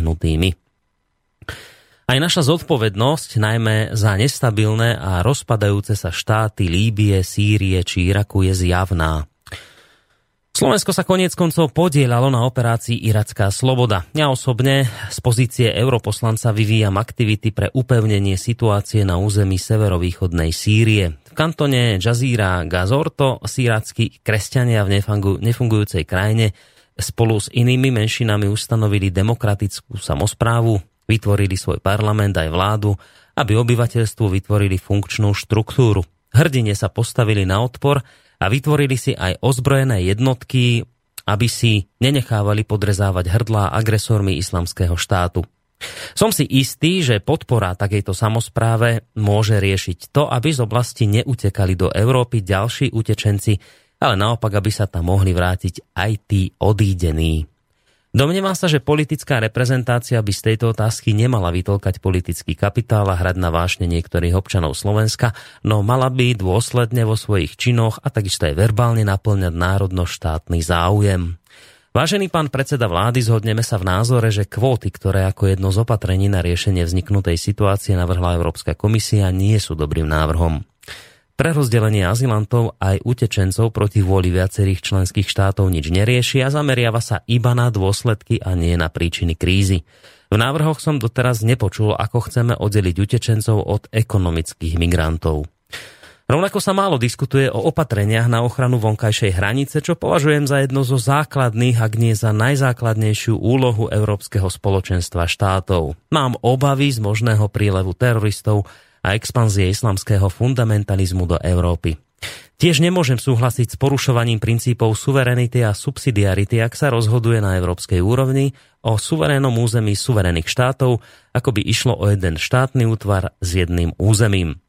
postihnutými. Aj naša zodpovednosť, najmä za nestabilné a rozpadajúce sa štáty Líbie, Sýrie či Iraku, je zjavná. Slovensko sa koniec koncov podielalo na operácii Iracká sloboda. Ja osobne z pozície europoslanca vyvíjam aktivity pre upevnenie situácie na území severovýchodnej Sýrie. V kantone Jazíra Gazorto sírackí kresťania v nefungujúcej krajine spolu s inými menšinami ustanovili demokratickú samozprávu, vytvorili svoj parlament aj vládu, aby obyvateľstvu vytvorili funkčnú štruktúru. Hrdine sa postavili na odpor a vytvorili si aj ozbrojené jednotky, aby si nenechávali podrezávať hrdlá agresormi islamského štátu. Som si istý, že podpora takejto samozpráve môže riešiť to, aby z oblasti neutekali do Európy ďalší utečenci, ale naopak, aby sa tam mohli vrátiť aj tí odídení. Domnievam sa, že politická reprezentácia by z tejto otázky nemala vytolkať politický kapitál a hrať na vášne niektorých občanov Slovenska, no mala by dôsledne vo svojich činoch a takisto aj verbálne naplňať národno-štátny záujem. Vážený pán predseda vlády, zhodneme sa v názore, že kvóty, ktoré ako jedno z opatrení na riešenie vzniknutej situácie navrhla Európska komisia, nie sú dobrým návrhom. Prerozdelenie azylantov aj utečencov proti vôli viacerých členských štátov nič nerieši a zameriava sa iba na dôsledky a nie na príčiny krízy. V návrhoch som doteraz nepočul, ako chceme oddeliť utečencov od ekonomických migrantov. Rovnako sa málo diskutuje o opatreniach na ochranu vonkajšej hranice, čo považujem za jedno zo základných, ak nie za najzákladnejšiu úlohu Európskeho spoločenstva štátov. Mám obavy z možného prílevu teroristov a expanzie islamského fundamentalizmu do Európy. Tiež nemôžem súhlasiť s porušovaním princípov suverenity a subsidiarity, ak sa rozhoduje na európskej úrovni o suverénnom území suverených štátov, ako by išlo o jeden štátny útvar s jedným územím.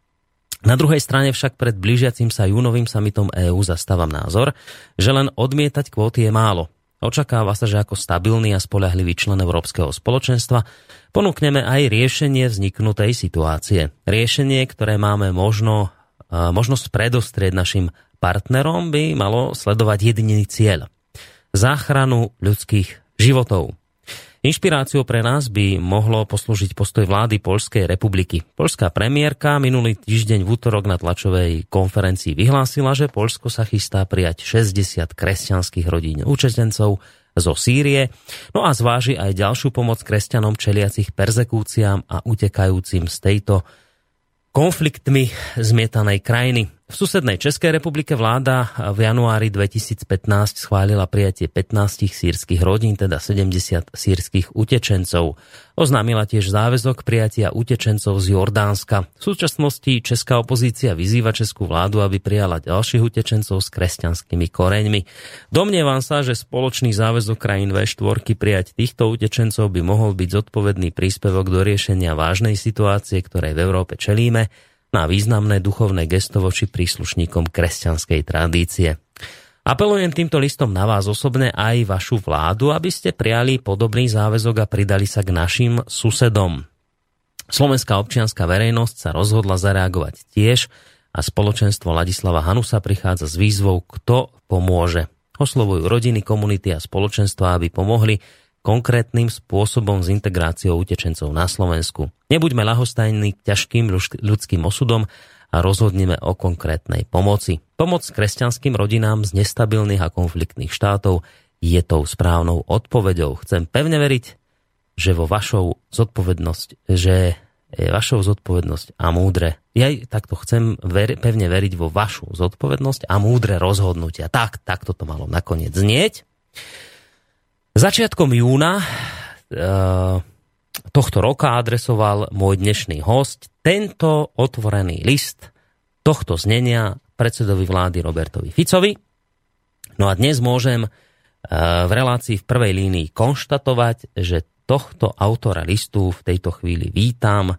Na druhej strane však pred blížiacim sa júnovým samitom EÚ zastávam názor, že len odmietať kvóty je málo. Očakáva sa, že ako stabilný a spolahlivý člen Európskeho spoločenstva ponúkneme aj riešenie vzniknutej situácie. Riešenie, ktoré máme možno, možnosť predostrieť našim partnerom, by malo sledovať jediný cieľ. Záchranu ľudských životov. Inšpiráciou pre nás by mohlo poslúžiť postoj vlády Polskej republiky. Polská premiérka minulý týždeň v útorok na tlačovej konferencii vyhlásila, že Polsko sa chystá prijať 60 kresťanských rodín účastnencov zo Sýrie, no a zváži aj ďalšiu pomoc kresťanom čeliacich persekúciám a utekajúcim z tejto konfliktmi zmietanej krajiny. V susednej Českej republike vláda v januári 2015 schválila prijatie 15 sírskych rodín, teda 70 sírskych utečencov. Oznámila tiež záväzok prijatia utečencov z Jordánska. V súčasnosti česká opozícia vyzýva českú vládu, aby prijala ďalších utečencov s kresťanskými koreňmi. Domnievam sa, že spoločný záväzok krajín V4 prijať týchto utečencov by mohol byť zodpovedný príspevok do riešenia vážnej situácie, ktorej v Európe čelíme na významné duchovné gesto voči príslušníkom kresťanskej tradície. Apelujem týmto listom na vás osobne aj vašu vládu, aby ste prijali podobný záväzok a pridali sa k našim susedom. Slovenská občianská verejnosť sa rozhodla zareagovať tiež a spoločenstvo Ladislava Hanusa prichádza s výzvou, kto pomôže. Oslovujú rodiny, komunity a spoločenstva, aby pomohli konkrétnym spôsobom s integráciou utečencov na Slovensku. Nebuďme lahostajní k ťažkým ľudským osudom a rozhodneme o konkrétnej pomoci. Pomoc kresťanským rodinám z nestabilných a konfliktných štátov je tou správnou odpoveďou. Chcem pevne veriť, že vo vašou zodpovednosť, že je vašou zodpovednosť a múdre. Ja takto chcem ver, pevne veriť vo vašu zodpovednosť a múdre rozhodnutia. Tak, takto to malo nakoniec znieť. Začiatkom júna e, tohto roka adresoval môj dnešný host tento otvorený list tohto znenia predsedovi vlády Robertovi Ficovi. No a dnes môžem e, v relácii v prvej línii konštatovať, že tohto autora listu v tejto chvíli vítam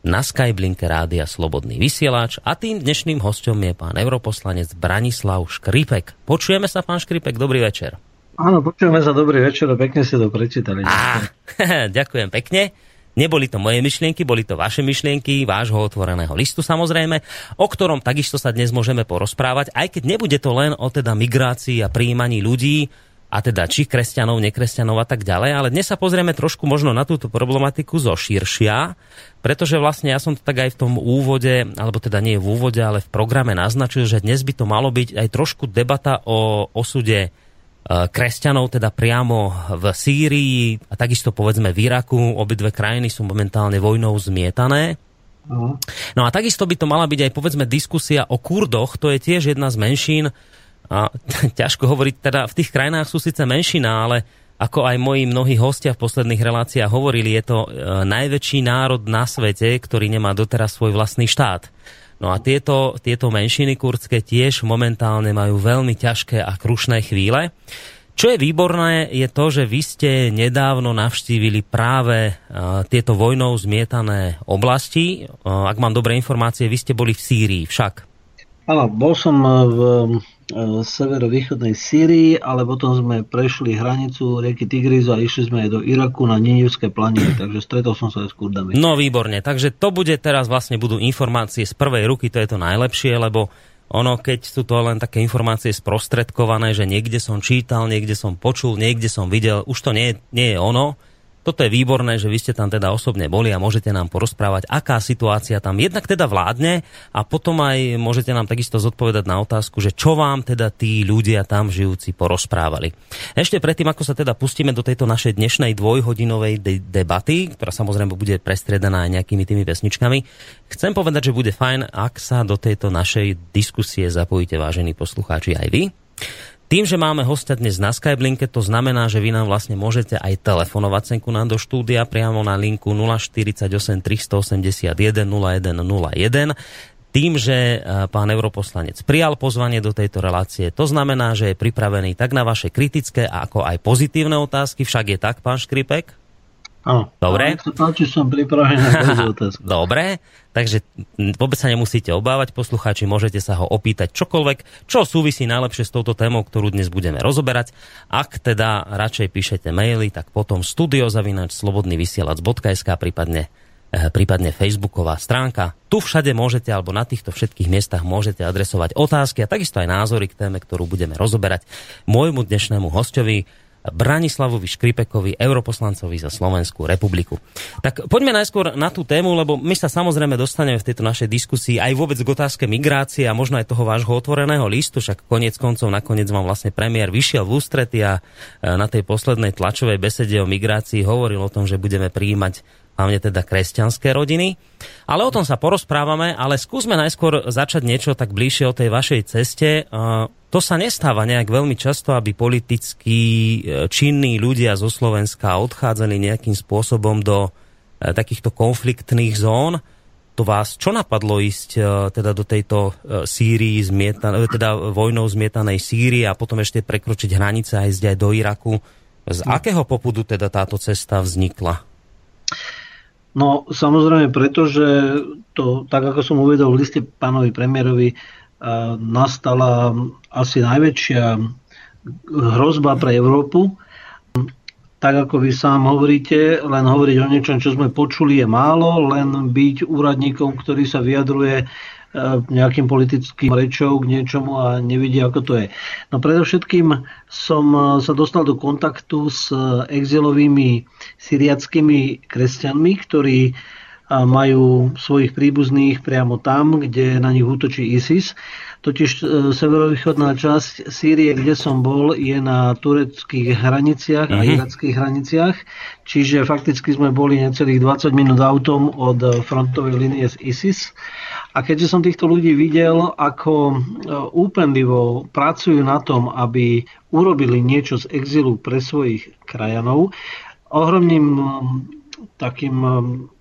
na Skyblinke Rádia Slobodný vysielač a tým dnešným hostom je pán europoslanec Branislav Škripek. Počujeme sa, pán Škripek, dobrý večer. Áno, počujeme sa dobrý večer a pekne ste to prečítali. Á, ďakujem pekne. Neboli to moje myšlienky, boli to vaše myšlienky, vášho otvoreného listu samozrejme, o ktorom takisto sa dnes môžeme porozprávať, aj keď nebude to len o teda migrácii a príjmaní ľudí, a teda či kresťanov, nekresťanov a tak ďalej, ale dnes sa pozrieme trošku možno na túto problematiku zo širšia, pretože vlastne ja som to tak aj v tom úvode, alebo teda nie v úvode, ale v programe naznačil, že dnes by to malo byť aj trošku debata o osude kresťanov, teda priamo v Sýrii a takisto povedzme v Iraku. Obidve krajiny sú momentálne vojnou zmietané. Mhm. No a takisto by to mala byť aj povedzme diskusia o Kurdoch, to je tiež jedna z menšín, a ťažko hovoriť, teda v tých krajinách sú síce menšina, ale ako aj moji mnohí hostia v posledných reláciách hovorili, je to e, najväčší národ na svete, ktorý nemá doteraz svoj vlastný štát. No a tieto, tieto menšiny kurdské tiež momentálne majú veľmi ťažké a krušné chvíle. Čo je výborné, je to, že vy ste nedávno navštívili práve uh, tieto vojnou zmietané oblasti. Uh, ak mám dobré informácie, vy ste boli v Sýrii však. Áno, bol som v E, severovýchodnej Sýrii, ale potom sme prešli hranicu rieky Tigris a išli sme aj do Iraku na Ninivské planiny, takže stretol som sa aj s Kurdami. No výborne, takže to bude teraz vlastne budú informácie z prvej ruky, to je to najlepšie, lebo ono, keď sú to len také informácie sprostredkované, že niekde som čítal, niekde som počul, niekde som videl, už to nie, nie je ono, toto je výborné, že vy ste tam teda osobne boli a môžete nám porozprávať, aká situácia tam jednak teda vládne a potom aj môžete nám takisto zodpovedať na otázku, že čo vám teda tí ľudia tam žijúci porozprávali. Ešte predtým, ako sa teda pustíme do tejto našej dnešnej dvojhodinovej de- debaty, ktorá samozrejme bude prestriedaná aj nejakými tými pesničkami, chcem povedať, že bude fajn, ak sa do tejto našej diskusie zapojíte, vážení poslucháči, aj vy. Tým, že máme hostia dnes na Skype linke, to znamená, že vy nám vlastne môžete aj telefonovať senku nám do štúdia priamo na linku 048 381 0101. Tým, že e, pán europoslanec prijal pozvanie do tejto relácie, to znamená, že je pripravený tak na vaše kritické, ako aj pozitívne otázky. Však je tak, pán Škripek? Áno. Dobre. Páči, som pripravený na otázku. Dobre, takže vôbec sa nemusíte obávať, poslucháči, môžete sa ho opýtať čokoľvek, čo súvisí najlepšie s touto témou, ktorú dnes budeme rozoberať. Ak teda radšej píšete maily, tak potom studiozavinač slobodnyvysielac.sk prípadne eh, prípadne facebooková stránka. Tu všade môžete, alebo na týchto všetkých miestach môžete adresovať otázky a takisto aj názory k téme, ktorú budeme rozoberať môjmu dnešnému hostovi, Branislavovi Škripekovi, europoslancovi za Slovenskú republiku. Tak poďme najskôr na tú tému, lebo my sa samozrejme dostaneme v tejto našej diskusii aj vôbec k otázke migrácie a možno aj toho vášho otvoreného listu, však konec koncov nakoniec vám vlastne premiér vyšiel v ústrety a e, na tej poslednej tlačovej besede o migrácii hovoril o tom, že budeme prijímať hlavne teda kresťanské rodiny. Ale o tom sa porozprávame, ale skúsme najskôr začať niečo tak bližšie o tej vašej ceste. To sa nestáva nejak veľmi často, aby politickí e, činní ľudia zo Slovenska odchádzali nejakým spôsobom do e, takýchto konfliktných zón. To vás čo napadlo ísť e, teda do tejto Sýrii, teda vojnou zmietanej Sýrii a potom ešte prekročiť hranice a ísť aj do Iraku? Z no. akého popudu teda táto cesta vznikla? No samozrejme, pretože to, tak ako som uvedol v liste pánovi premiérovi, nastala asi najväčšia hrozba pre Európu. Tak ako vy sám hovoríte, len hovoriť o niečom, čo sme počuli, je málo, len byť úradníkom, ktorý sa vyjadruje nejakým politickým rečou k niečomu a nevidí, ako to je. No predovšetkým som sa dostal do kontaktu s exilovými syriackými kresťanmi, ktorí majú svojich príbuzných priamo tam, kde na nich útočí ISIS. Totiž e, severovýchodná časť Sýrie, kde som bol, je na tureckých hraniciach a mhm. irackých hraniciach, čiže fakticky sme boli necelých 20 minút autom od frontovej linie z ISIS. A keďže som týchto ľudí videl, ako e, úpenlivo pracujú na tom, aby urobili niečo z exilu pre svojich krajanov, ohromným takým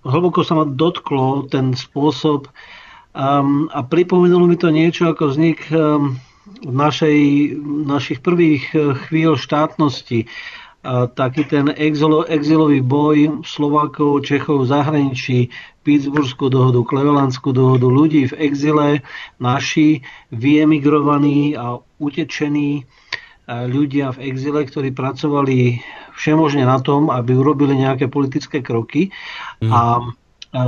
hlboko sa ma dotklo ten spôsob um, a pripomenulo mi to niečo ako vznik um, našej, našich prvých eh, chvíľ štátnosti. A taký ten exilo, exilový boj Slovákov, Čechov v zahraničí, Pittsburghskú dohodu, Klevelandskú dohodu, ľudí v exile, naši vyemigrovaní a utečení ľudia v exile, ktorí pracovali všemožne na tom, aby urobili nejaké politické kroky mm. a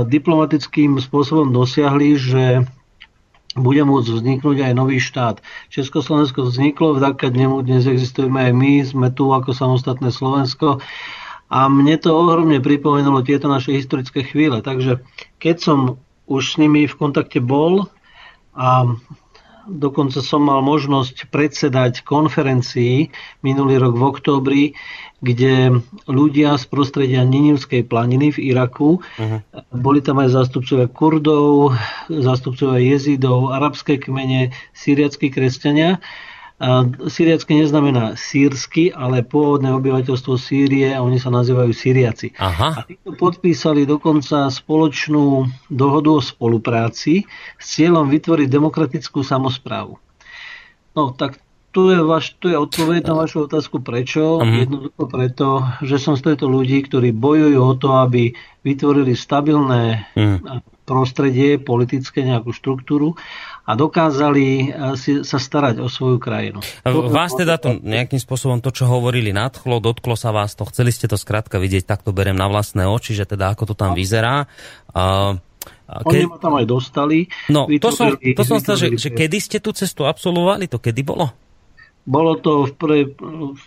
diplomatickým spôsobom dosiahli, že bude môcť vzniknúť aj nový štát. Československo vzniklo, vďaka nemu dnes existujeme aj my, sme tu ako samostatné Slovensko a mne to ohromne pripomenulo tieto naše historické chvíle. Takže keď som už s nimi v kontakte bol a dokonca som mal možnosť predsedať konferencii minulý rok v októbri, kde ľudia z prostredia Ninivskej planiny v Iraku, uh-huh. boli tam aj zástupcovia Kurdov, zástupcovia jezidov, arabské kmene, síriackí kresťania. Syriacky neznamená sírsky, ale pôvodné obyvateľstvo Sýrie a oni sa nazývajú Syriaci. Aha. A títo podpísali dokonca spoločnú dohodu o spolupráci s cieľom vytvoriť demokratickú samozprávu. No tak tu je, vaš, tu je odpoveď na vašu otázku prečo. Uh-huh. Jednoducho preto, že som z tejto ľudí, ktorí bojujú o to, aby vytvorili stabilné uh-huh. prostredie, politické nejakú štruktúru a dokázali si, sa starať o svoju krajinu. Vás teda to nejakým spôsobom to, čo hovorili, nadchlo, dotklo sa vás to, chceli ste to skrátka vidieť, tak to berem na vlastné oči, že teda ako to tam vyzerá. Uh, Ke... Oni ma tam aj dostali. No, to som, to som stal, že, že kedy ste tú cestu absolvovali, to kedy bolo? Bolo to v, pre, v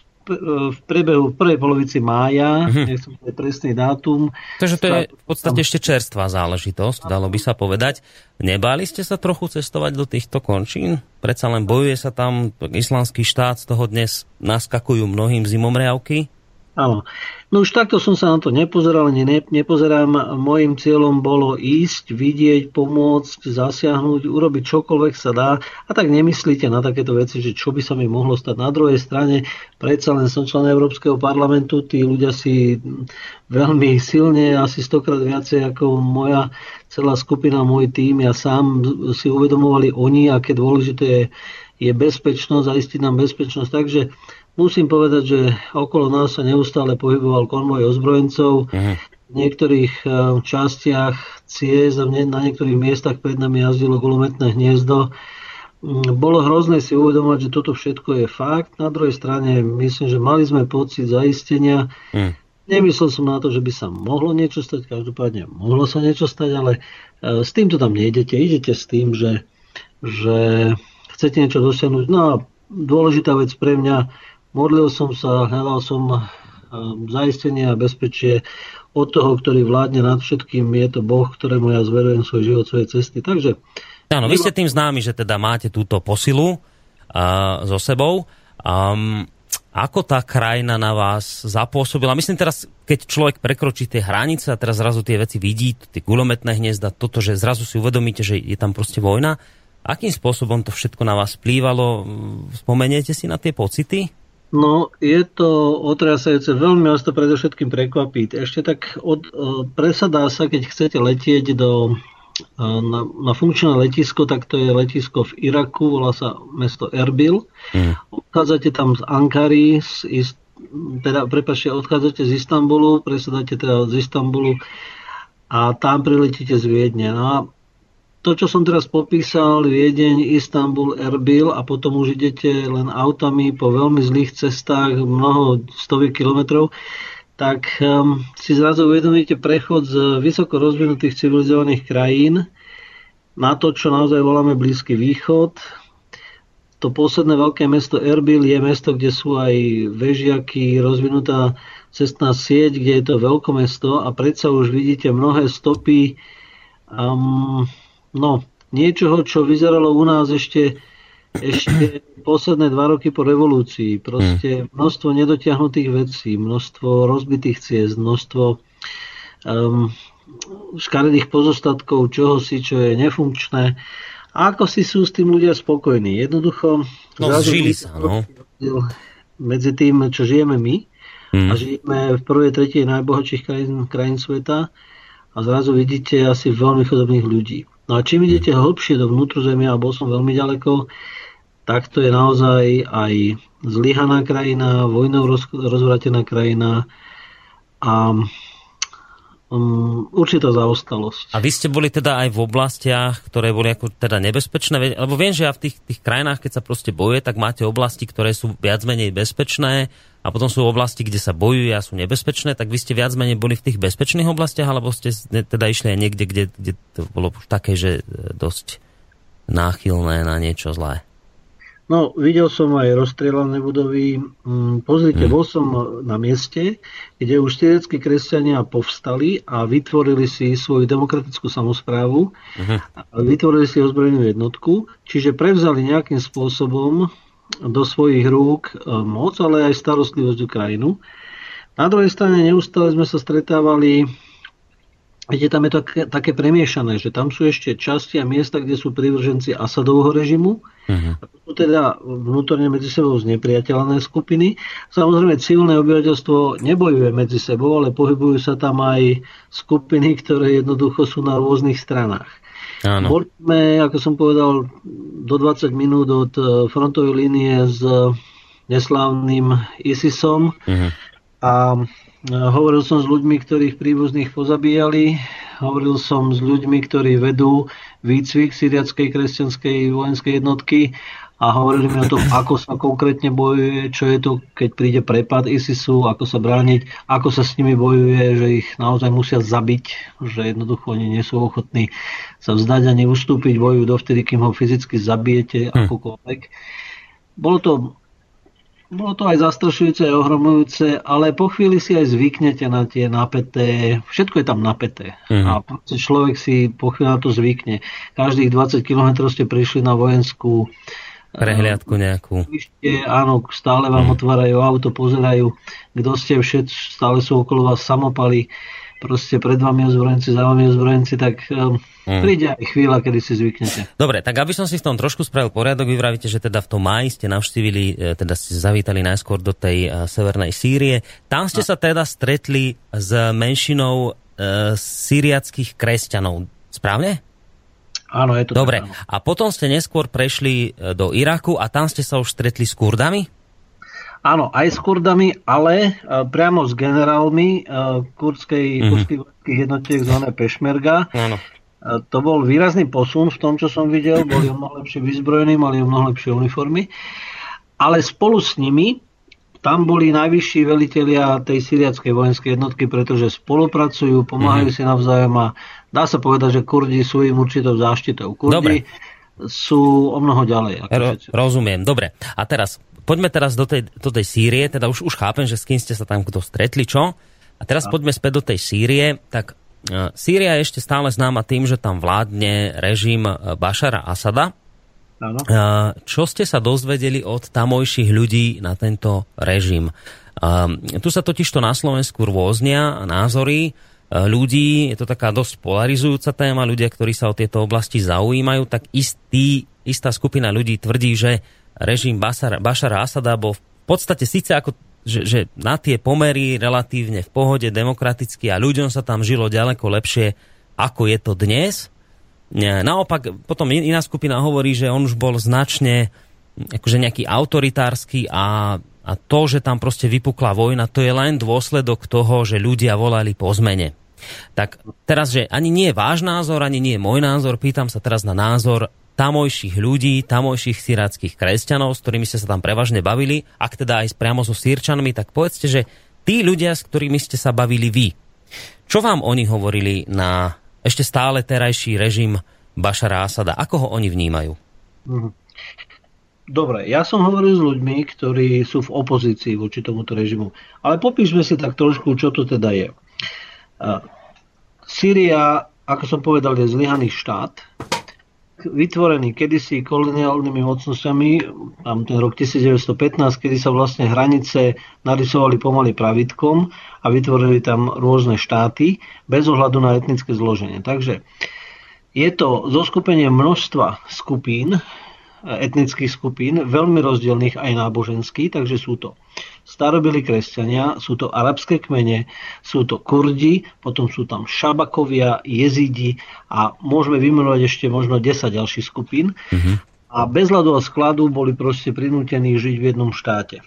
priebehu v prvej polovici mája, uh-huh. nechcem povedať presný dátum. Takže to je v podstate ešte čerstvá záležitosť, dalo by sa povedať. Nebáli ste sa trochu cestovať do týchto končín? Predsa len bojuje sa tam islamský štát, z toho dnes naskakujú mnohým zimomriavky. Áno. No už takto som sa na to nepozeral, ani ne, nepozerám. Mojím cieľom bolo ísť, vidieť, pomôcť, zasiahnuť, urobiť čokoľvek sa dá. A tak nemyslíte na takéto veci, že čo by sa mi mohlo stať. Na druhej strane, predsa len som člen Európskeho parlamentu, tí ľudia si veľmi silne, asi stokrát viacej ako moja celá skupina, môj tým, ja sám si uvedomovali oni, aké dôležité je, je bezpečnosť, zaistiť nám bezpečnosť. Takže Musím povedať, že okolo nás sa neustále pohyboval konvoj ozbrojencov. Uh-huh. V niektorých eh, častiach ciest a na niektorých miestach pred nami jazdilo gulometné hniezdo. Mm, bolo hrozné si uvedomať, že toto všetko je fakt. Na druhej strane myslím, že mali sme pocit zaistenia. Uh-huh. Nemyslel som na to, že by sa mohlo niečo stať, každopádne mohlo sa niečo stať, ale eh, s týmto tam nejdete. Idete s tým, že, že chcete niečo dosiahnuť. No a dôležitá vec pre mňa, Modlil som sa, hľadal som um, zaistenie a bezpečie od toho, ktorý vládne nad všetkým. Je to Boh, ktorému ja zverujem svoj život, svoje cesty. Takže... Áno, vy ste tým známi, že teda máte túto posilu uh, so sebou. Um, ako tá krajina na vás zapôsobila? Myslím teraz, keď človek prekročí tie hranice a teraz zrazu tie veci vidí, tie gulometné hniezda, toto, že zrazu si uvedomíte, že je tam proste vojna. Akým spôsobom to všetko na vás vplývalo? Spomeniete si na tie pocity? No, je to otrasajúce, veľmi vás to predovšetkým prekvapí. Ešte tak od, e, presadá sa, keď chcete letieť do, e, na, na funkčné letisko, tak to je letisko v Iraku, volá sa mesto Erbil. Mm. Odchádzate tam z Ankary, z, teda, prepáčte, odchádzate z Istanbulu, presadáte teda z Istanbulu a tam priletíte z Viedne. No a to, čo som teraz popísal, Viedeň, Istanbul, Erbil a potom už idete len autami po veľmi zlých cestách, mnoho stových kilometrov, tak um, si zrazu uvedomíte prechod z vysoko rozvinutých civilizovaných krajín na to, čo naozaj voláme Blízky východ. To posledné veľké mesto Erbil je mesto, kde sú aj vežiaky, rozvinutá cestná sieť, kde je to veľkomesto a predsa už vidíte mnohé stopy um, no, niečoho, čo vyzeralo u nás ešte, ešte posledné dva roky po revolúcii. Proste hm. množstvo nedotiahnutých vecí, množstvo rozbitých ciest, množstvo um, škaredých pozostatkov, čoho si, čo je nefunkčné. A ako si sú s tým ľudia spokojní? Jednoducho... No, zžili sa, no. Medzi tým, čo žijeme my, hmm. a žijeme v prvej tretej najbohatších krajín, krajín sveta a zrazu vidíte asi veľmi chodobných ľudí. No a čím idete hlbšie do vnútrozemia, a bol som veľmi ďaleko, tak to je naozaj aj zlyhaná krajina, vojnou roz, rozvratená krajina a um, určitá zaostalosť. A vy ste boli teda aj v oblastiach, ktoré boli ako teda nebezpečné? Lebo viem, že ja v tých, tých krajinách, keď sa proste bojuje, tak máte oblasti, ktoré sú viac menej bezpečné a potom sú oblasti, kde sa bojuje a sú nebezpečné, tak vy ste viac menej boli v tých bezpečných oblastiach, alebo ste teda išli aj niekde, kde, kde to bolo už také, že e, dosť náchylné na niečo zlé. No, videl som aj rozstrelané budovy. Mm, pozrite, hmm. bol som na mieste, kde už syrickí kresťania povstali a vytvorili si svoju demokratickú samozprávu. Hmm. A vytvorili si ozbrojenú jednotku, čiže prevzali nejakým spôsobom do svojich rúk e, moc, ale aj starostlivosť o krajinu. Na druhej strane neustále sme sa stretávali Viete, tam je to také, také premiešané, že tam sú ešte časti a miesta, kde sú prívrženci Asadovho režimu. Uh-huh. To sú teda vnútorne medzi sebou znepriateľné skupiny. Samozrejme, civilné obyvateľstvo nebojuje medzi sebou, ale pohybujú sa tam aj skupiny, ktoré jednoducho sú na rôznych stranách. Áno. Boli sme, ako som povedal, do 20 minút od eh, frontovej línie s neslávnym ISISom. Uh-huh. A Hovoril som s ľuďmi, ktorých príbuzných pozabíjali. Hovoril som s ľuďmi, ktorí vedú výcvik syriackej kresťanskej vojenskej jednotky a hovorili mi o tom, ako sa konkrétne bojuje, čo je to, keď príde prepad ISISu, ako sa brániť, ako sa s nimi bojuje, že ich naozaj musia zabiť, že jednoducho oni nie sú ochotní sa vzdať a neustúpiť, bojujú dovtedy, kým ho fyzicky zabijete, hm. akokoľvek. Bolo to bolo to aj zastrašujúce, aj ohromujúce, ale po chvíli si aj zvyknete na tie napäté, všetko je tam napäté. Mm-hmm. A človek si po chvíli na to zvykne. Každých 20 km ste prišli na vojenskú eh, prehliadku nejakú. Ešte, áno, stále vám mm. otvárajú auto, pozerajú, kto ste, všet, stále sú okolo vás samopaly proste pred vami ozbrojenci, za vami ozbrojenci, tak um, mm. príde aj chvíľa, kedy si zvyknete. Dobre, tak aby som si v tom trošku spravil poriadok, vy vravíte, že teda v tom máji ste navštívili, e, teda ste zavítali najskôr do tej uh, severnej Sýrie. Tam ste A. sa teda stretli s menšinou uh, syriackých kresťanov. Správne? Áno, je to Dobre, tak, a potom ste neskôr prešli do Iraku a tam ste sa už stretli s Kurdami? Áno, aj s Kurdami, ale uh, priamo s generálmi uh, kurdskej mm-hmm. kurdských jednotiek zóne Pešmerga. Áno. Uh, to bol výrazný posun v tom, čo som videl. Boli o mnoho lepšie vyzbrojení, mali o mnoho lepšie uniformy. Ale spolu s nimi tam boli najvyšší velitelia tej syriackej vojenskej jednotky, pretože spolupracujú, pomáhajú mm-hmm. si navzájom a dá sa povedať, že Kurdi sú im určitou záštitou. Kurdi Dobre. sú o mnoho ďalej. Ro- rozumiem. Dobre. A teraz poďme teraz do tej, do tej Sýrie, teda už, už chápem, že s kým ste sa tam kto stretli, čo? A teraz a. poďme späť do tej Sýrie. Tak uh, Sýria je ešte stále známa tým, že tam vládne režim e, Bašara Asada. Áno. Uh, čo ste sa dozvedeli od tamojších ľudí na tento režim? Tu sa totiž to na Slovensku rôznia názory ľudí, je to taká dosť polarizujúca téma, ľudia, ktorí sa o tieto oblasti zaujímajú, tak istý, istá skupina ľudí tvrdí, že režim Bašara, Bašara Asada bol v podstate síce ako že, že na tie pomery relatívne v pohode, demokraticky a ľuďom sa tam žilo ďaleko lepšie, ako je to dnes. Naopak, potom iná skupina hovorí, že on už bol značne akože nejaký autoritársky a, a to, že tam proste vypukla vojna, to je len dôsledok toho, že ľudia volali po zmene. Tak teraz, že ani nie je váš názor, ani nie je môj názor, pýtam sa teraz na názor tamojších ľudí, tamojších siráckých kresťanov, s ktorými ste sa tam prevažne bavili, ak teda aj priamo so sírčanmi, tak povedzte, že tí ľudia, s ktorými ste sa bavili vy, čo vám oni hovorili na ešte stále terajší režim Bašara Asada? Ako ho oni vnímajú? Mhm. Dobre, ja som hovoril s ľuďmi, ktorí sú v opozícii voči tomuto režimu. Ale popíšme si tak trošku, čo to teda je. Sýria, ako som povedal, je zlyhaný štát vytvorený kedysi koloniálnymi mocnosťami, tam ten rok 1915, kedy sa vlastne hranice narysovali pomaly pravidkom a vytvorili tam rôzne štáty bez ohľadu na etnické zloženie. Takže je to zoskupenie množstva skupín, etnických skupín, veľmi rozdielných aj náboženských, takže sú to starobili kresťania, sú to arabské kmene, sú to kurdi, potom sú tam šabakovia, jezidi a môžeme vymenovať ešte možno 10 ďalších skupín. Mm-hmm. A bez hľadu a skladu boli proste prinútení žiť v jednom štáte.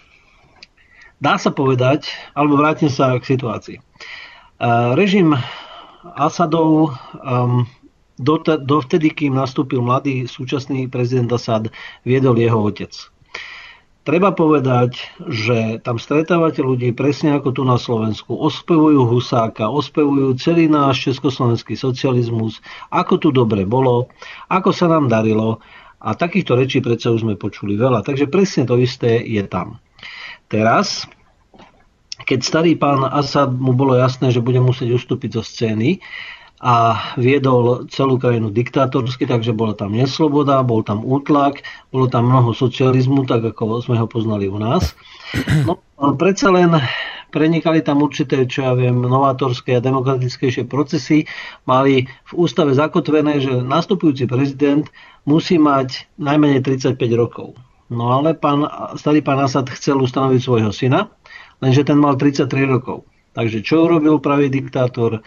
Dá sa povedať, alebo vrátim sa k situácii. Uh, režim Asadov um, dovtedy, kým nastúpil mladý súčasný prezident Asad, viedol jeho otec. Treba povedať, že tam stretávate ľudí presne ako tu na Slovensku. Ospevujú Husáka, ospevujú celý náš československý socializmus, ako tu dobre bolo, ako sa nám darilo. A takýchto rečí predsa už sme počuli veľa. Takže presne to isté je tam. Teraz, keď starý pán Asad mu bolo jasné, že bude musieť ustúpiť zo scény, a viedol celú krajinu diktátorsky, takže bola tam nesloboda, bol tam útlak, bolo tam mnoho socializmu, tak ako sme ho poznali u nás. No, predsa len prenikali tam určité, čo ja viem, novátorské a demokratickejšie procesy. Mali v ústave zakotvené, že nastupujúci prezident musí mať najmenej 35 rokov. No ale pán, starý pán Asad chcel ustanoviť svojho syna, lenže ten mal 33 rokov. Takže čo urobil pravý diktátor?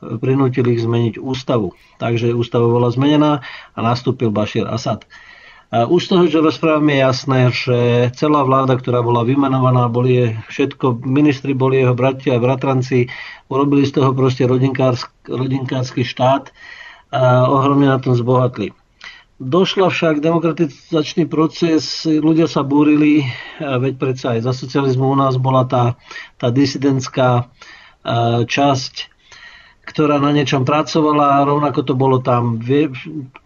Prinútili ich zmeniť ústavu. Takže ústava bola zmenená a nastúpil Bashir Assad. Už z toho, čo rozprávam, je jasné, že celá vláda, ktorá bola vymenovaná, boli všetko, ministri boli jeho bratia a bratranci, urobili z toho proste rodinkársky štát a ohromne na tom zbohatli. Došla však demokratizačný proces, ľudia sa búrili, veď predsa aj za socializmu u nás bola tá, tá disidentská časť ktorá na niečom pracovala a rovnako to bolo tam. Vie,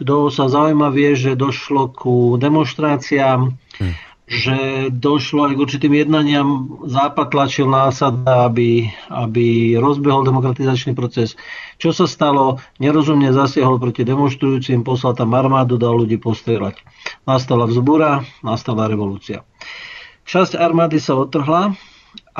kto sa zaujíma, vie, že došlo ku demonstráciám, hm. že došlo aj k určitým jednaniam. Západ tlačil na Asada, aby, aby rozbehol demokratizačný proces. Čo sa stalo? Nerozumne zasiahol proti demonstrujúcim, poslal tam armádu, dal ľudí postrieľať. Nastala vzbúra, nastala revolúcia. Časť armády sa otrhla,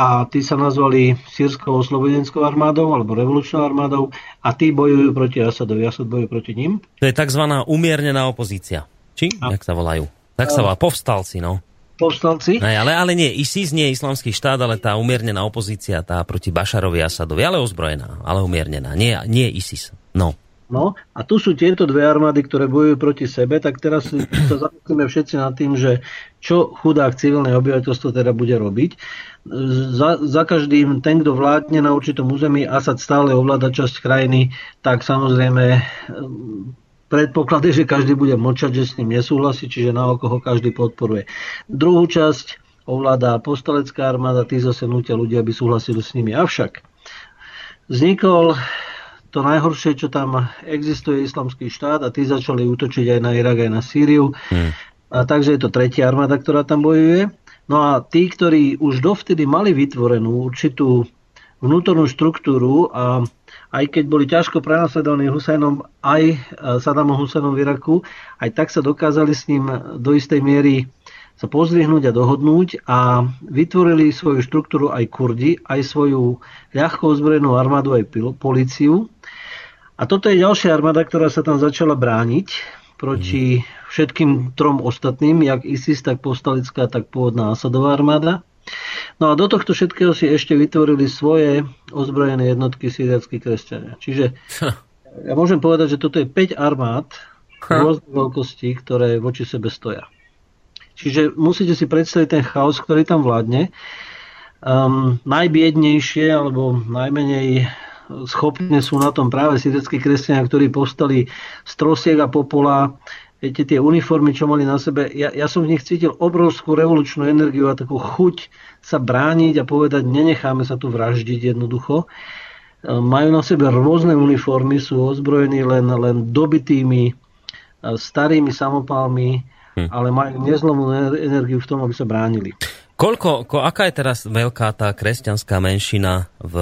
a tí sa nazvali sírskou oslobodenskou armádou alebo revolučnou armádou a tí bojujú proti Asadovi. Asad bojuje proti ním. To je tzv. umiernená opozícia. Či? A. Jak sa volajú? Tak sa volá povstalci, no. Povstalci? Ne, ale, ale nie, ISIS nie je islamský štát, ale tá umiernená opozícia, tá proti Bašarovi Asadovi, ale ozbrojená, ale umiernená. Nie, nie ISIS. No. No a tu sú tieto dve armády, ktoré bojujú proti sebe, tak teraz sa zamyslíme všetci nad tým, že čo chudák civilné obyvateľstvo teda bude robiť. Za, za každým ten, kto vládne na určitom území, Asad stále ovláda časť krajiny, tak samozrejme predpoklad je, že každý bude mlčať, že s ním nesúhlasí, čiže na ho každý podporuje. Druhú časť ovláda postalecká armáda, tí zase nutia ľudia, aby súhlasili s nimi. Avšak vznikol to najhoršie, čo tam existuje, islamský štát a tí začali útočiť aj na Irak, aj na Sýriu. Hmm. A takže je to tretia armáda, ktorá tam bojuje. No a tí, ktorí už dovtedy mali vytvorenú určitú vnútornú štruktúru a aj keď boli ťažko prenasledovaní Husajnom aj Saddamom Husajnom v Iraku, aj tak sa dokázali s ním do istej miery sa pozvihnúť a dohodnúť a vytvorili svoju štruktúru aj Kurdi, aj svoju ľahko ozbrojenú armádu, aj policiu. A toto je ďalšia armáda, ktorá sa tam začala brániť proti všetkým trom ostatným, jak ISIS, tak postalická, tak pôvodná Asadová armáda. No a do tohto všetkého si ešte vytvorili svoje ozbrojené jednotky syriackí kresťania. Čiže ja môžem povedať, že toto je 5 armád rôznej veľkosti, ktoré voči sebe stoja. Čiže musíte si predstaviť ten chaos, ktorý tam vládne. Um, najbiednejšie alebo najmenej schopné sú na tom práve síreckí kresťania, ktorí postali z trosiek a popola. Viete, tie uniformy, čo mali na sebe, ja, ja som v nich cítil obrovskú revolučnú energiu a takú chuť sa brániť a povedať, nenecháme sa tu vraždiť jednoducho. Um, majú na sebe rôzne uniformy, sú ozbrojení len, len dobitými uh, starými samopálmi, hm. ale majú nezlomnú energiu v tom, aby sa bránili. Koľko, ko, aká je teraz veľká tá kresťanská menšina v,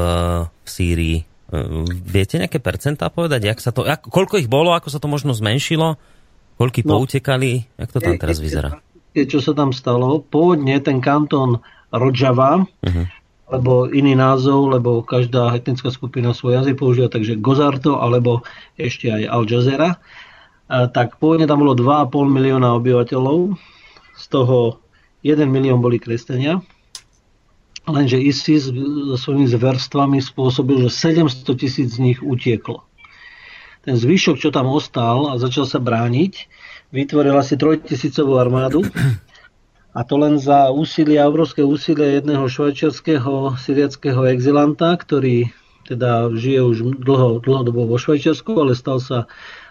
v Sýrii? Hm, viete nejaké percentá povedať? Jak sa to, jak, koľko ich bolo, ako sa to možno zmenšilo? Koľky no, poutekali? Jak to tam teraz vyzerá? Čo sa tam stalo? Pôvodne ten kantón Rojava, uh-huh. alebo iný názov, lebo každá etnická skupina svoj jazyk používa, takže Gozarto, alebo ešte aj Al Jazeera tak pôvodne tam bolo 2,5 milióna obyvateľov, z toho 1 milión boli kresťania, lenže ISIS so svojimi zverstvami spôsobil, že 700 tisíc z nich utieklo. Ten zvyšok, čo tam ostal a začal sa brániť, vytvoril asi trojtisícovú armádu a to len za úsilie, obrovské úsilie jedného švajčiarského syriackého exilanta, ktorý teda žije už dlho, dlhodobo vo Švajčiarsku, ale stal sa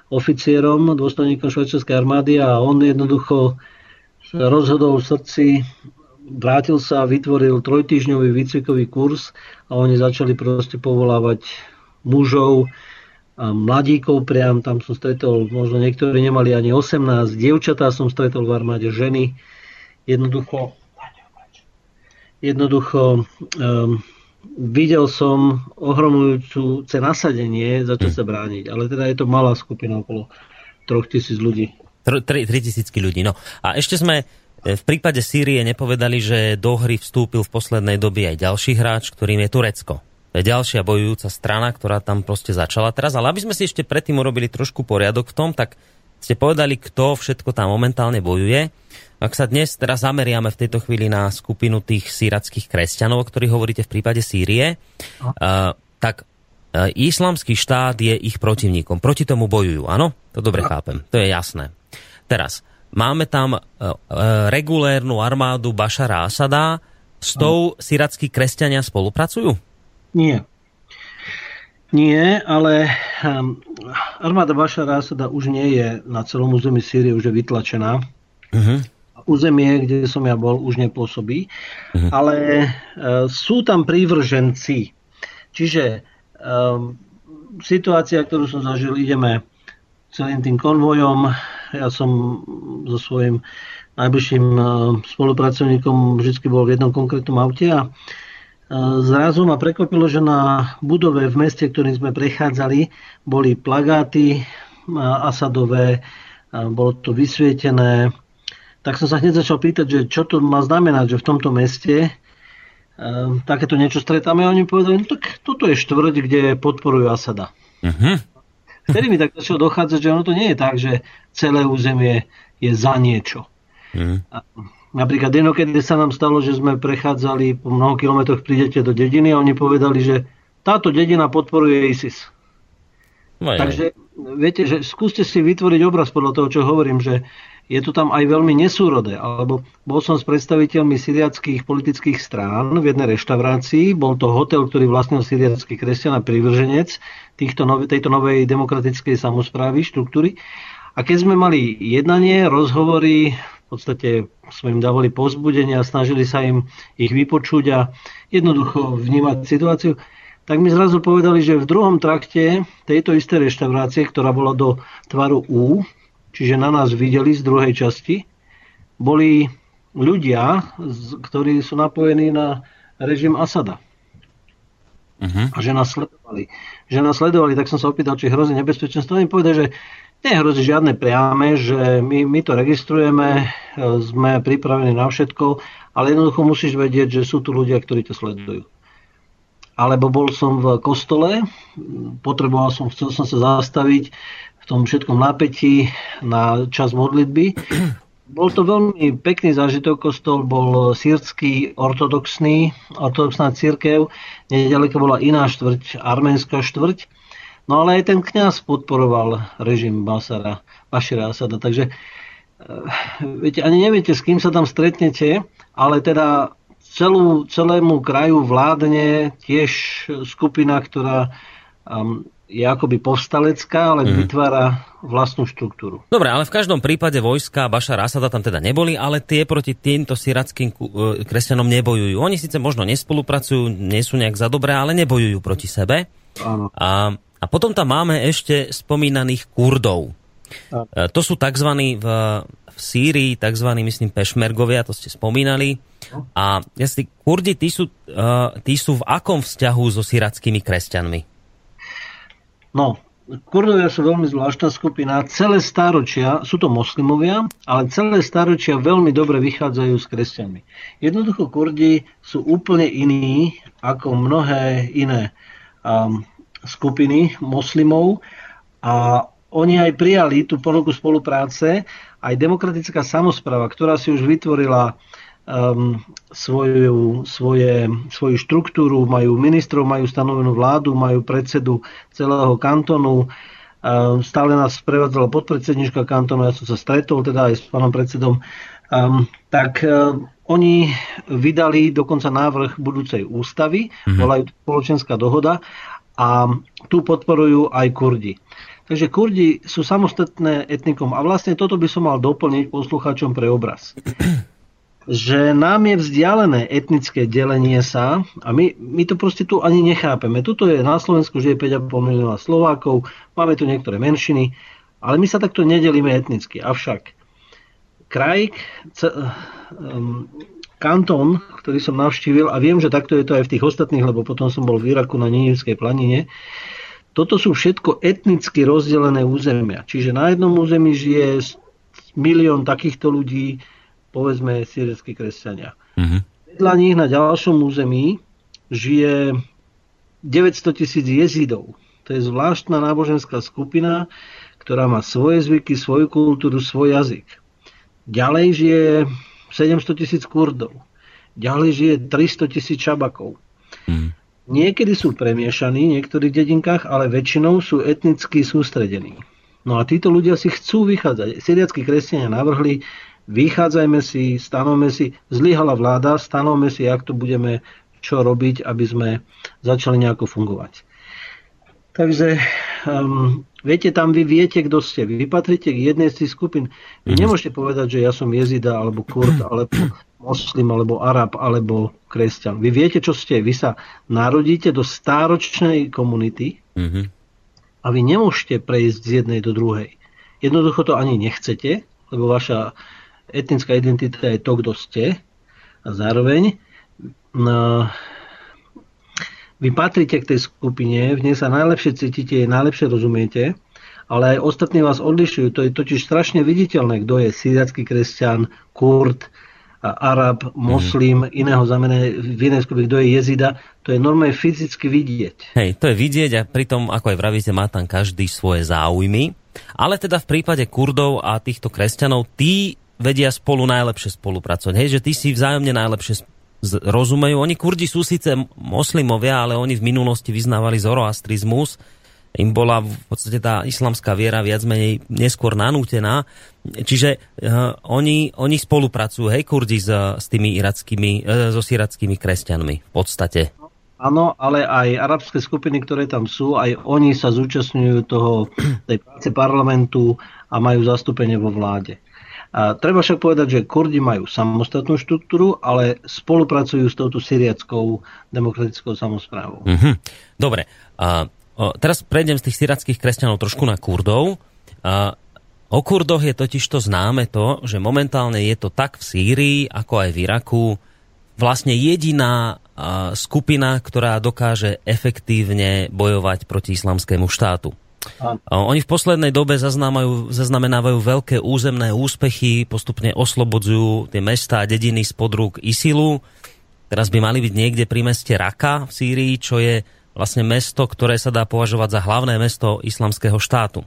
oficierom, dôstojníkom švajčiarskej armády a on jednoducho rozhodol v srdci vrátil sa a vytvoril trojtýždňový výcvikový kurz a oni začali proste povolávať mužov, a mladíkov priam, tam som stretol, možno niektorí nemali ani 18, dievčatá som stretol v armáde, ženy. Jednoducho, jednoducho um, videl som ohromujúce nasadenie začať sa brániť, ale teda je to malá skupina okolo 3000 ľudí. 3000 ľudí, no. A ešte sme v prípade Sýrie nepovedali, že do hry vstúpil v poslednej dobe aj ďalší hráč, ktorým je Turecko. Je ďalšia bojujúca strana, ktorá tam proste začala teraz. Ale aby sme si ešte predtým urobili trošku poriadok v tom, tak ste povedali, kto všetko tam momentálne bojuje. Ak sa dnes teraz zameriame v tejto chvíli na skupinu tých sírackých kresťanov, o ktorých hovoríte v prípade Sýrie, uh, tak islamský štát je ich protivníkom. Proti tomu bojujú, áno? To dobre chápem, to je jasné. Teraz, máme tam uh, uh, regulérnu armádu Bašara Asada, s tou sírackí kresťania spolupracujú? Nie. Nie, ale um, armáda Bašara Asada už nie je na celom území Sýrie, už je vytlačená. Uh-huh. Územie, kde som ja bol, už nepôsobí. Uh-huh. Ale uh, sú tam prívrženci. Čiže um, situácia, ktorú som zažil, ideme celým tým konvojom. Ja som so svojím najbližším uh, spolupracovníkom vždy bol v jednom konkrétnom aute a Zrazu ma prekvapilo, že na budove v meste, ktorým sme prechádzali, boli plagáty Asadové, bolo to vysvietené. Tak som sa hneď začal pýtať, že čo to má znamenať, že v tomto meste takéto niečo stretáme. A oni povedali, no tak toto je štvrť, kde podporujú Asada. Uh-huh. Vtedy mi tak začalo dochádzať, že ono to nie je tak, že celé územie je za niečo. Uh-huh. Napríklad inokedy sa nám stalo, že sme prechádzali po mnoho kilometroch, prídete do dediny a oni povedali, že táto dedina podporuje ISIS. No Takže viete, že skúste si vytvoriť obraz podľa toho, čo hovorím, že je to tam aj veľmi nesúrodé. Alebo bol som s predstaviteľmi syriackých politických strán v jednej reštaurácii. Bol to hotel, ktorý vlastnil syriacký kresťan a privrženec týchto nové, tejto novej demokratickej samozprávy, štruktúry. A keď sme mali jednanie, rozhovory, v podstate sme im dávali pozbudenia, snažili sa im ich vypočuť a jednoducho vnímať situáciu, tak mi zrazu povedali, že v druhom trakte tejto istej reštaurácie, ktorá bola do tvaru U, čiže na nás videli z druhej časti, boli ľudia, ktorí sú napojení na režim Asada. Uh-huh. A že nás sledovali. Že nás sledovali, tak som sa opýtal, či hrozí nebezpečenstvo. Oni povedali, že Nehrozí žiadne priame, že my, my to registrujeme, e, sme pripravení na všetko, ale jednoducho musíš vedieť, že sú tu ľudia, ktorí to sledujú. Alebo bol som v kostole, potreboval som, chcel som sa zastaviť tom všetkom napätí na čas modlitby. Bol to veľmi pekný zážitok, kostol bol sírsky ortodoxný, ortodoxná církev, nedaleko bola iná štvrť, arménska štvrť No ale aj ten kňaz podporoval režim Basara, Bašira Asada. Takže eh, viete, ani neviete, s kým sa tam stretnete, ale teda celú, celému kraju vládne tiež skupina, ktorá um, je akoby povstalecká, ale mm. vytvára vlastnú štruktúru. Dobre, ale v každom prípade vojska Bašara Asada tam teda neboli, ale tie proti týmto syrackým eh, kresťanom nebojujú. Oni síce možno nespolupracujú, nie sú nejak za dobré, ale nebojujú proti sebe. Áno. A a potom tam máme ešte spomínaných Kurdov. A. E, to sú tzv. v, v Sýrii, tzv. myslím pešmergovia, to ste spomínali. A jasný, Kurdi, tí sú, uh, tí sú v akom vzťahu so syrackými kresťanmi? No, Kurdovia sú veľmi zvláštna skupina. Celé stáročia, sú to moslimovia, ale celé stáročia veľmi dobre vychádzajú s kresťanmi. Jednoducho Kurdi sú úplne iní ako mnohé iné um, skupiny moslimov a oni aj prijali tú ponuku spolupráce. Aj demokratická samozpráva, ktorá si už vytvorila um, svoju, svoje, svoju štruktúru, majú ministrov, majú stanovenú vládu, majú predsedu celého kantonu. Um, stále nás prevádzala podpredsednička kantonu, ja som sa stretol teda aj s pánom predsedom. Um, tak um, oni vydali dokonca návrh budúcej ústavy, mm-hmm. volajú spoločenská dohoda a tu podporujú aj Kurdi. Takže Kurdi sú samostatné etnikom a vlastne toto by som mal doplniť poslucháčom pre obraz. Že nám je vzdialené etnické delenie sa a my, my to proste tu ani nechápeme. Tuto je na Slovensku, že je 5,5 milióna Slovákov, máme tu niektoré menšiny, ale my sa takto nedelíme etnicky. Avšak kraj, um, kantón, ktorý som navštívil a viem, že takto je to aj v tých ostatných, lebo potom som bol v Iraku na Ninivskej planine, toto sú všetko etnicky rozdelené územia. Čiže na jednom území žije milión takýchto ľudí, povedzme síreckí kresťania. Uh-huh. Vedľa nich na ďalšom území žije 900 tisíc jezidov. To je zvláštna náboženská skupina, ktorá má svoje zvyky, svoju kultúru, svoj jazyk. Ďalej žije 700 tisíc kurdov. Ďalej žije 300 tisíc čabakov. Hmm. Niekedy sú premiešaní v niektorých dedinkách, ale väčšinou sú etnicky sústredení. No a títo ľudia si chcú vychádzať. Syriackí kresťania navrhli vychádzajme si, stanovme si, zlyhala vláda, stanovme si, jak to budeme čo robiť, aby sme začali nejako fungovať. Takže um, viete, tam vy viete, kto ste. Vy patrite k jednej z tých skupín. Vy mhm. nemôžete povedať, že ja som jezida, alebo kurd, alebo moslim, alebo arab, alebo kresťan. Vy viete, čo ste. Vy sa narodíte do stáročnej komunity mm-hmm. a vy nemôžete prejsť z jednej do druhej. Jednoducho to ani nechcete, lebo vaša etnická identita je to, kto ste a zároveň no, vy patrite k tej skupine, v nej sa najlepšie cítite, najlepšie rozumiete, ale aj ostatní vás odlišujú. To je totiž strašne viditeľné, kto je síriacký kresťan, kurd, Arab, moslim, mm. iného znamená v inej skupine, kto je jezida, to je normálne fyzicky vidieť. Hej, to je vidieť a pritom, ako aj vravíte, má tam každý svoje záujmy. Ale teda v prípade Kurdov a týchto kresťanov, tí vedia spolu najlepšie spolupracovať. Hej, že tí si vzájomne najlepšie rozumejú. Oni kurdi sú síce moslimovia, ale oni v minulosti vyznávali zoroastrizmus. Im bola v podstate tá islamská viera viac menej neskôr nanútená. Čiže uh, oni, oni spolupracujú, hej, kurdi s, s tými irackými, uh, so syrackými kresťanmi v podstate. Áno, ale aj arabské skupiny, ktoré tam sú, aj oni sa zúčastňujú toho, tej práce parlamentu a majú zastúpenie vo vláde. A treba však povedať, že Kurdi majú samostatnú štruktúru, ale spolupracujú s touto syriackou demokratickou samozprávou. Mm-hmm. Dobre. A, o, teraz prejdem z tých syriackých kresťanov trošku na Kurdov. A, o Kurdoch je totiž to známe to, že momentálne je to tak v Sýrii, ako aj v Iraku, vlastne jediná skupina, ktorá dokáže efektívne bojovať proti islamskému štátu. Oni v poslednej dobe zaznamenávajú veľké územné úspechy, postupne oslobodzujú tie mesta a dediny spod rúk ISILu. Teraz by mali byť niekde pri meste Raka v Sýrii, čo je vlastne mesto, ktoré sa dá považovať za hlavné mesto islamského štátu.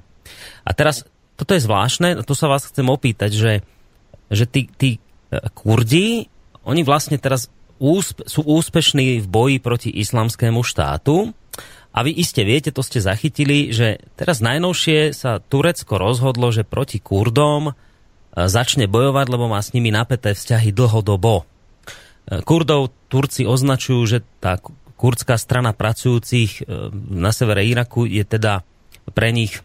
A teraz, toto je zvláštne, to sa vás chcem opýtať, že, že tí, tí e, Kurdi, oni vlastne teraz úspe, sú úspešní v boji proti islamskému štátu, a vy iste viete, to ste zachytili, že teraz najnovšie sa Turecko rozhodlo, že proti Kurdom e, začne bojovať, lebo má s nimi napäté vzťahy dlhodobo. E, Kurdov Turci označujú, že tá kurdská strana pracujúcich e, na severe Iraku je teda pre nich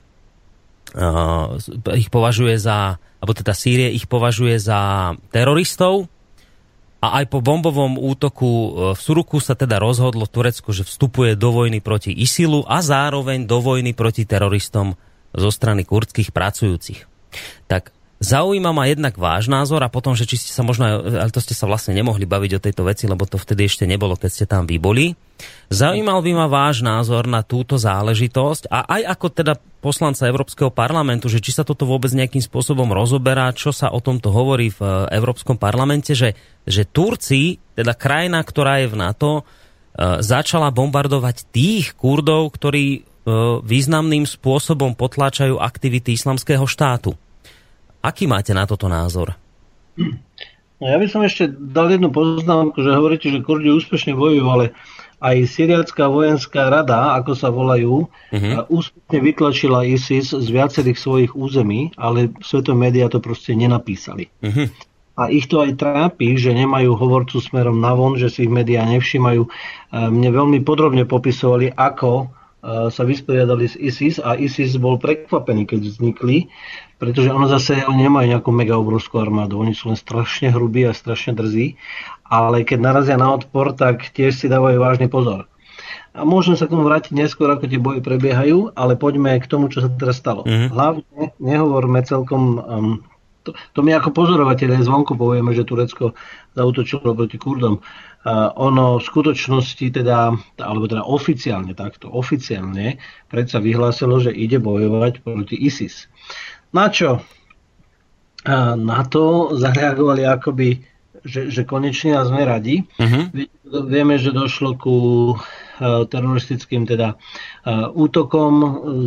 ich považuje za, alebo teda Sýrie ich považuje za teroristov, a aj po bombovom útoku e, v Suruku sa teda rozhodlo Turecko, že vstupuje do vojny proti ISILu a zároveň do vojny proti teroristom zo strany kurdských pracujúcich. Tak Zaujíma ma jednak váš názor a potom, že či ste sa možno, ale to ste sa vlastne nemohli baviť o tejto veci, lebo to vtedy ešte nebolo, keď ste tam vy boli. Zaujímal by ma váš názor na túto záležitosť a aj ako teda poslanca Európskeho parlamentu, že či sa toto vôbec nejakým spôsobom rozoberá, čo sa o tomto hovorí v eh, Európskom parlamente, že, že Turci, teda krajina, ktorá je v NATO, e, začala bombardovať tých Kurdov, ktorí e, významným spôsobom potláčajú aktivity islamského štátu. Aký máte na toto názor? No ja by som ešte dal jednu poznámku, že hovoríte, že Kurdi úspešne bojujú, ale aj Syriacká vojenská rada, ako sa volajú, uh-huh. úspešne vytlačila ISIS z viacerých svojich území, ale svetové médiá to proste nenapísali. Uh-huh. A ich to aj trápi, že nemajú hovorcu smerom na von, že si ich médiá nevšimajú. Mne veľmi podrobne popisovali, ako sa vysporiadali s ISIS a ISIS bol prekvapený, keď vznikli, pretože ono zase oni nemajú nejakú mega obrovskú armádu, oni sú len strašne hrubí a strašne drzí, ale keď narazia na odpor, tak tiež si dávajú vážny pozor. A môžeme sa k tomu vrátiť neskôr, ako tie boje prebiehajú, ale poďme k tomu, čo sa teraz stalo. Mm-hmm. Hlavne nehovorme celkom um, to, to my ako pozorovateľe zvonku povieme, že Turecko zautočilo proti Kurdom. Uh, ono v skutočnosti teda, alebo teda oficiálne takto, oficiálne predsa vyhlásilo, že ide bojovať proti ISIS. Na čo? Na to zareagovali akoby, že, že konečne a sme radi. Uh-huh. Vieme, že došlo ku uh, teroristickým teda uh, útokom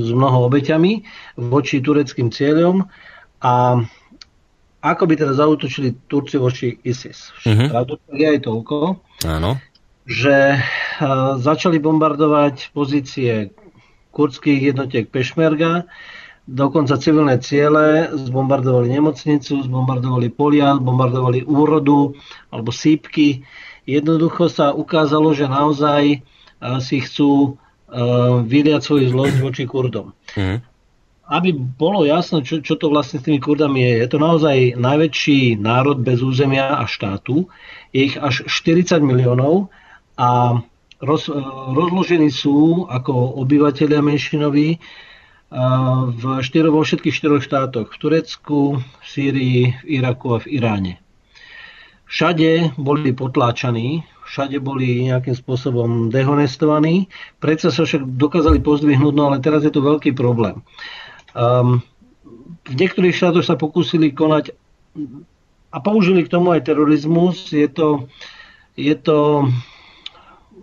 s mnoho obeťami voči tureckým cieľom a ako by teda zautočili Turci voči ISIS. Uh-huh. Pravdu je aj toľko, Áno. že uh, začali bombardovať pozície kurdských jednotiek Pešmerga, dokonca civilné ciele, zbombardovali nemocnicu, zbombardovali polia, zbombardovali úrodu alebo sípky. Jednoducho sa ukázalo, že naozaj uh, si chcú uh, vyliať svoju zlosť voči Kurdom. Uh-huh aby bolo jasno, čo, čo to vlastne s tými Kurdami je. Je to naozaj najväčší národ bez územia a štátu. Je ich až 40 miliónov a roz, rozložení sú ako obyvateľia menšinoví v štyro, vo všetkých štyroch štátoch. V Turecku, v Sýrii, v Iraku a v Iráne. Všade boli potláčaní, všade boli nejakým spôsobom dehonestovaní, predsa sa však dokázali pozdvihnúť, no ale teraz je to veľký problém. Um, v niektorých štátoch sa pokúsili konať a použili k tomu aj terorizmus. Je to, je to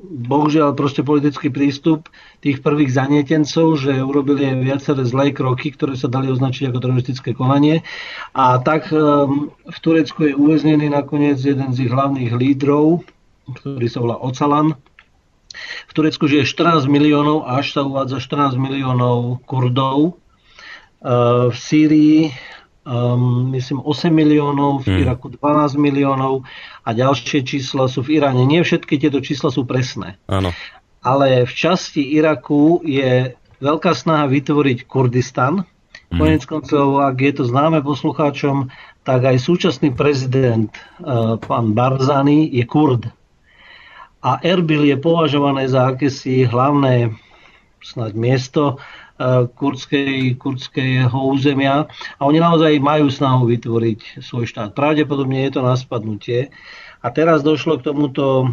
bohužiaľ proste politický prístup tých prvých zanietencov, že urobili viaceré zlé kroky, ktoré sa dali označiť ako teroristické konanie. A tak um, v Turecku je uväznený nakoniec jeden z ich hlavných lídrov, ktorý sa volá Ocalan. V Turecku žije 14 miliónov, až sa uvádza 14 miliónov Kurdov, v Sýrii um, myslím 8 miliónov, v hmm. Iraku 12 miliónov a ďalšie čísla sú v Iráne. Nie všetky tieto čísla sú presné. Áno. Ale v časti Iraku je veľká snaha vytvoriť Kurdistan. Hmm. Konec koncov, ak je to známe poslucháčom, tak aj súčasný prezident, uh, pán Barzani, je Kurd. A Erbil je považované za akési hlavné snad miesto E, kurdskej, kurdského územia a oni naozaj majú snahu vytvoriť svoj štát. Pravdepodobne je to na spadnutie. A teraz došlo k tomuto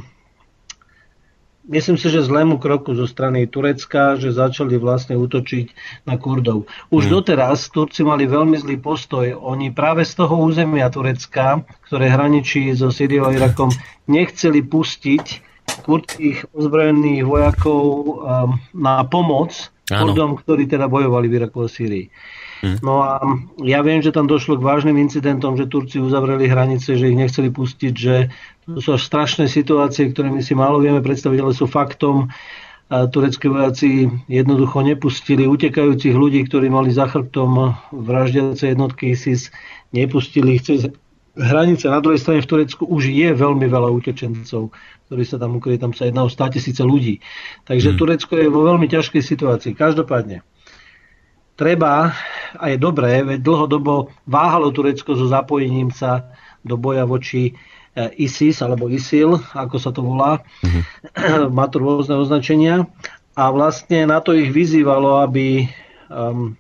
myslím si, že zlému kroku zo strany Turecka, že začali vlastne útočiť na Kurdov. Už hmm. doteraz Turci mali veľmi zlý postoj. Oni práve z toho územia Turecka, ktoré hraničí so Syriou a Irakom, nechceli pustiť kurdských ozbrojených vojakov um, na pomoc Kurdom, ktorí teda bojovali v Iraku a Syrii. Hm. No a ja viem, že tam došlo k vážnym incidentom, že Turci uzavreli hranice, že ich nechceli pustiť, že to sú až strašné situácie, ktoré my si málo vieme predstaviť, ale sú faktom. A turecké vojaci jednoducho nepustili utekajúcich ľudí, ktorí mali za chrbtom vraždiace jednotky ISIS, nepustili ich cez hranice. Na druhej strane v Turecku už je veľmi veľa utečencov, ktorí sa tam ukryli, tam sa jedná o 100 tisíce ľudí. Takže hmm. Turecko je vo veľmi ťažkej situácii. Každopádne, treba, a je dobré, veď dlhodobo váhalo Turecko so zapojením sa do boja voči eh, ISIS alebo ISIL, ako sa to volá. Hmm. Má to rôzne označenia. A vlastne na to ich vyzývalo, aby um,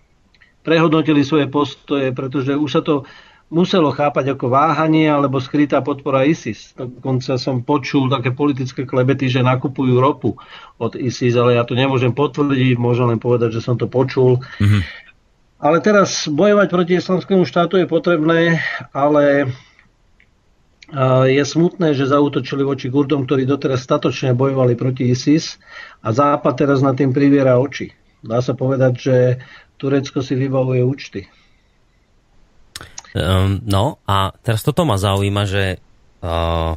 prehodnotili svoje postoje, pretože už sa to muselo chápať ako váhanie alebo skrytá podpora ISIS. Dokonca som počul také politické klebety, že nakupujú ropu od ISIS, ale ja to nemôžem potvrdiť, môžem len povedať, že som to počul. Mm-hmm. Ale teraz bojovať proti islamskému štátu je potrebné, ale je smutné, že zautočili voči Kurdom, ktorí doteraz statočne bojovali proti ISIS a Západ teraz na tým priviera oči. Dá sa povedať, že Turecko si vybavuje účty. Um, no a teraz toto ma zaujíma, že uh,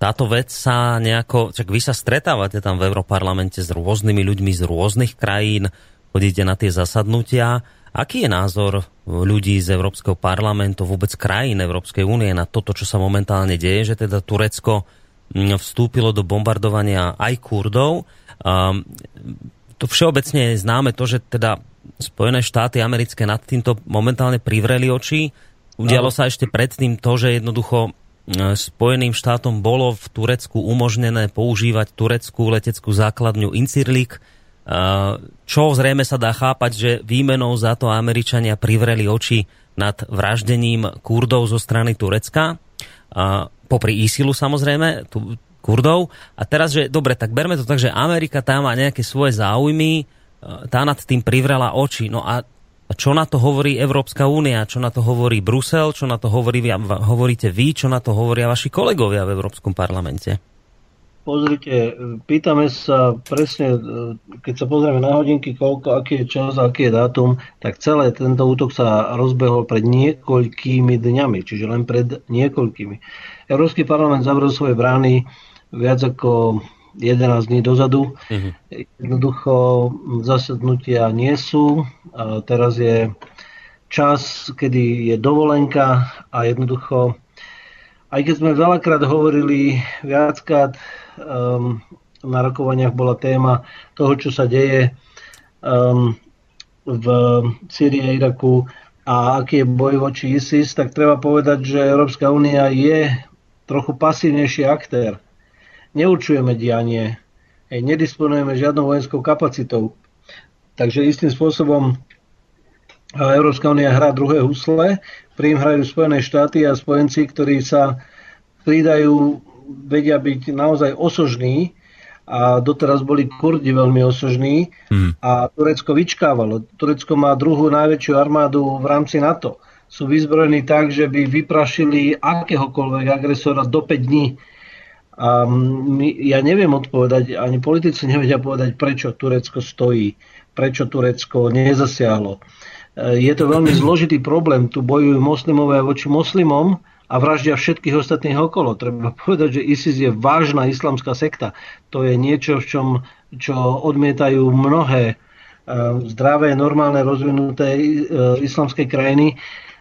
táto vec sa nejako, čak vy sa stretávate tam v Európarlamente s rôznymi ľuďmi z rôznych krajín, chodíte na tie zasadnutia. Aký je názor ľudí z Európskeho parlamentu, vôbec krajín Európskej únie na toto, čo sa momentálne deje, že teda Turecko vstúpilo do bombardovania aj Kurdov? Um, to všeobecne je známe to, že teda Spojené štáty americké nad týmto momentálne privreli oči. Udialo sa ešte predtým to, že jednoducho e, Spojeným štátom bolo v Turecku umožnené používať tureckú leteckú základňu Incirlik, e, čo zrejme sa dá chápať, že výmenou za to Američania privreli oči nad vraždením Kurdov zo strany Turecka, popri ISILu samozrejme, tu, Kurdov. A teraz, že dobre, tak berme to tak, že Amerika tam má nejaké svoje záujmy, tá nad tým privrela oči. No a čo na to hovorí Európska únia, čo na to hovorí Brusel, čo na to hovorí, hovoríte vy, čo na to hovoria vaši kolegovia v Európskom parlamente? Pozrite, pýtame sa presne, keď sa pozrieme na hodinky, koľko, aký je čas, aký je dátum, tak celé tento útok sa rozbehol pred niekoľkými dňami, čiže len pred niekoľkými. Európsky parlament zavrel svoje brány viac ako 11 dní dozadu. Uh-huh. Jednoducho zasadnutia nie sú. A teraz je čas, kedy je dovolenka a jednoducho, aj keď sme veľakrát hovorili, viackrát um, na rokovaniach bola téma toho, čo sa deje um, v Syrii a Iraku a aký je boj voči ISIS, tak treba povedať, že Európska únia je trochu pasívnejší aktér neurčujeme dianie, nedisponujeme žiadnou vojenskou kapacitou. Takže istým spôsobom Európska únia hrá druhé husle, pri hrajú Spojené štáty a spojenci, ktorí sa pridajú, vedia byť naozaj osožní a doteraz boli Kurdi veľmi osožní hmm. a Turecko vyčkávalo. Turecko má druhú najväčšiu armádu v rámci NATO. Sú vyzbrojení tak, že by vyprašili akéhokoľvek agresora do 5 dní a my, ja neviem odpovedať, ani politici nevedia povedať, prečo Turecko stojí, prečo Turecko nezasiahlo. E, je to veľmi zložitý problém. Tu bojujú moslimové voči moslimom a vraždia všetkých ostatných okolo. Treba povedať, že ISIS je vážna islamská sekta. To je niečo, v čom, čo odmietajú mnohé e, zdravé, normálne, rozvinuté e, islamské krajiny.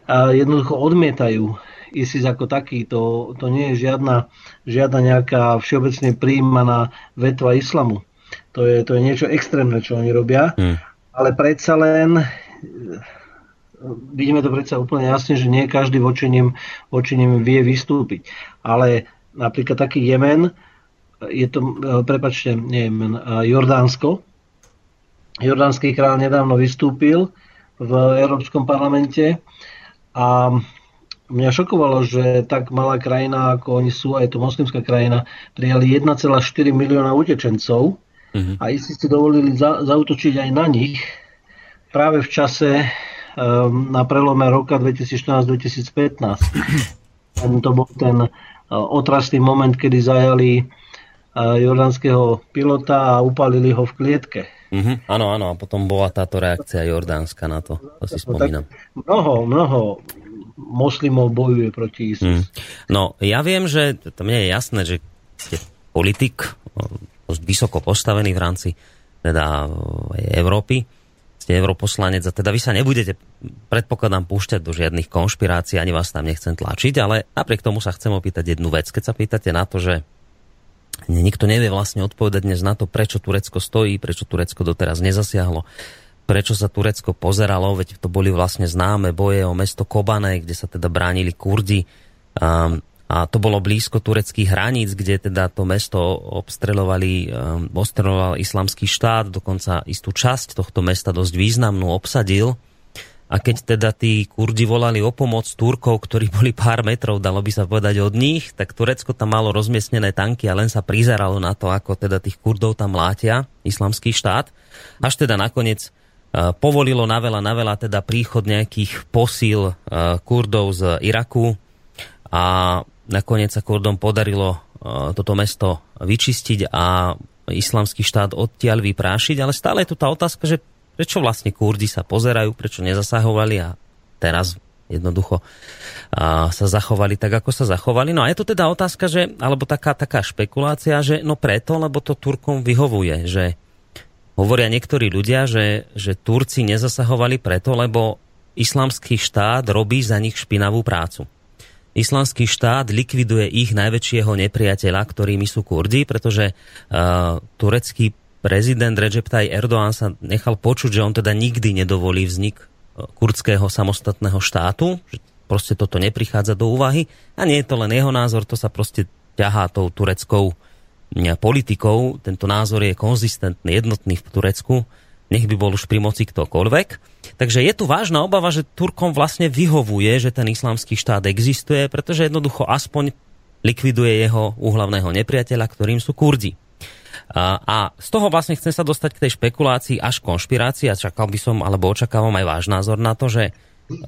Jednoducho odmietajú ISIS ako taký. To, to nie je žiadna, žiadna nejaká všeobecne príjmaná vetva islamu. To je, to je niečo extrémne, čo oni robia. Hmm. Ale predsa len vidíme to predsa úplne jasne, že nie každý voči nim, voči nim vie vystúpiť. Ale napríklad taký Jemen, je to, prepačte, nie Jemen, Jordánsko. Jordánsky král nedávno vystúpil v Európskom parlamente a mňa šokovalo, že tak malá krajina, ako oni sú, aj to moslimská krajina, prijali 1,4 milióna utečencov uh-huh. a istí si dovolili za, zautočiť aj na nich práve v čase um, na prelome roka 2014-2015. to bol ten uh, otrastný moment, kedy zajali uh, jordánskeho pilota a upalili ho v klietke. Uh-huh. Áno, áno, a potom bola táto reakcia jordánska na to, to si spomínam. Tak mnoho, mnoho moslimov bojuje proti ISIS. Mm. No, ja viem, že to mne je jasné, že ste politik, vysoko postavený v rámci teda Európy, ste europoslanec a teda vy sa nebudete, predpokladám, púšťať do žiadnych konšpirácií, ani vás tam nechcem tlačiť, ale napriek tomu sa chcem opýtať jednu vec. Keď sa pýtate na to, že nikto nevie vlastne odpovedať dnes na to, prečo Turecko stojí, prečo Turecko doteraz nezasiahlo, prečo sa Turecko pozeralo, veď to boli vlastne známe boje o mesto Kobane, kde sa teda bránili Kurdi. Um, a to bolo blízko tureckých hraníc, kde teda to mesto obstrelovali, um, obstreloval islamský štát, dokonca istú časť tohto mesta dosť významnú obsadil. A keď teda tí Kurdi volali o pomoc Turkov, ktorí boli pár metrov, dalo by sa povedať od nich, tak Turecko tam malo rozmiestnené tanky a len sa prizeralo na to, ako teda tých Kurdov tam látia, islamský štát. Až teda nakoniec povolilo na veľa, na veľa teda príchod nejakých posíl Kurdov z Iraku a nakoniec sa Kurdom podarilo toto mesto vyčistiť a islamský štát odtiaľ vyprášiť, ale stále je tu tá otázka, že prečo vlastne Kurdi sa pozerajú, prečo nezasahovali a teraz jednoducho a, sa zachovali tak, ako sa zachovali. No a je to teda otázka, že, alebo taká, taká špekulácia, že no preto, lebo to Turkom vyhovuje, že Hovoria niektorí ľudia, že, že Turci nezasahovali preto, lebo islamský štát robí za nich špinavú prácu. Islamský štát likviduje ich najväčšieho nepriateľa, ktorými sú Kurdi, pretože uh, turecký prezident Recep Tayyip Erdoğan sa nechal počuť, že on teda nikdy nedovolí vznik kurdského samostatného štátu, že proste toto neprichádza do úvahy a nie je to len jeho názor, to sa proste ťahá tou tureckou politikou. Tento názor je konzistentný, jednotný v Turecku, nech by bol už pri moci ktokoľvek. Takže je tu vážna obava, že Turkom vlastne vyhovuje, že ten islamský štát existuje, pretože jednoducho aspoň likviduje jeho úhlavného nepriateľa, ktorým sú Kurdi. A, a z toho vlastne chcem sa dostať k tej špekulácii až konšpirácii a čakal by som, alebo očakávam aj váš názor na to, že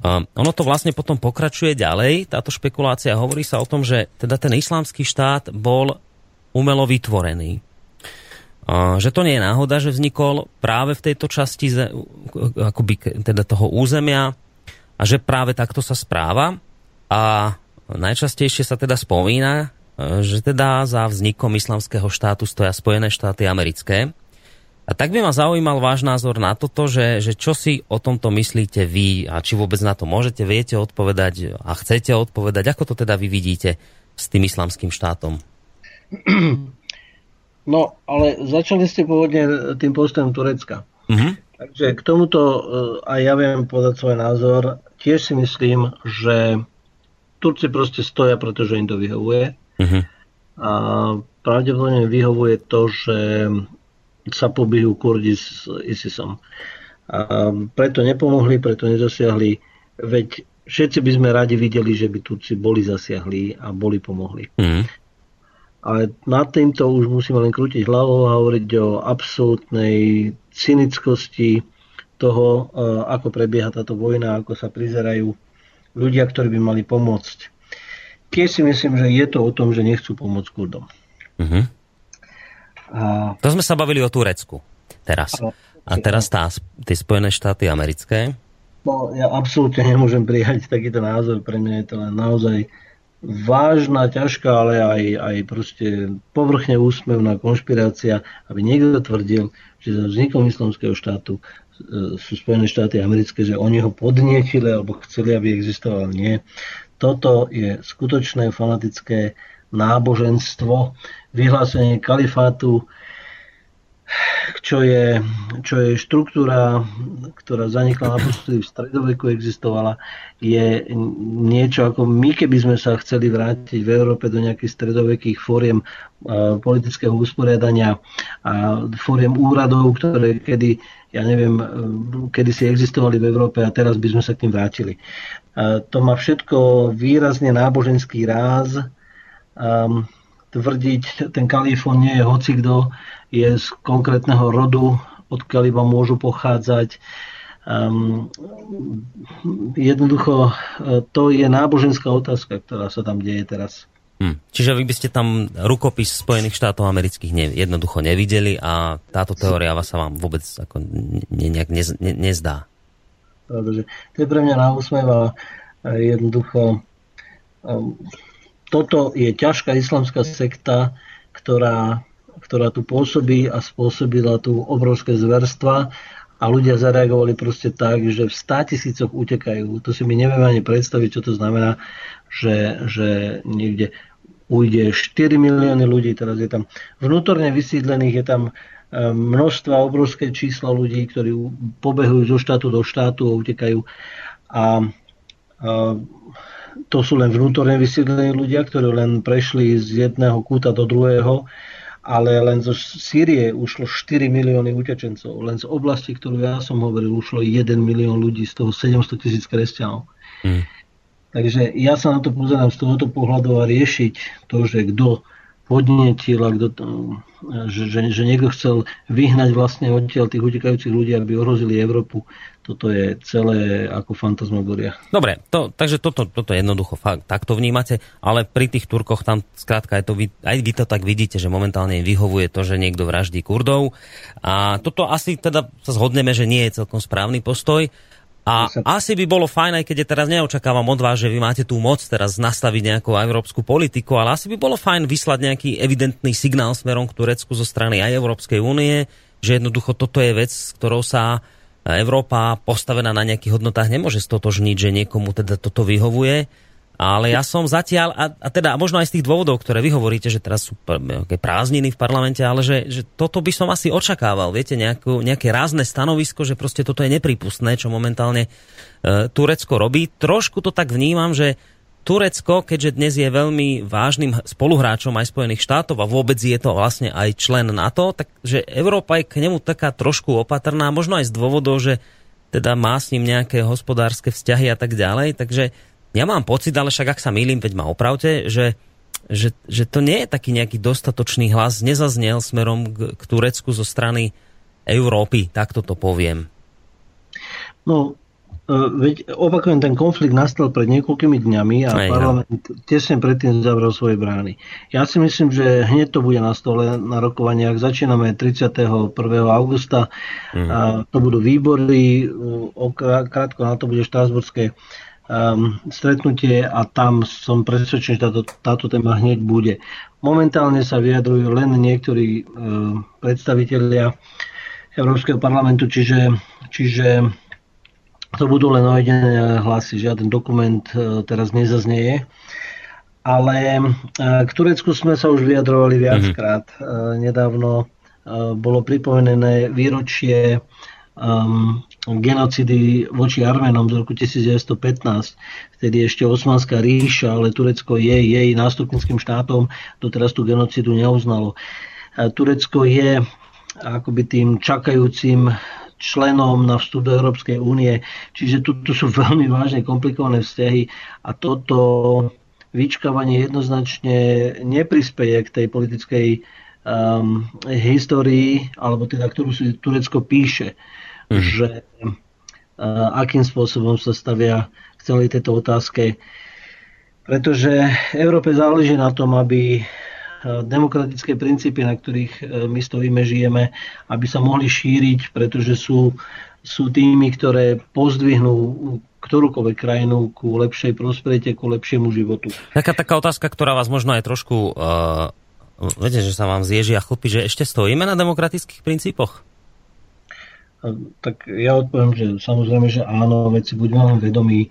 um, ono to vlastne potom pokračuje ďalej, táto špekulácia, hovorí sa o tom, že teda ten islamský štát bol umelo vytvorený. Že to nie je náhoda, že vznikol práve v tejto časti akoby, teda toho územia a že práve takto sa správa a najčastejšie sa teda spomína, že teda za vznikom islamského štátu stoja Spojené štáty americké. A tak by ma zaujímal váš názor na toto, že, že čo si o tomto myslíte vy a či vôbec na to môžete, viete odpovedať a chcete odpovedať, ako to teda vy vidíte s tým islamským štátom? No, ale začali ste pôvodne tým postom Turecka. Uh-huh. Takže k tomuto e, aj ja viem povedať svoj názor. Tiež si myslím, že Turci proste stoja, pretože im to vyhovuje. Uh-huh. A pravdepodobne vyhovuje to, že sa pobijú Kurdi s ISISom. A preto nepomohli, preto nezasiahli, veď všetci by sme radi videli, že by Turci boli zasiahli a boli pomohli. Uh-huh. Ale nad týmto už musíme len krútiť hlavou a hovoriť o absolútnej cynickosti toho, ako prebieha táto vojna, ako sa prizerajú ľudia, ktorí by mali pomôcť tiež si myslím, že je to o tom, že nechcú pomôcť Kurdom. Uh-huh. A... To sme sa bavili o Turecku teraz. A teraz tá, tie Spojené štáty americké? No, ja absolútne nemôžem prijať takýto názor. Pre mňa je to len naozaj vážna, ťažká, ale aj, aj proste povrchne úsmevná konšpirácia, aby niekto tvrdil, že za vznikom islamského štátu e, sú Spojené štáty americké, že oni ho podnietili alebo chceli, aby existoval. Nie. Toto je skutočné fanatické náboženstvo, vyhlásenie kalifátu, čo je, čo je štruktúra, ktorá zanikla naposledy v stredoveku, existovala, je niečo ako my, keby sme sa chceli vrátiť v Európe do nejakých stredovekých fóriem politického usporiadania a fóriem úradov, ktoré kedy, ja neviem, kedy si existovali v Európe a teraz by sme sa k tým vrátili. To má všetko výrazne náboženský ráz. Um, tvrdiť, ten kalifón nie je hocikdo, je z konkrétneho rodu, odkiaľ iba môžu pochádzať. Um, jednoducho to je náboženská otázka, ktorá sa tam deje teraz. Hm. Čiže vy by ste tam rukopis Spojených štátov amerických ne, jednoducho nevideli a táto teória sa vám vôbec ako ne, nejak ne, ne, nezdá. Pretože to je pre mňa na úsmev a jednoducho um, toto je ťažká islamská sekta, ktorá, ktorá tu pôsobí a spôsobila tu obrovské zverstva a ľudia zareagovali proste tak, že v 100 tisícoch utekajú. To si my nevieme ani predstaviť, čo to znamená, že, že niekde ujde 4 milióny ľudí, teraz je tam vnútorne vysídlených, je tam množstva, obrovské čísla ľudí, ktorí pobehujú zo štátu do štátu a utekajú. A, a to sú len vnútorne vysídlení ľudia, ktorí len prešli z jedného kúta do druhého, ale len zo Sýrie ušlo 4 milióny utečencov. Len z oblasti, ktorú ja som hovoril, ušlo 1 milión ľudí, z toho 700 tisíc kresťanov. Mm. Takže ja sa na to pozerám z tohoto pohľadu a riešiť to, že kto podnietil, kto to, že, že, že niekto chcel vyhnať vlastne odtiaľ tých utekajúcich ľudí, aby ohrozili Európu. Toto je celé ako fantasmagoria. Dobre, to, takže toto, toto jednoducho fakt, tak to vnímate, ale pri tých Turkoch tam skrátka je to, aj vy to tak vidíte, že momentálne im vyhovuje to, že niekto vraždí Kurdov. A toto asi teda sa zhodneme, že nie je celkom správny postoj. A asi by bolo fajn, aj keď je teraz neočakávam od vás, že vy máte tú moc teraz nastaviť nejakú európsku politiku, ale asi by bolo fajn vyslať nejaký evidentný signál smerom k Turecku zo strany aj Európskej únie, že jednoducho toto je vec, s ktorou sa Európa postavená na nejakých hodnotách nemôže stotožniť, že niekomu teda toto vyhovuje. Ale ja som zatiaľ, a, a teda možno aj z tých dôvodov, ktoré vy hovoríte, že teraz sú prázdniny v parlamente, ale že, že toto by som asi očakával, viete, nejakú, nejaké rázne stanovisko, že proste toto je nepripustné, čo momentálne e, Turecko robí. Trošku to tak vnímam, že Turecko, keďže dnes je veľmi vážnym spoluhráčom aj Spojených štátov a vôbec je to vlastne aj člen NATO, takže Európa je k nemu taká trošku opatrná, možno aj z dôvodov, že teda má s ním nejaké hospodárske vzťahy a tak ďalej, takže ja mám pocit, ale však ak sa milím, veď ma opravte, že, že, že to nie je taký nejaký dostatočný hlas, nezaznel smerom k, k Turecku zo strany Európy, takto to poviem. No, veď opakujem, ten konflikt nastal pred niekoľkými dňami a Aj, parlament tesne predtým zavrel svoje brány. Ja si myslím, že hneď to bude na stole na rokovaniach. Začíname 31. augusta. Mm. A to budú výbory, krátko na to bude štrásburské um, stretnutie a tam som presvedčený, že táto, táto téma hneď bude. Momentálne sa vyjadrujú len niektorí um, predstavitelia Európskeho parlamentu, čiže, čiže to budú len ojedené hlasy, žiaden dokument uh, teraz nezaznieje. Ale uh, k Turecku sme sa už vyjadrovali viackrát. Mm-hmm. Nedávno bolo pripomenené výročie um, genocidy voči Arménom z roku 1915, vtedy ešte Osmanská ríša, ale Turecko je jej nástupnickým štátom, doteraz tú genocidu neuznalo. Turecko je akoby tým čakajúcim členom na vstup do Európskej únie, čiže tu, tu sú veľmi vážne komplikované vzťahy a toto vyčkávanie jednoznačne neprispeje k tej politickej um, histórii, alebo teda ktorú si Turecko píše mm. že akým spôsobom sa stavia k celej tejto otázke. Pretože Európe záleží na tom, aby demokratické princípy, na ktorých e, my stojíme, žijeme, aby sa mohli šíriť, pretože sú, sú tými, ktoré pozdvihnú ktorúkoľvek krajinu ku lepšej prosperite, ku lepšiemu životu. Taká, taká otázka, ktorá vás možno aj trošku, uh, viete, že sa vám zježia chlpy, že ešte stojíme na demokratických princípoch? Tak ja odpoviem, že samozrejme, že áno, veci buďme len vedomí,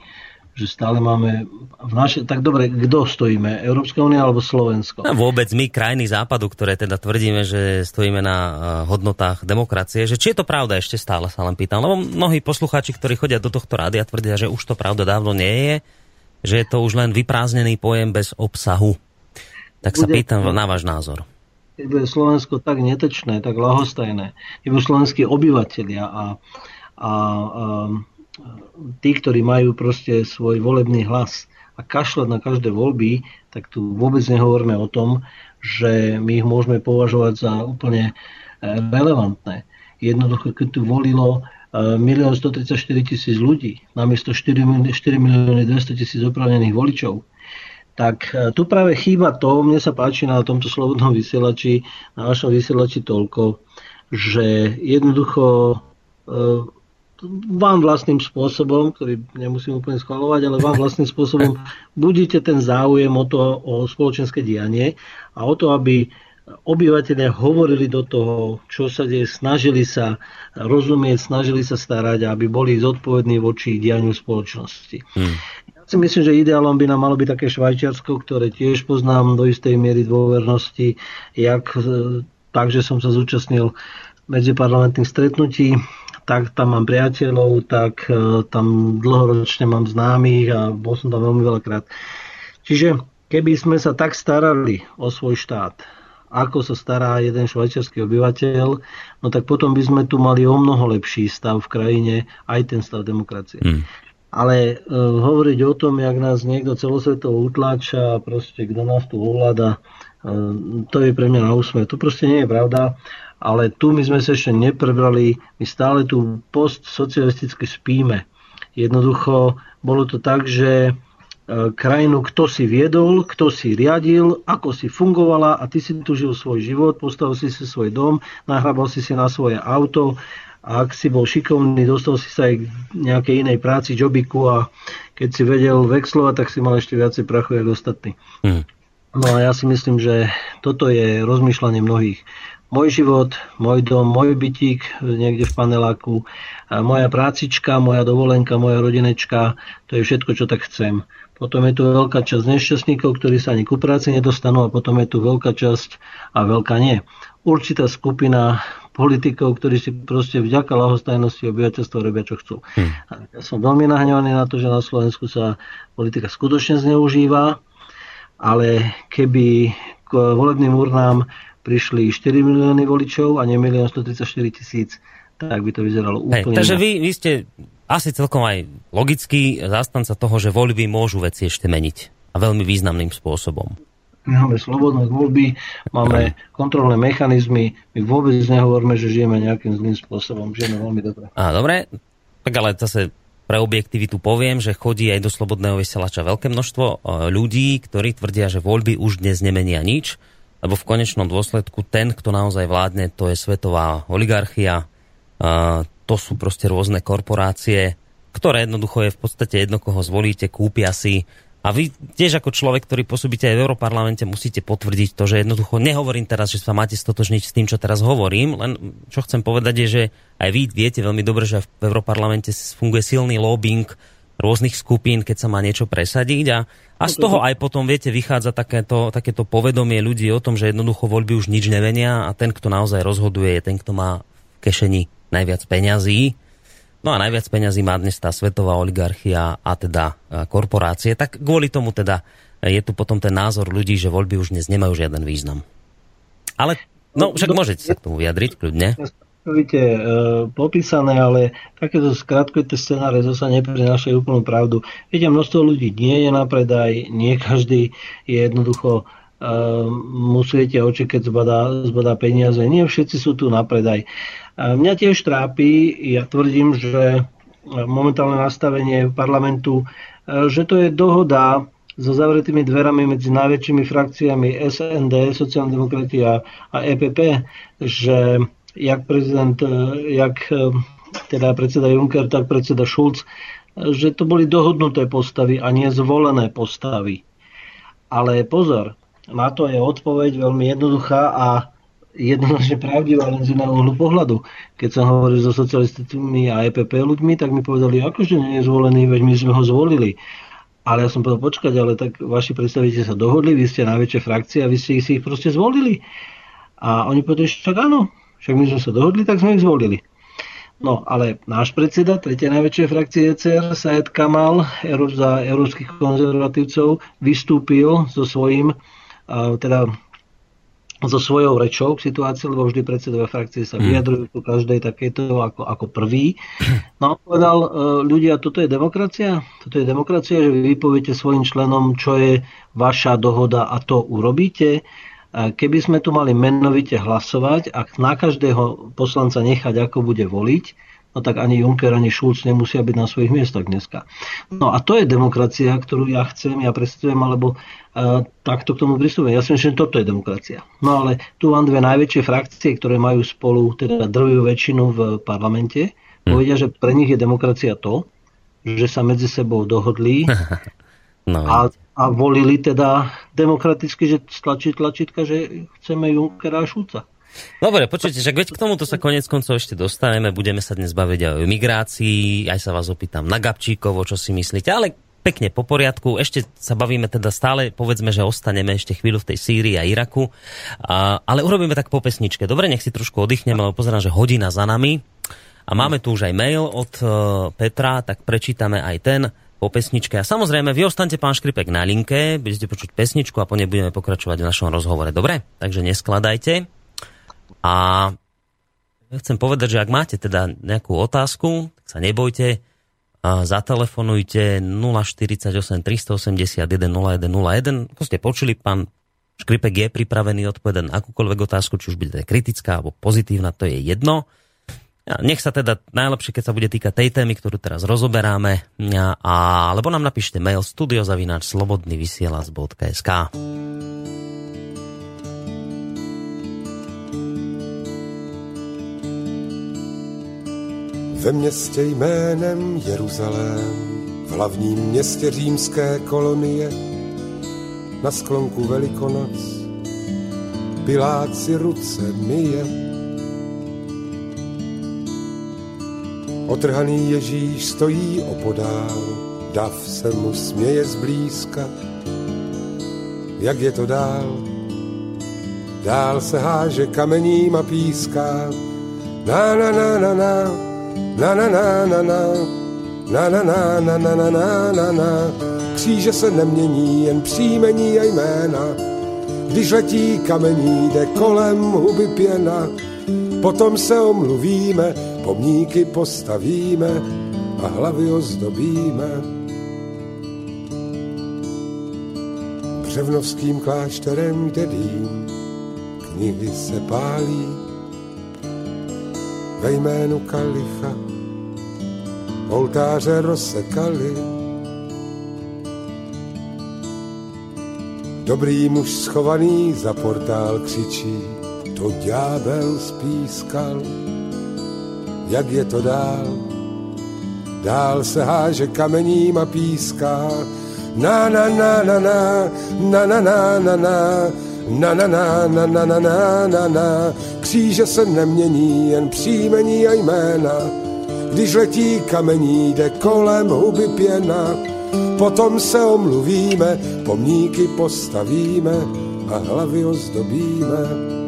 že stále máme v naše, tak dobre, kto stojíme? Európska únia alebo Slovensko? No, vôbec my, krajiny západu, ktoré teda tvrdíme, že stojíme na uh, hodnotách demokracie, že či je to pravda ešte stále sa len pýtam, lebo mnohí poslucháči, ktorí chodia do tohto rádia, tvrdia, že už to pravda dávno nie je, že je to už len vyprázdnený pojem bez obsahu. Tak Bude... sa pýtam na váš názor keď bude Slovensko tak netečné, tak lahostajné, keď budú slovenskí obyvateľia a, a, a tí, ktorí majú proste svoj volebný hlas a kašľať na každé voľby, tak tu vôbec nehovoríme o tom, že my ich môžeme považovať za úplne e, relevantné. Jednoducho, keď tu volilo 1 134 tisíc ľudí, namiesto 4 milióny 200 tisíc opravnených voličov, tak e, tu práve chýba to, mne sa páči na tomto slobodnom vysielači, na vašom vysielači toľko, že jednoducho e, vám vlastným spôsobom, ktorý nemusím úplne schvalovať, ale vám vlastným spôsobom budíte ten záujem o to, o spoločenské dianie a o to, aby obyvateľia hovorili do toho, čo sa deje, snažili sa rozumieť, snažili sa starať, aby boli zodpovední voči dianiu spoločnosti. Hmm si myslím, že ideálom by nám malo byť také Švajčiarsko, ktoré tiež poznám do istej miery dôvernosti, jak, e, takže som sa zúčastnil medziparlamentných stretnutí, tak tam mám priateľov, tak e, tam dlhoročne mám známych a bol som tam veľmi veľakrát. Čiže keby sme sa tak starali o svoj štát, ako sa stará jeden švajčiarsky obyvateľ, no tak potom by sme tu mali o mnoho lepší stav v krajine, aj ten stav demokracie. Hmm. Ale uh, hovoriť o tom, jak nás niekto celosvetovo utláča proste kto nás tu ovláda, uh, to je pre mňa na úsmev. To proste nie je pravda. Ale tu my sme sa ešte neprebrali, my stále tu postsocialisticky spíme. Jednoducho bolo to tak, že uh, krajinu kto si viedol, kto si riadil, ako si fungovala a ty si tu žil svoj život, postavil si si svoj dom, nahrabal si si na svoje auto a ak si bol šikovný, dostal si sa aj k nejakej inej práci, jobiku a keď si vedel vexlovať, tak si mal ešte viacej prachu ako ostatní. Hmm. No a ja si myslím, že toto je rozmýšľanie mnohých. Môj život, môj dom, môj bytík niekde v paneláku, moja prácička, moja dovolenka, moja rodinečka, to je všetko, čo tak chcem. Potom je tu veľká časť nešťastníkov, ktorí sa ani ku práci nedostanú a potom je tu veľká časť a veľká nie. Určitá skupina politikov, ktorí si proste vďaka lahostajnosti obyvateľstva robia, čo chcú. Hmm. Ja som veľmi nahňovaný na to, že na Slovensku sa politika skutočne zneužíva ale keby k volebným urnám prišli 4 milióny voličov a nie 1 134 tisíc, tak by to vyzeralo úplne... Hej, takže vy, vy ste asi celkom aj logický zastanca toho, že voľby môžu veci ešte meniť. A veľmi významným spôsobom. Máme slobodné voľby, máme kontrolné mechanizmy, my vôbec nehovoríme, že žijeme nejakým zlým spôsobom, žijeme veľmi dobre. A dobre, tak ale zase pre objektivitu poviem, že chodí aj do Slobodného vysielača veľké množstvo e, ľudí, ktorí tvrdia, že voľby už dnes nemenia nič, lebo v konečnom dôsledku ten, kto naozaj vládne, to je svetová oligarchia, to sú proste rôzne korporácie, ktoré jednoducho je v podstate jedno, koho zvolíte, kúpia si. A vy tiež ako človek, ktorý pôsobíte aj v Európarlamente, musíte potvrdiť to, že jednoducho nehovorím teraz, že sa máte stotožniť s tým, čo teraz hovorím, len čo chcem povedať je, že aj vy viete veľmi dobre, že v Európarlamente funguje silný lobbying rôznych skupín, keď sa má niečo presadiť a, a z toho aj potom, viete, vychádza takéto, takéto povedomie ľudí o tom, že jednoducho voľby už nič nevenia a ten, kto naozaj rozhoduje, je ten, kto má v kešeni najviac peňazí No a najviac peňazí má dnes tá svetová oligarchia a teda e, korporácie. Tak kvôli tomu teda je tu potom ten názor ľudí, že voľby už dnes nemajú žiaden význam. Ale, no však môžete sa k tomu vyjadriť kľudne. Víte, e, popísané, ale takéto skrátkové scenáre zase neprinášajú úplnú pravdu. Viete, množstvo ľudí nie je na predaj, nie každý je jednoducho e, musíte oči, keď zbadá, zbadá peniaze. Nie všetci sú tu na predaj. Mňa tiež trápi, ja tvrdím, že momentálne nastavenie parlamentu, že to je dohoda so zavretými dverami medzi najväčšími frakciami SND, sociálne demokraty a, a EPP, že jak prezident, jak teda predseda Juncker, tak predseda Schulz, že to boli dohodnuté postavy a nie zvolené postavy. Ale pozor, na to je odpoveď veľmi jednoduchá a jednoznačne pravdivá len z iného uhlu pohľadu. Keď som hovoril so socialistami a EPP ľuďmi, tak mi povedali, akože nie je zvolený, veď my sme ho zvolili. Ale ja som povedal, počkať, ale tak vaši predstaviteľi sa dohodli, vy ste najväčšie frakcie a vy ste si ich proste zvolili. A oni povedali, však áno, však my sme sa dohodli, tak sme ich zvolili. No, ale náš predseda, tretie najväčšie frakcie ECR, Saed Kamal, za európskych konzervatívcov, vystúpil so svojím, teda so svojou rečou k situácii, lebo vždy predsedovia frakcie sa hmm. vyjadrujú ku každej takéto ako, ako prvý. No a povedal, e, ľudia, toto je demokracia? Toto je demokracia, že vy vypoviete svojim členom, čo je vaša dohoda a to urobíte? Keby sme tu mali menovite hlasovať a na každého poslanca nechať, ako bude voliť, no tak ani Juncker, ani Schulz nemusia byť na svojich miestach dneska. No a to je demokracia, ktorú ja chcem, ja predstavujem, alebo uh, takto k tomu pristupujem. Ja si myslím, že toto je demokracia. No ale tu mám dve najväčšie frakcie, ktoré majú spolu teda drvivú väčšinu v parlamente. Hm. Povedia, že pre nich je demokracia to, že sa medzi sebou dohodli no. a, a volili teda demokraticky, že stlačí tlačítka, že chceme Junckera a Šulca. Dobre, počujte, že veď k tomuto sa konec koncov ešte dostaneme, budeme sa dnes baviť aj o migrácii, aj sa vás opýtam na Gabčíkovo, čo si myslíte, ale pekne po poriadku. Ešte sa bavíme teda stále, povedzme, že ostaneme ešte chvíľu v tej Sýrii a Iraku, a, ale urobíme tak po pesničke. Dobre, nech si trošku oddychneme, lebo pozerám, že hodina za nami. A máme tu už aj mail od uh, Petra, tak prečítame aj ten po pesničke. A samozrejme, vy ostanete, pán Škripek, na linke, budete počuť pesničku a po nej budeme pokračovať v našom rozhovore. Dobre? Takže neskladajte. A chcem povedať, že ak máte teda nejakú otázku, tak sa nebojte, zatelefonujte 048 381 0101. Ako ste počuli, pán Škripek je pripravený odpovedať na akúkoľvek otázku, či už bude kritická alebo pozitívna, to je jedno. Nech sa teda najlepšie, keď sa bude týkať tej témy, ktorú teraz rozoberáme, a, alebo nám napíšte mail studiozavináč slobodnyvysielac.sk. Ve městě jménem Jeruzalém, v hlavním městě římské kolonie, na sklonku Velikonoc. Pilát si ruce myje. Otrhaný Ježíš stojí opodál, dav se mu směje zblízka. Jak je to dál? Dál se háže kamením a píská. Na na na na na, na na na na na, na na na na na na na na na. Kříže se nemění, jen příjmení a jména. Když letí kamení, jde kolem huby pěna. Potom se omluvíme, pomníky postavíme a hlavy ozdobíme. Převnovským klášterem jde dým, knihy se pálí ve jménu kalicha, oltáře rozsekali. Dobrý muž schovaný za portál křičí, to ďábel spískal. Jak je to dál? Dál se háže kamením a píská. Na na na na na, na na na na na, na na na na na na na na na. Kříže se nemění, jen příjmení a jména. Když letí kamení, jde kolem huby pěna. Potom se omluvíme, pomníky postavíme a hlavy ozdobíme.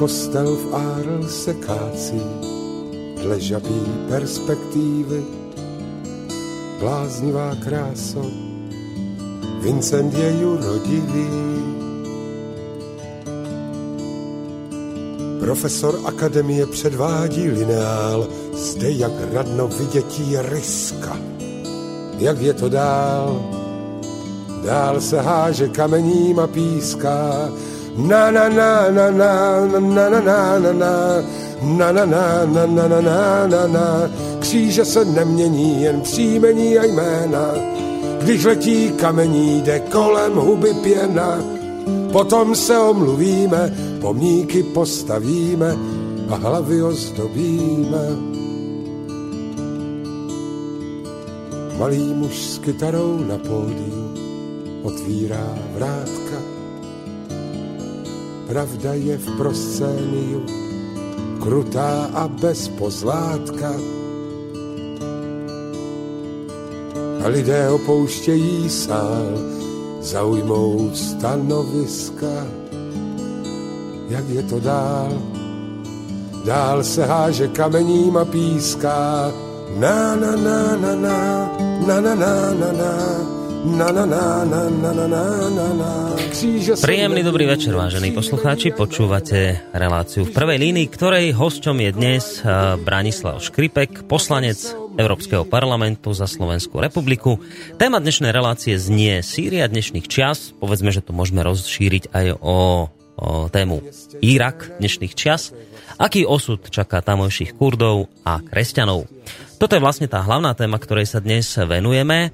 Kostel v Árl se kácí dle žabí perspektívy. Bláznivá kráso, Vincent je rodilý. Profesor akademie předvádí lineál, zde jak radno vidětí ryska. Jak je to dál? Dál se háže kamením a píská. Na na na na na na na na na na na na na na na na na na na Kříže se nemění, jen příjmení a jména. Když letí kamení, jde kolem huby pěna. Potom se omluvíme, pomníky postavíme a hlavy ozdobíme. Malý muž s kytarou na pódiu otvírá vrátka. Pravda je v proscéniu, krutá a bez pozlátka. A lidé opouštějí sál, zaujmout stanoviska. Jak je to dál? Dál se háže kamením a píská. Na na na na, na na na na na. Na, na, na, na, na, na, na, na, na. Príjemný dobrý večer, vážení poslucháči. Počúvate reláciu v prvej línii, ktorej hosťom je dnes Branislav Škripek, poslanec Európskeho parlamentu za Slovenskú republiku. Téma dnešnej relácie znie Sýria dnešných čias. Povedzme, že to môžeme rozšíriť aj o, o tému Irak dnešných čias. Aký osud čaká tamojších Kurdov a kresťanov? Toto je vlastne tá hlavná téma, ktorej sa dnes venujeme.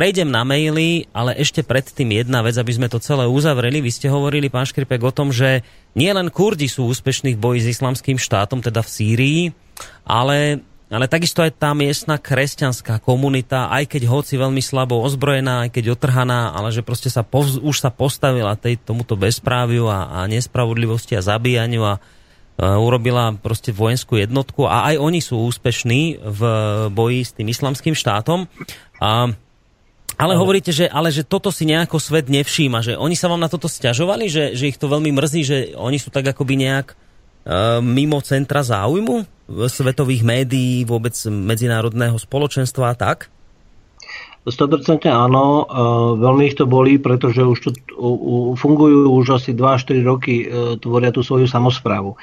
Prejdem na maily, ale ešte predtým jedna vec, aby sme to celé uzavreli. Vy ste hovorili, pán Škripek, o tom, že nie len Kurdi sú úspešní v boji s islamským štátom, teda v Sýrii, ale, ale takisto aj tá miestna kresťanská komunita, aj keď hoci veľmi slabo ozbrojená, aj keď otrhaná, ale že proste sa pov, už sa postavila tej, tomuto bezpráviu a, a nespravodlivosti a zabíjaniu a urobila proste vojenskú jednotku a aj oni sú úspešní v boji s tým islamským štátom. A ale, hovoríte, že, ale že toto si nejako svet nevšíma, že oni sa vám na toto stiažovali, že, že ich to veľmi mrzí, že oni sú tak akoby nejak uh, mimo centra záujmu svetových médií, vôbec medzinárodného spoločenstva a tak? 100% áno, veľmi ich to bolí, pretože už tu fungujú už asi 2-4 roky, e, tvoria tú svoju samozprávu. E,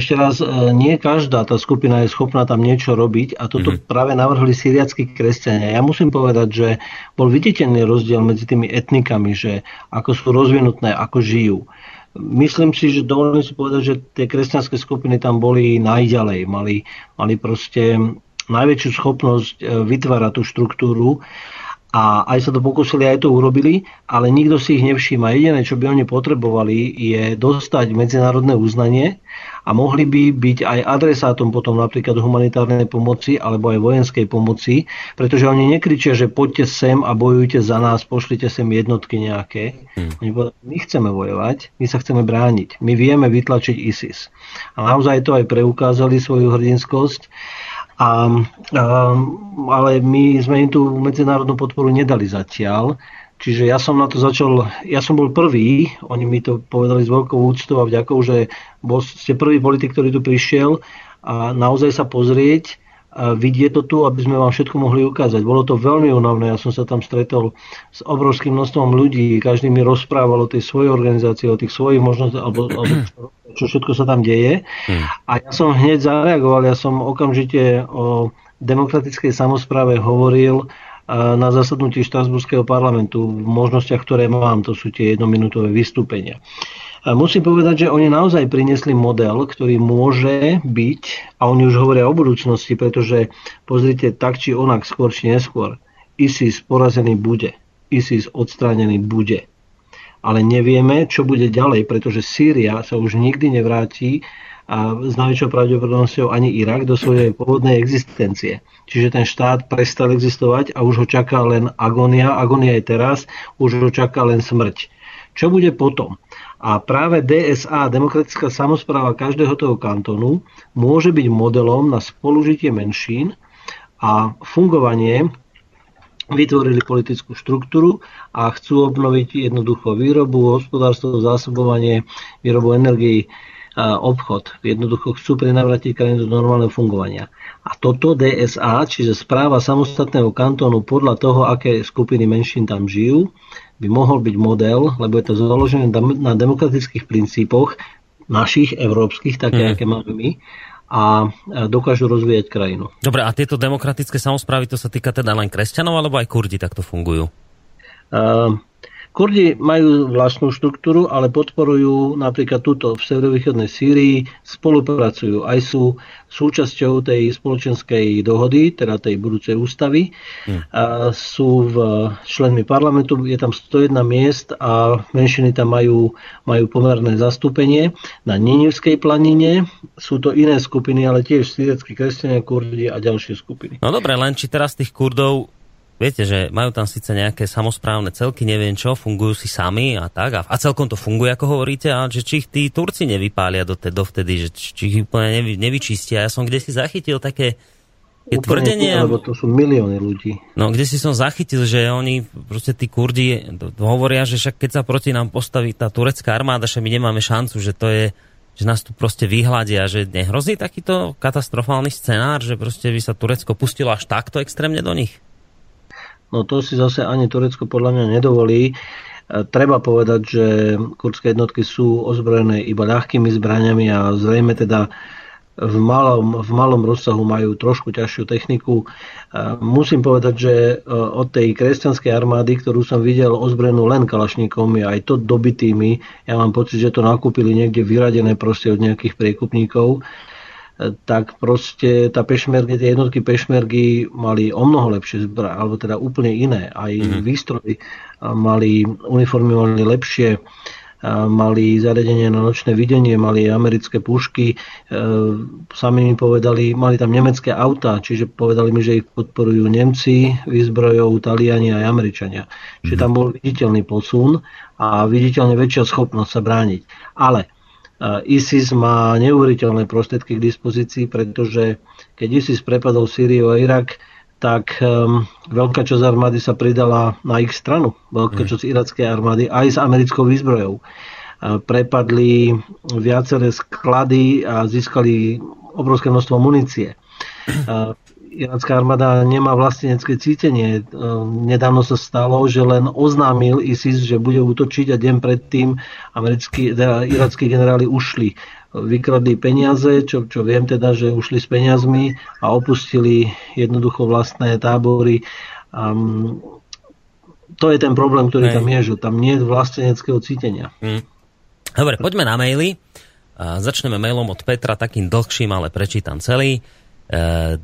ešte raz, e, nie každá tá skupina je schopná tam niečo robiť a toto mm-hmm. práve navrhli syriackí kresťania. Ja musím povedať, že bol viditeľný rozdiel medzi tými etnikami, že ako sú rozvinuté, ako žijú. Myslím si, že dovolím si povedať, že tie kresťanské skupiny tam boli najďalej. Mali, mali proste najväčšiu schopnosť e, vytvárať tú štruktúru a aj sa to pokúsili, aj to urobili, ale nikto si ich nevšíma. Jediné, čo by oni potrebovali, je dostať medzinárodné uznanie a mohli by byť aj adresátom potom napríklad humanitárnej pomoci alebo aj vojenskej pomoci, pretože oni nekričia, že poďte sem a bojujte za nás, pošlite sem jednotky nejaké. Hmm. Oni povedali, my chceme bojovať, my sa chceme brániť, my vieme vytlačiť ISIS. A naozaj to aj preukázali svoju hrdinskosť a, a, ale my sme im tú medzinárodnú podporu nedali zatiaľ. Čiže ja som na to začal, ja som bol prvý, oni mi to povedali s veľkou úctou a vďakou, že bol, ste prvý politik, ktorý tu prišiel a naozaj sa pozrieť, a vidieť to tu, aby sme vám všetko mohli ukázať. Bolo to veľmi únavné, ja som sa tam stretol s obrovským množstvom ľudí, každý mi rozprával o tej svojej organizácii, o tých svojich možnostiach, alebo, alebo čo všetko sa tam deje. Hmm. A ja som hneď zareagoval, ja som okamžite o demokratickej samozpráve hovoril na zasadnutí Štrasburského parlamentu v možnostiach, ktoré mám, to sú tie jednominútové vystúpenia. A musím povedať, že oni naozaj priniesli model, ktorý môže byť, a oni už hovoria o budúcnosti, pretože pozrite, tak či onak, skôr či neskôr, ISIS porazený bude. ISIS odstránený bude ale nevieme, čo bude ďalej, pretože Sýria sa už nikdy nevráti a s najväčšou pravdepodobnosťou ani Irak do svojej pôvodnej existencie. Čiže ten štát prestal existovať a už ho čaká len agónia, agónia je teraz, už ho čaká len smrť. Čo bude potom? A práve DSA, demokratická samozpráva každého toho kantonu, môže byť modelom na spolužitie menšín a fungovanie vytvorili politickú štruktúru a chcú obnoviť jednoducho výrobu, hospodárstvo, zásobovanie, výrobu energii, obchod. Jednoducho chcú prinavrátiť krajinu do normálneho fungovania. A toto DSA, čiže správa samostatného kantónu podľa toho, aké skupiny menšín tam žijú, by mohol byť model, lebo je to založené na demokratických princípoch našich, európskych, také, mm. aké máme my, a dokážu rozvíjať krajinu. Dobre, a tieto demokratické samozprávy, to sa týka teda len kresťanov, alebo aj kurdi takto fungujú? Uh, Kurdi majú vlastnú štruktúru, ale podporujú napríklad túto v severovýchodnej Sýrii, spolupracujú, aj sú súčasťou tej spoločenskej dohody, teda tej budúcej ústavy. Hmm. A sú v členmi parlamentu, je tam 101 miest a menšiny tam majú, majú pomerné zastúpenie. Na Ninivskej planine sú to iné skupiny, ale tiež síreckí kresťania, kurdi a ďalšie skupiny. No dobre, len či teraz tých kurdov viete, že majú tam síce nejaké samozprávne celky, neviem čo, fungujú si sami a tak. A, a celkom to funguje, ako hovoríte, a že či ich tí Turci nevypália do te, dovtedy, že či ich úplne nevy, nevyčistia. Ja som kde si zachytil také je tvrdenie... Lebo to sú milióny ľudí. No, kde si som zachytil, že oni, proste tí Kurdi hovoria, že však keď sa proti nám postaví tá turecká armáda, že my nemáme šancu, že to je že nás tu proste vyhľadia, že nehrozí takýto katastrofálny scenár, že proste by sa Turecko pustilo až takto extrémne do nich? No to si zase ani Turecko podľa mňa nedovolí. E, treba povedať, že kurdské jednotky sú ozbrojené iba ľahkými zbraniami a zrejme teda v malom, v malom rozsahu majú trošku ťažšiu techniku. E, musím povedať, že e, od tej kresťanskej armády, ktorú som videl ozbrojenú len kalašníkmi, aj to dobitými, ja mám pocit, že to nakúpili niekde vyradené proste od nejakých priekupníkov, tak proste tá pešmergy, tie jednotky pešmergy mali o mnoho lepšie zbraň, alebo teda úplne iné. Aj mm-hmm. výstroje mali, uniformy mali lepšie, mali zariadenie na nočné videnie, mali americké pušky, e, sami mi povedali, mali tam nemecké auta, čiže povedali mi, že ich podporujú Nemci, výzbrojov, Taliani aj Američania. Čiže mhm. tam bol viditeľný posun a viditeľne väčšia schopnosť sa brániť. Ale ISIS má neuveriteľné prostriedky k dispozícii, pretože keď ISIS prepadol Sýriu a Irak, tak um, veľká časť armády sa pridala na ich stranu. Veľká mm. časť irackej armády aj s americkou výzbrojou. Uh, prepadli viaceré sklady a získali obrovské množstvo munície. Uh, iracká armáda nemá vlastenecké cítenie. E, nedávno sa stalo, že len oznámil ISIS, že bude útočiť a deň predtým americkí, teda irackí generáli ušli. Vykradli peniaze, čo, čo viem teda, že ušli s peniazmi a opustili jednoducho vlastné tábory. Um, to je ten problém, ktorý Hej. tam je, že tam nie je vlasteneckého cítenia. Hmm. Dobre, poďme na maily. Začneme mailom od Petra, takým dlhším, ale prečítam celý.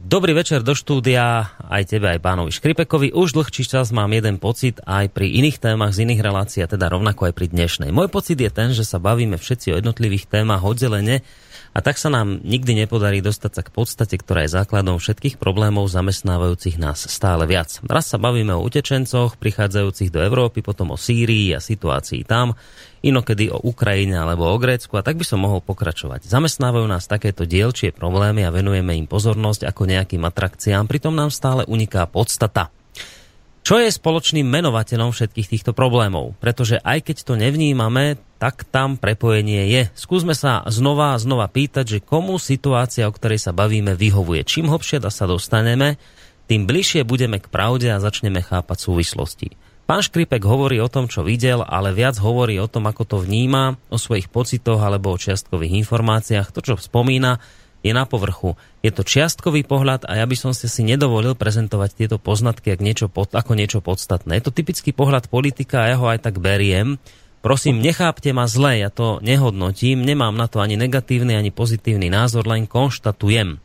Dobrý večer do štúdia aj tebe, aj pánovi Škripekovi. Už dlhší čas mám jeden pocit aj pri iných témach z iných relácií, a teda rovnako aj pri dnešnej. Môj pocit je ten, že sa bavíme všetci o jednotlivých témach oddelene a tak sa nám nikdy nepodarí dostať sa k podstate, ktorá je základom všetkých problémov zamestnávajúcich nás stále viac. Raz sa bavíme o utečencoch prichádzajúcich do Európy, potom o Sýrii a situácii tam inokedy o Ukrajine alebo o Grécku a tak by som mohol pokračovať. Zamestnávajú nás takéto dielčie problémy a venujeme im pozornosť ako nejakým atrakciám, pritom nám stále uniká podstata. Čo je spoločným menovateľom všetkých týchto problémov? Pretože aj keď to nevnímame, tak tam prepojenie je. Skúsme sa znova a znova pýtať, že komu situácia, o ktorej sa bavíme, vyhovuje. Čím hlbšie sa dostaneme, tým bližšie budeme k pravde a začneme chápať súvislosti. Pán Škripek hovorí o tom, čo videl, ale viac hovorí o tom, ako to vníma, o svojich pocitoch alebo o čiastkových informáciách. To, čo spomína, je na povrchu. Je to čiastkový pohľad a ja by som si nedovolil prezentovať tieto poznatky ako niečo, pod, ako niečo podstatné. Je to typický pohľad politika a ja ho aj tak beriem. Prosím, nechápte ma zle, ja to nehodnotím, nemám na to ani negatívny, ani pozitívny názor, len konštatujem.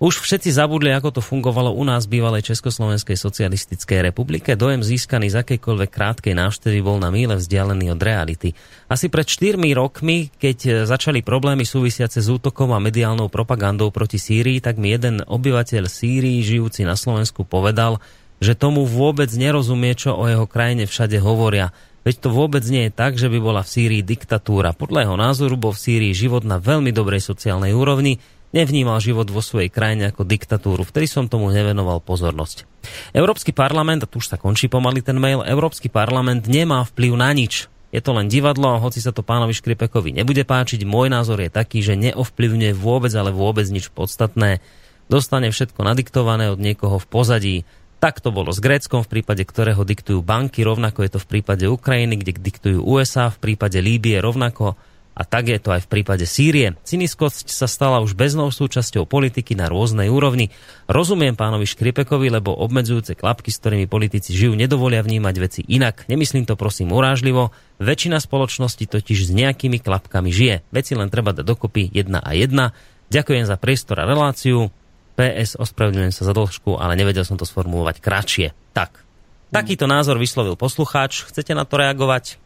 Už všetci zabudli, ako to fungovalo u nás v bývalej Československej socialistickej republike. Dojem získaný z akejkoľvek krátkej návštevy bol na míle vzdialený od reality. Asi pred 4 rokmi, keď začali problémy súvisiace s útokom a mediálnou propagandou proti Sýrii, tak mi jeden obyvateľ Sýrii, žijúci na Slovensku, povedal, že tomu vôbec nerozumie, čo o jeho krajine všade hovoria. Veď to vôbec nie je tak, že by bola v Sýrii diktatúra. Podľa jeho názoru bol v Sýrii život na veľmi dobrej sociálnej úrovni, nevnímal život vo svojej krajine ako diktatúru. Vtedy som tomu nevenoval pozornosť. Európsky parlament, a tu už sa končí pomaly ten mail, Európsky parlament nemá vplyv na nič. Je to len divadlo a hoci sa to pánovi Škripekovi nebude páčiť, môj názor je taký, že neovplyvňuje vôbec, ale vôbec nič podstatné. Dostane všetko nadiktované od niekoho v pozadí. Tak to bolo s Gréckom, v prípade ktorého diktujú banky, rovnako je to v prípade Ukrajiny, kde diktujú USA, v prípade Líbie rovnako a tak je to aj v prípade Sýrie. Cyniskosť sa stala už beznou súčasťou politiky na rôznej úrovni. Rozumiem pánovi Škripekovi, lebo obmedzujúce klapky, s ktorými politici žijú, nedovolia vnímať veci inak. Nemyslím to prosím urážlivo. Väčšina spoločnosti totiž s nejakými klapkami žije. Veci len treba dať dokopy jedna a jedna. Ďakujem za priestor a reláciu. PS, ospravedlňujem sa za dĺžku, ale nevedel som to sformulovať kratšie. Tak, takýto názor vyslovil poslucháč. Chcete na to reagovať?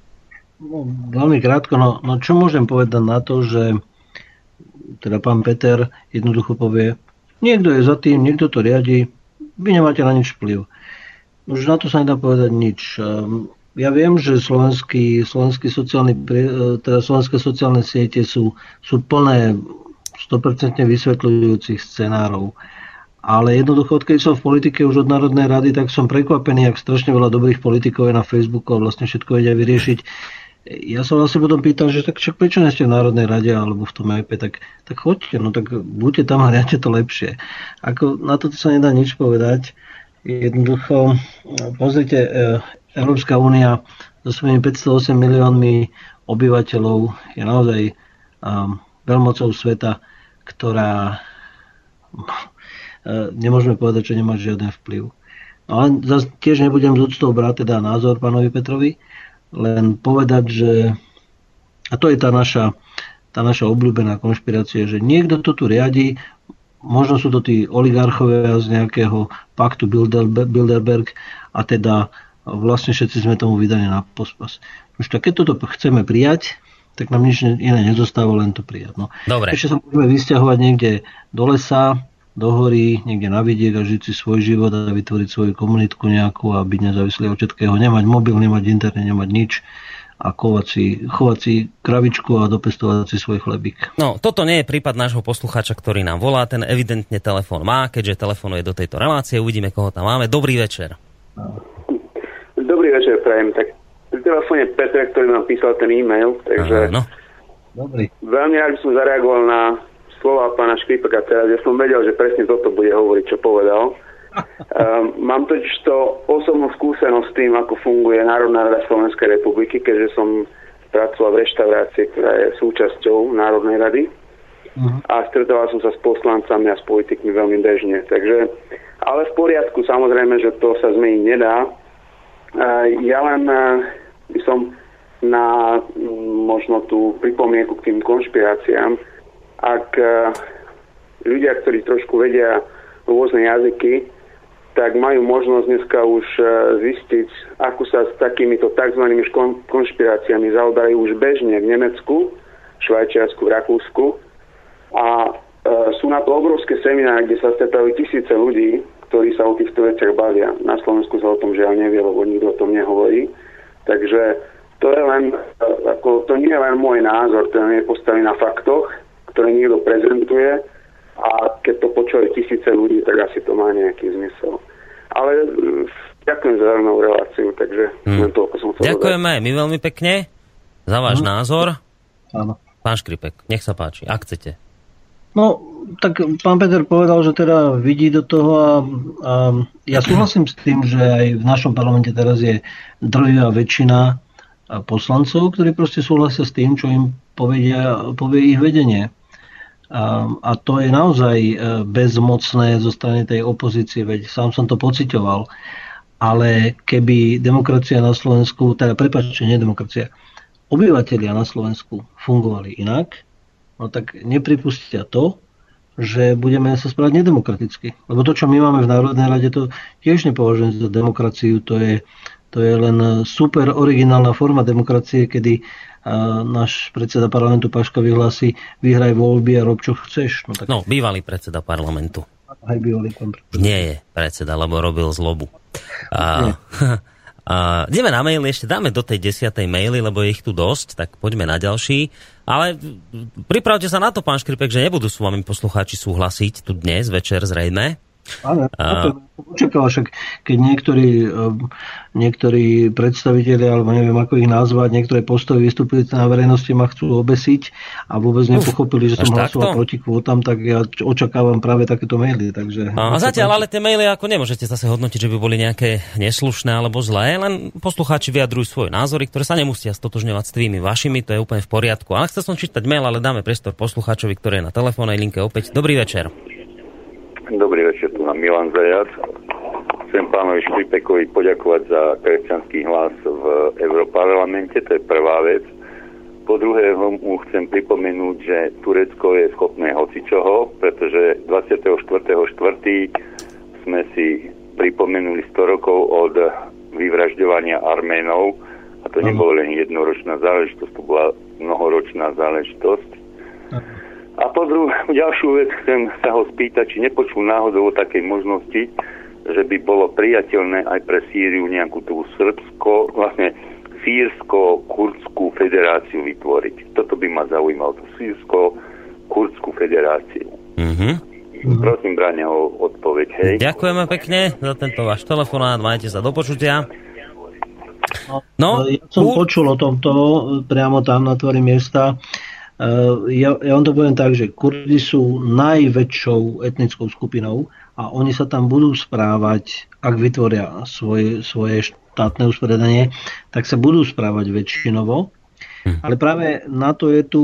No, veľmi krátko, no, no čo môžem povedať na to, že teda pán Peter jednoducho povie, niekto je za tým, niekto to riadi, vy nemáte na nič vplyv. Už na to sa nedá povedať nič. Ehm, ja viem, že slovenský, slovenský sociálny, e, teda slovenské sociálne siete sú, sú plné 100% vysvetľujúcich scenárov. Ale jednoducho, odkedy som v politike už od Národnej rady, tak som prekvapený, ak strašne veľa dobrých politikov je na Facebooku a vlastne všetko vedia vyriešiť ja som vlastne potom pýtal, že tak však prečo nie ste v Národnej rade alebo v tom IP, tak, tak choďte, no tak buďte tam a hriate to lepšie. Ako na to sa nedá nič povedať. Jednoducho, pozrite, e, Európska únia so svojimi 508 miliónmi obyvateľov je naozaj um, veľmocou sveta, ktorá uh, nemôžeme povedať, že nemá žiaden vplyv. No ale zase tiež nebudem z úctou brať teda názor pánovi Petrovi, len povedať, že a to je tá naša, tá naša obľúbená konšpirácia, že niekto to tu riadi, možno sú to tí oligarchovia z nejakého paktu Bilderberg a teda vlastne všetci sme tomu vydaní na pospas. Už tak keď toto chceme prijať, tak nám nič iné nezostáva, len to prijať. No. Dobre. Ešte sa môžeme vysťahovať niekde do lesa, do hory, niekde na vidiek a žiť si svoj život a vytvoriť svoju komunitku nejakú a byť nezávislý od všetkého. Nemať mobil, nemať internet, nemať nič a chovať si, chovať si kravičku a dopestovať si svoj chlebík. No, toto nie je prípad nášho poslucháča, ktorý nám volá. Ten evidentne telefón má, keďže telefonuje do tejto relácie. Uvidíme, koho tam máme. Dobrý večer. Dobrý večer, prajem. Tak v telefóne Peter, ktorý nám písal ten e-mail, takže Aha, no. Dobrý. veľmi rád by som zareagoval na slova pána Škripeka teraz. Ja som vedel, že presne toto bude hovoriť, čo povedal. Um, mám totiž to osobnú skúsenosť s tým, ako funguje Národná rada Slovenskej republiky, keďže som pracoval v reštaurácii, ktorá je súčasťou Národnej rady. Uh-huh. A stretoval som sa s poslancami a s politikmi veľmi bežne. Takže, ale v poriadku, samozrejme, že to sa zmeniť nedá. Uh, ja len uh, som na mm, možno tú pripomienku k tým konšpiráciám ak e, ľudia, ktorí trošku vedia rôzne jazyky, tak majú možnosť dneska už e, zistiť, ako sa s takýmito tzv. konšpiráciami zaoberajú už bežne v Nemecku, Švajčiarsku, Rakúsku. A e, sú na to obrovské semináre, kde sa stretávajú tisíce ľudí, ktorí sa o týchto veciach bavia. Na Slovensku sa o tom žiaľ nevie, lebo nikto o tom nehovorí. Takže to je len, ako, to nie je len môj názor, ten je postavený na faktoch, ktoré niekto prezentuje a keď to počuje tisíce ľudí, tak asi to má nejaký zmysel. Ale mm, ďakujem za zaujímavú reláciu, takže hmm. len toľko som chcel Ďakujeme dodať. my veľmi pekne za váš hmm. názor. Áno. Pán Škripek, nech sa páči, ak chcete. No, tak pán Peter povedal, že teda vidí do toho a, a ja súhlasím s tým, že aj v našom parlamente teraz je drvivá väčšina poslancov, ktorí proste súhlasia s tým, čo im povedia, povie ich vedenie. A, to je naozaj e, bezmocné zo strany tej opozície, veď sám som to pocitoval. Ale keby demokracia na Slovensku, teda prepačte, nie demokracia, obyvateľia na Slovensku fungovali inak, no tak nepripustia to, že budeme sa správať nedemokraticky. Lebo to, čo my máme v Národnej rade, to tiež nepovažujem za demokraciu. To je, to je len super originálna forma demokracie, kedy náš predseda parlamentu Paška vyhlási vyhraj voľby a rob čo chceš. No, tak... no bývalý predseda parlamentu. Aj bývalý pán. Nie je predseda, lebo robil zlobu. A, a, ideme na maily, ešte dáme do tej desiatej maily, lebo je ich tu dosť, tak poďme na ďalší. Ale pripravte sa na to, pán Škripek, že nebudú s vami poslucháči súhlasiť tu dnes, večer zrejme. Áno, a... očakával, však keď niektorí, ehm, niektorí predstaviteľi, alebo neviem ako ich nazvať, niektoré postavy vystúpili na verejnosti ma chcú obesiť a vôbec nepochopili, že som hlasoval proti kvótam, tak ja očakávam práve takéto maily. Takže... A, a zatiaľ ale tie maily ako nemôžete zase hodnotiť, že by boli nejaké neslušné alebo zlé, len poslucháči vyjadrujú svoje názory, ktoré sa nemusia stotožňovať s tvými vašimi, to je úplne v poriadku. Ale chcel som čítať mail, ale dáme priestor poslucháčovi, ktorý je na telefónnej linke opäť. Dobrý večer. Dobrý večer, tu na Milan Zajac. Chcem pánovi Škripekovi poďakovať za kresťanský hlas v Európarlamente, to je prvá vec. Po druhé mu chcem pripomenúť, že Turecko je schopné hocičoho, pretože 24.4. sme si pripomenuli 100 rokov od vyvražďovania Arménov a to nebolo len jednoročná záležitosť, to bola mnohoročná záležitosť. A po druhú, ďalšiu vec chcem sa ho spýtať, či nepočul náhodou o takej možnosti, že by bolo priateľné aj pre Sýriu nejakú tú srbsko, vlastne sírsko-kurdskú federáciu vytvoriť. Toto by ma zaujímalo, tú sírsko-kurdskú federáciu. Mm-hmm. Prosím, bráne o odpoveď. Hej. Ďakujeme pekne za tento váš telefonát, majte sa do počutia. No, ja som počul o tomto priamo tam na tvorí miesta. Eh, ja, ja vám to poviem tak, že Kurdi sú najväčšou etnickou skupinou a oni sa tam budú správať, ak vytvoria svoje, svoje štátne usporiadanie, tak sa budú správať väčšinovo. Hm. Ale práve na to je tu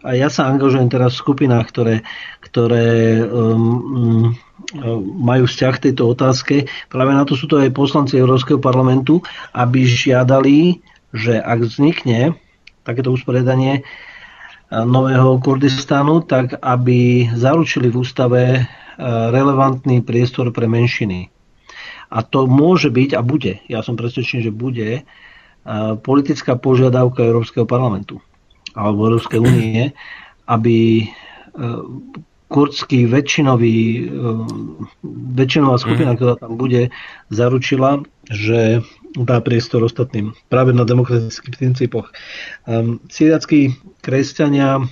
a ja sa angažujem teraz v skupinách, ktoré, ktoré um, majú vzťah k tejto otázke. Práve na to sú to aj poslanci Európskeho parlamentu, aby žiadali, že ak vznikne takéto usporiadanie, nového Kurdistanu, tak aby zaručili v ústave e, relevantný priestor pre menšiny. A to môže byť a bude, ja som presvedčený, že bude, e, politická požiadavka Európskeho parlamentu alebo Európskej únie, aby e, kurdský väčšinový, väčšinová skupina, ktorá tam bude, zaručila, že dá priestor ostatným práve na demokratických princípoch. Um, kresťania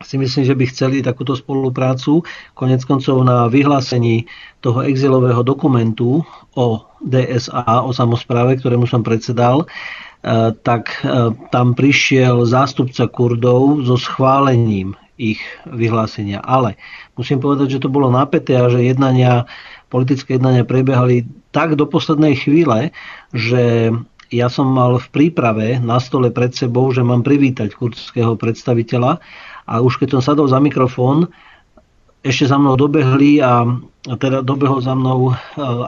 si myslím, že by chceli takúto spoluprácu. Konec koncov na vyhlásení toho exilového dokumentu o DSA, o samozpráve, ktorému som predsedal, eh, tak eh, tam prišiel zástupca Kurdov so schválením ich vyhlásenia. Ale musím povedať, že to bolo napäté a že jednania, politické jednania prebiehali tak do poslednej chvíle, že ja som mal v príprave na stole pred sebou, že mám privítať kurdského predstaviteľa a už keď som sadol za mikrofón, ešte za mnou dobehli a teda dobehol za mnou e,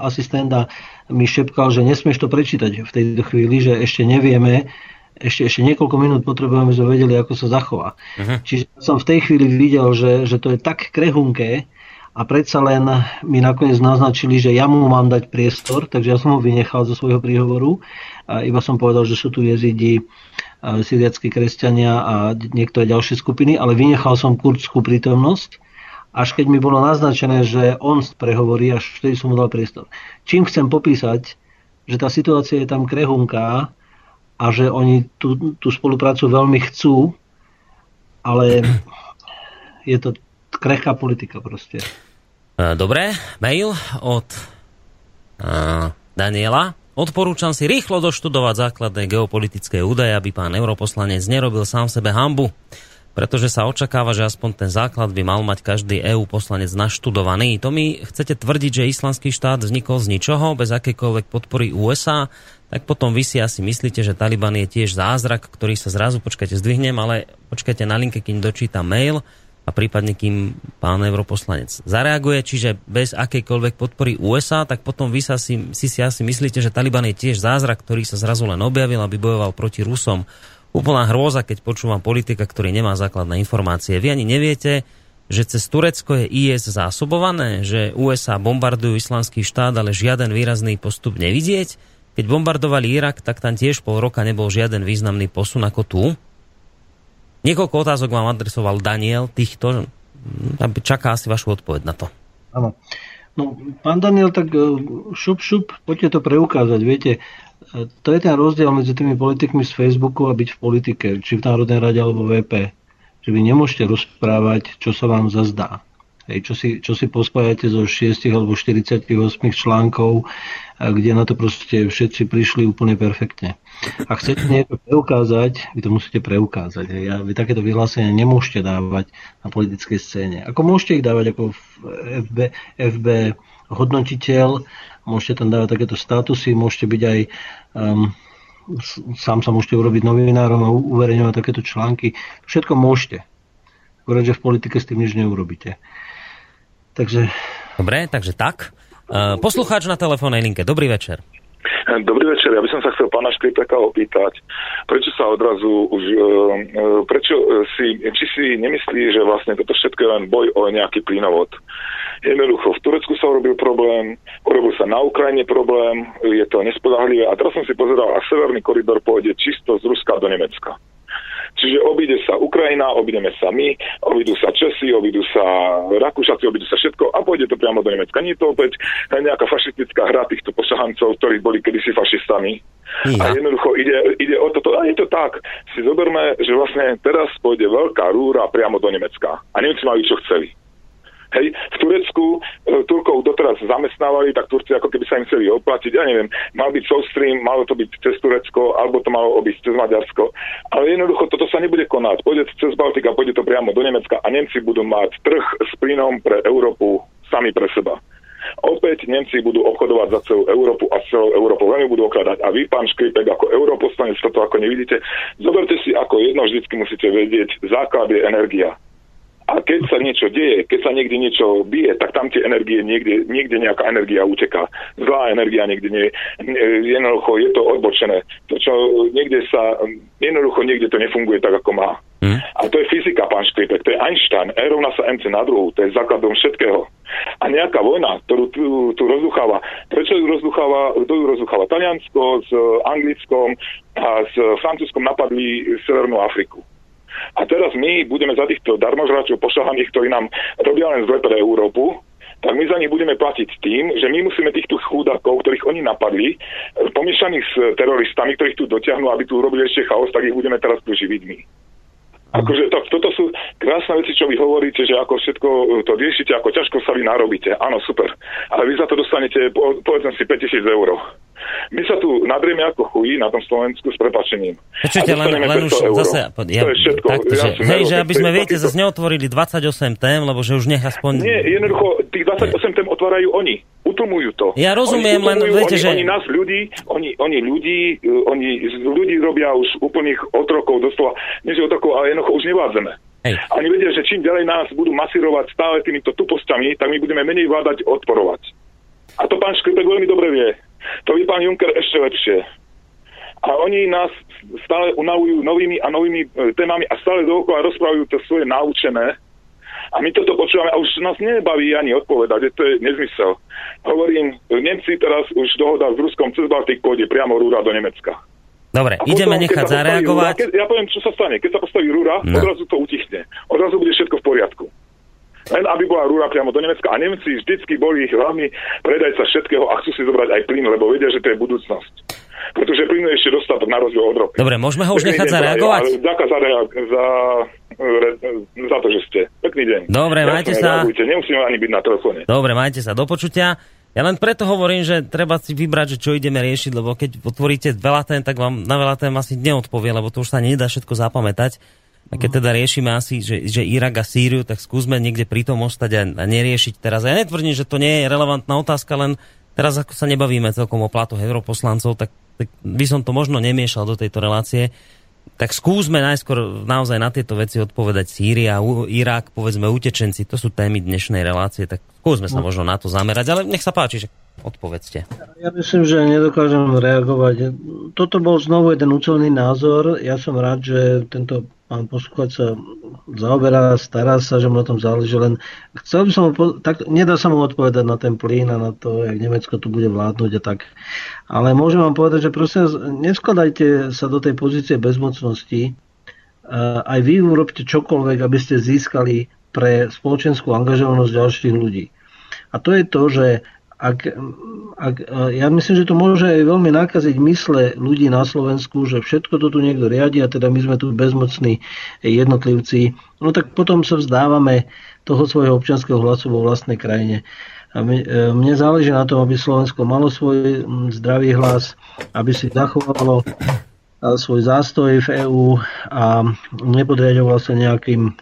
asistent a mi šepkal, že nesmieš to prečítať v tejto chvíli, že ešte nevieme, ešte, ešte niekoľko minút potrebujeme, aby sme vedeli, ako sa zachová. Uh-huh. Čiže som v tej chvíli videl, že, že to je tak krehunké a predsa len mi nakoniec naznačili, že ja mu mám dať priestor, takže ja som ho vynechal zo svojho príhovoru. A iba som povedal, že sú tu jezidi, syriackí kresťania a niektoré ďalšie skupiny, ale vynechal som kurdskú prítomnosť až keď mi bolo naznačené, že on prehovorí, až vtedy som mu dal priestor. Čím chcem popísať, že tá situácia je tam krehunká a že oni tú, tú spoluprácu veľmi chcú, ale je to krehká politika proste. E, dobre, mail od uh, Daniela. Odporúčam si rýchlo doštudovať základné geopolitické údaje, aby pán europoslanec nerobil sám sebe hambu pretože sa očakáva, že aspoň ten základ by mal mať každý EU poslanec naštudovaný. To mi chcete tvrdiť, že islamský štát vznikol z ničoho, bez akékoľvek podpory USA, tak potom vy si asi myslíte, že Taliban je tiež zázrak, ktorý sa zrazu, počkajte, zdvihnem, ale počkajte na linke, kým dočítam mail a prípadne kým pán europoslanec zareaguje, čiže bez akejkoľvek podpory USA, tak potom vy sa si, si, si asi myslíte, že Taliban je tiež zázrak, ktorý sa zrazu len objavil, aby bojoval proti Rusom úplná hrôza, keď počúvam politika, ktorý nemá základné informácie. Vy ani neviete, že cez Turecko je IS zásobované, že USA bombardujú islamský štát, ale žiaden výrazný postup nevidieť. Keď bombardovali Irak, tak tam tiež pol roka nebol žiaden významný posun ako tu. Niekoľko otázok vám adresoval Daniel, týchto. Tam čaká asi vašu odpoveď na to. Áno. No, pán Daniel, tak e, šup, šup, poďte to preukázať. Viete, to je ten rozdiel medzi tými politikmi z Facebooku a byť v politike, či v Národnej rade alebo VP. Že vy nemôžete rozprávať, čo sa vám zazdá. Hej, čo, si, čo si pospájate zo 6 alebo 48 článkov, kde na to proste všetci prišli úplne perfektne. Ak chcete niečo preukázať, vy to musíte preukázať. Hej. A vy takéto vyhlásenia nemôžete dávať na politickej scéne. Ako môžete ich dávať ako FB, FB hodnotiteľ, môžete tam dávať takéto statusy, môžete byť aj um, sám sa môžete urobiť novinárom a uverejňovať takéto články. Všetko môžete. Akorát, že v politike s tým nič neurobíte. Takže... Dobre, takže tak. Uh, poslucháč na telefónnej linke. Dobrý večer. Dobrý večer, ja by som sa chcel pána Škripeka opýtať, prečo sa odrazu už, e, e, prečo si, či si nemyslí, že vlastne toto všetko je len boj o nejaký plynovod. Jednoducho, v Turecku sa urobil problém, urobil sa na Ukrajine problém, je to nespodahlivé a teraz som si pozeral, a severný koridor pôjde čisto z Ruska do Nemecka. Čiže obíde sa Ukrajina, obídeme sa my, obídu sa Česi, obídu sa Rakúšaci, obídu sa všetko a pôjde to priamo do Nemecka. Nie to opäť nejaká fašistická hra týchto pošahancov, ktorí boli kedysi fašistami. Ja. A jednoducho ide, ide o toto. A je to tak. Si zoberme, že vlastne teraz pôjde veľká rúra priamo do Nemecka. A Nemci majú, čo chceli. Hej, v Turecku e, Turkov doteraz zamestnávali, tak Turci ako keby sa im chceli oplatiť, ja neviem, mal byť South Stream, malo to byť cez Turecko, alebo to malo obísť cez Maďarsko. Ale jednoducho toto sa nebude konať. Pôjde cez Baltika, pôjde to priamo do Nemecka a Nemci budú mať trh s plynom pre Európu sami pre seba. Opäť Nemci budú obchodovať za celú Európu a celou Európu veľmi budú okladať. A vy, pán Škripek, ako europoslanec, toto ako nevidíte, zoberte si, ako jedno vždycky musíte vedieť, základ je energia. A keď sa niečo deje, keď sa niekde niečo bije, tak tam tie energie, niekde, niekde nejaká energia uteká. Zlá energia niekde nie, jednoducho je to odbočené. To, čo niekde sa, jednoducho niekde to nefunguje tak, ako má. Hmm. A to je fyzika, pán Škripek, to je Einstein, E rovná sa MC na druhú, to je základom všetkého. A nejaká vojna, ktorú tu, tu rozducháva, prečo ju rozducháva, kto ju rozducháva? Taliansko s Anglickom a s Francúzskom napadli Severnú Afriku. A teraz my budeme za týchto darmožračov pošahaných, ktorí nám robia len zle pre Európu, tak my za nich budeme platiť tým, že my musíme týchto chudákov, ktorých oni napadli, pomiešaných s teroristami, ktorých tu dotiahnu, aby tu robili ešte chaos, tak ich budeme teraz tu živiť my. Akože to, toto sú krásne veci, čo vy hovoríte, že ako všetko to riešite, ako ťažko sa vy narobíte. Áno, super. Ale vy za to dostanete, povedzme si, 5000 eur. My sa tu nadrieme ako chují na tom Slovensku s prepačením. Počujte, len, len už euro. zase... Ja, to je všetko. Takto, ja že, hej, že aby sme, viete, zase neotvorili 28 tém, lebo že už nech aspoň... Nie, jednoducho, tých 28 tém otvárajú oni. Utlmujú to. Ja rozumiem, oni utlmujú, len viete, oni, že... Oni nás ľudí, oni, oni ľudí, oni z ľudí robia už úplných otrokov, doslova, nie že otrokov, ale jednoducho už nevádzeme. Hej. A oni vedia, že čím ďalej nás budú masírovať stále týmito tupostami, tak my budeme menej vládať odporovať. A to pán Škripek veľmi dobre vie. To by pán Juncker ešte lepšie. a oni nás stále unavujú novými a novými e, témami a stále dookola rozprávajú to svoje naučené. A my toto počúvame a už nás nebaví ani odpovedať, že to je nezmysel. Hovorím, Nemci teraz už dohoda s Ruskom cez Baltik pôjde priamo rúra do Nemecka. Dobre, a ideme potom, nechať zareagovať. Rúra, keď, ja poviem, čo sa stane. Keď sa postaví rúra, no. odrazu to utichne. Odrazu bude všetko v poriadku. Len aby bola rúra priamo do Nemecka. A Nemci vždycky boli hlavní predajca všetkého a chcú si zobrať aj plyn, lebo vedia, že to je budúcnosť. Pretože plynu ešte dostatok na rozdiel od roky. Dobre, môžeme ho už nechať zareagovať? Ďakujem za, za, za to, že ste. Pekný deň. Dobre, majte sa. Nemusíme ani byť na telefóne. Dobre, majte sa. Do počutia. Ja len preto hovorím, že treba si vybrať, že čo ideme riešiť, lebo keď otvoríte veľa tém, tak vám na veľa tém asi neodpovie, lebo to už sa nedá všetko zapamätať. A keď teda riešime asi, že, že Irak a Sýriu, tak skúsme niekde pri tom ostať a, neriešiť teraz. Ja netvrdím, že to nie je relevantná otázka, len teraz ako sa nebavíme celkom o platu europoslancov, tak, tak by som to možno nemiešal do tejto relácie tak skúsme najskôr naozaj na tieto veci odpovedať Sýria, Irak, povedzme utečenci, to sú témy dnešnej relácie, tak skúsme sa no. možno na to zamerať, ale nech sa páči, že odpovedzte. Ja myslím, že nedokážem reagovať. Toto bol znovu jeden účelný názor. Ja som rád, že tento pán posluchač sa zaoberá, stará sa, že mu na tom záleží, len chcel by som tak nedá sa mu odpovedať na ten plyn a na to, jak Nemecko tu bude vládnuť a tak. Ale môžem vám povedať, že prosím neskladajte sa do tej pozície bezmocnosti. Aj vy urobte čokoľvek, aby ste získali pre spoločenskú angažovanosť ďalších ľudí. A to je to, že ak, ak, ja myslím, že to môže aj veľmi nakaziť mysle ľudí na Slovensku, že všetko to tu niekto riadi a teda my sme tu bezmocní jednotlivci, no tak potom sa vzdávame toho svojho občianského hlasu vo vlastnej krajine. A mne záleží na tom, aby Slovensko malo svoj zdravý hlas, aby si zachovalo svoj zástoj v EÚ a nepodriadoval sa nejakým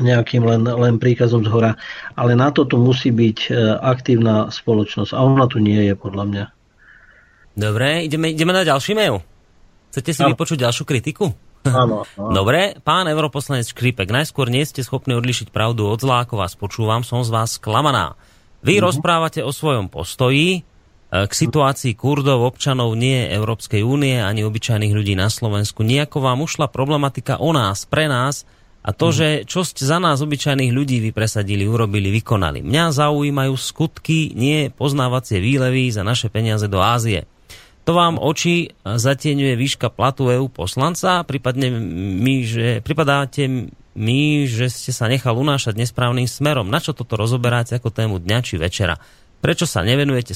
nejakým len, len príkazom z hora. Ale na to tu musí byť e, aktívna spoločnosť. A ona tu nie je, podľa mňa. Dobre, ideme, ideme na ďalší mail. Chcete si no. vypočuť ďalšiu kritiku? Áno, Dobre, pán europoslanec Škripek, najskôr nie ste schopní odlišiť pravdu od zlá, ako vás počúvam, som z vás sklamaná. Vy mm-hmm. rozprávate o svojom postoji e, k situácii Kurdov, občanov nie Európskej únie ani obyčajných ľudí na Slovensku. Nijako vám ušla problematika o nás, pre nás, a to, mm. že čo ste za nás obyčajných ľudí vy presadili, urobili, vykonali. Mňa zaujímajú skutky, nie poznávacie výlevy za naše peniaze do Ázie. To vám oči zatieňuje výška platu EU poslanca, prípadne my, že, pripadáte mi, že ste sa nechal unášať nesprávnym smerom. Na čo toto rozoberáte ako tému dňa či večera? Prečo sa nevenujete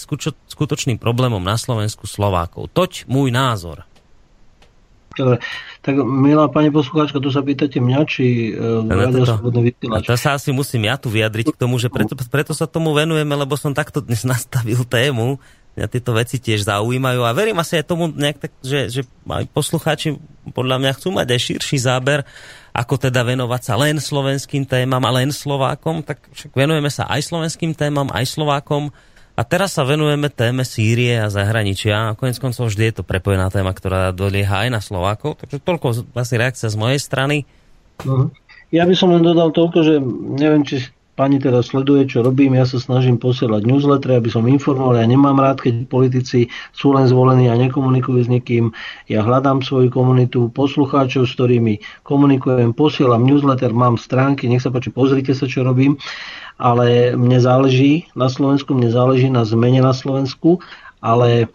skutočným problémom na Slovensku Slovákov? Toť môj názor. Dobre. Tak milá pani poslucháčka, tu sa pýtate mňa, či uh, Radio Slobodný vysielač. A to sa asi musím ja tu vyjadriť k tomu, že preto, preto sa tomu venujeme, lebo som takto dnes nastavil tému. Mňa tieto veci tiež zaujímajú a verím asi aj tomu nejak tak, že, že aj poslucháči podľa mňa chcú mať aj širší záber, ako teda venovať sa len slovenským témam a len Slovákom, tak však venujeme sa aj slovenským témam, aj Slovákom a teraz sa venujeme téme Sýrie a zahraničia. A konec koncov vždy je to prepojená téma, ktorá dolieha aj na Slovákov. Takže toľko asi reakcia z mojej strany. Uh-huh. Ja by som len dodal toľko, že neviem, či pani teda sleduje, čo robím. Ja sa snažím posielať newsletter, aby som informoval. Ja nemám rád, keď politici sú len zvolení a nekomunikujú s nikým. Ja hľadám svoju komunitu poslucháčov, s ktorými komunikujem, posielam newsletter, mám stránky, nech sa páči, pozrite sa, čo robím ale mne záleží na Slovensku, mne záleží na zmene na Slovensku, ale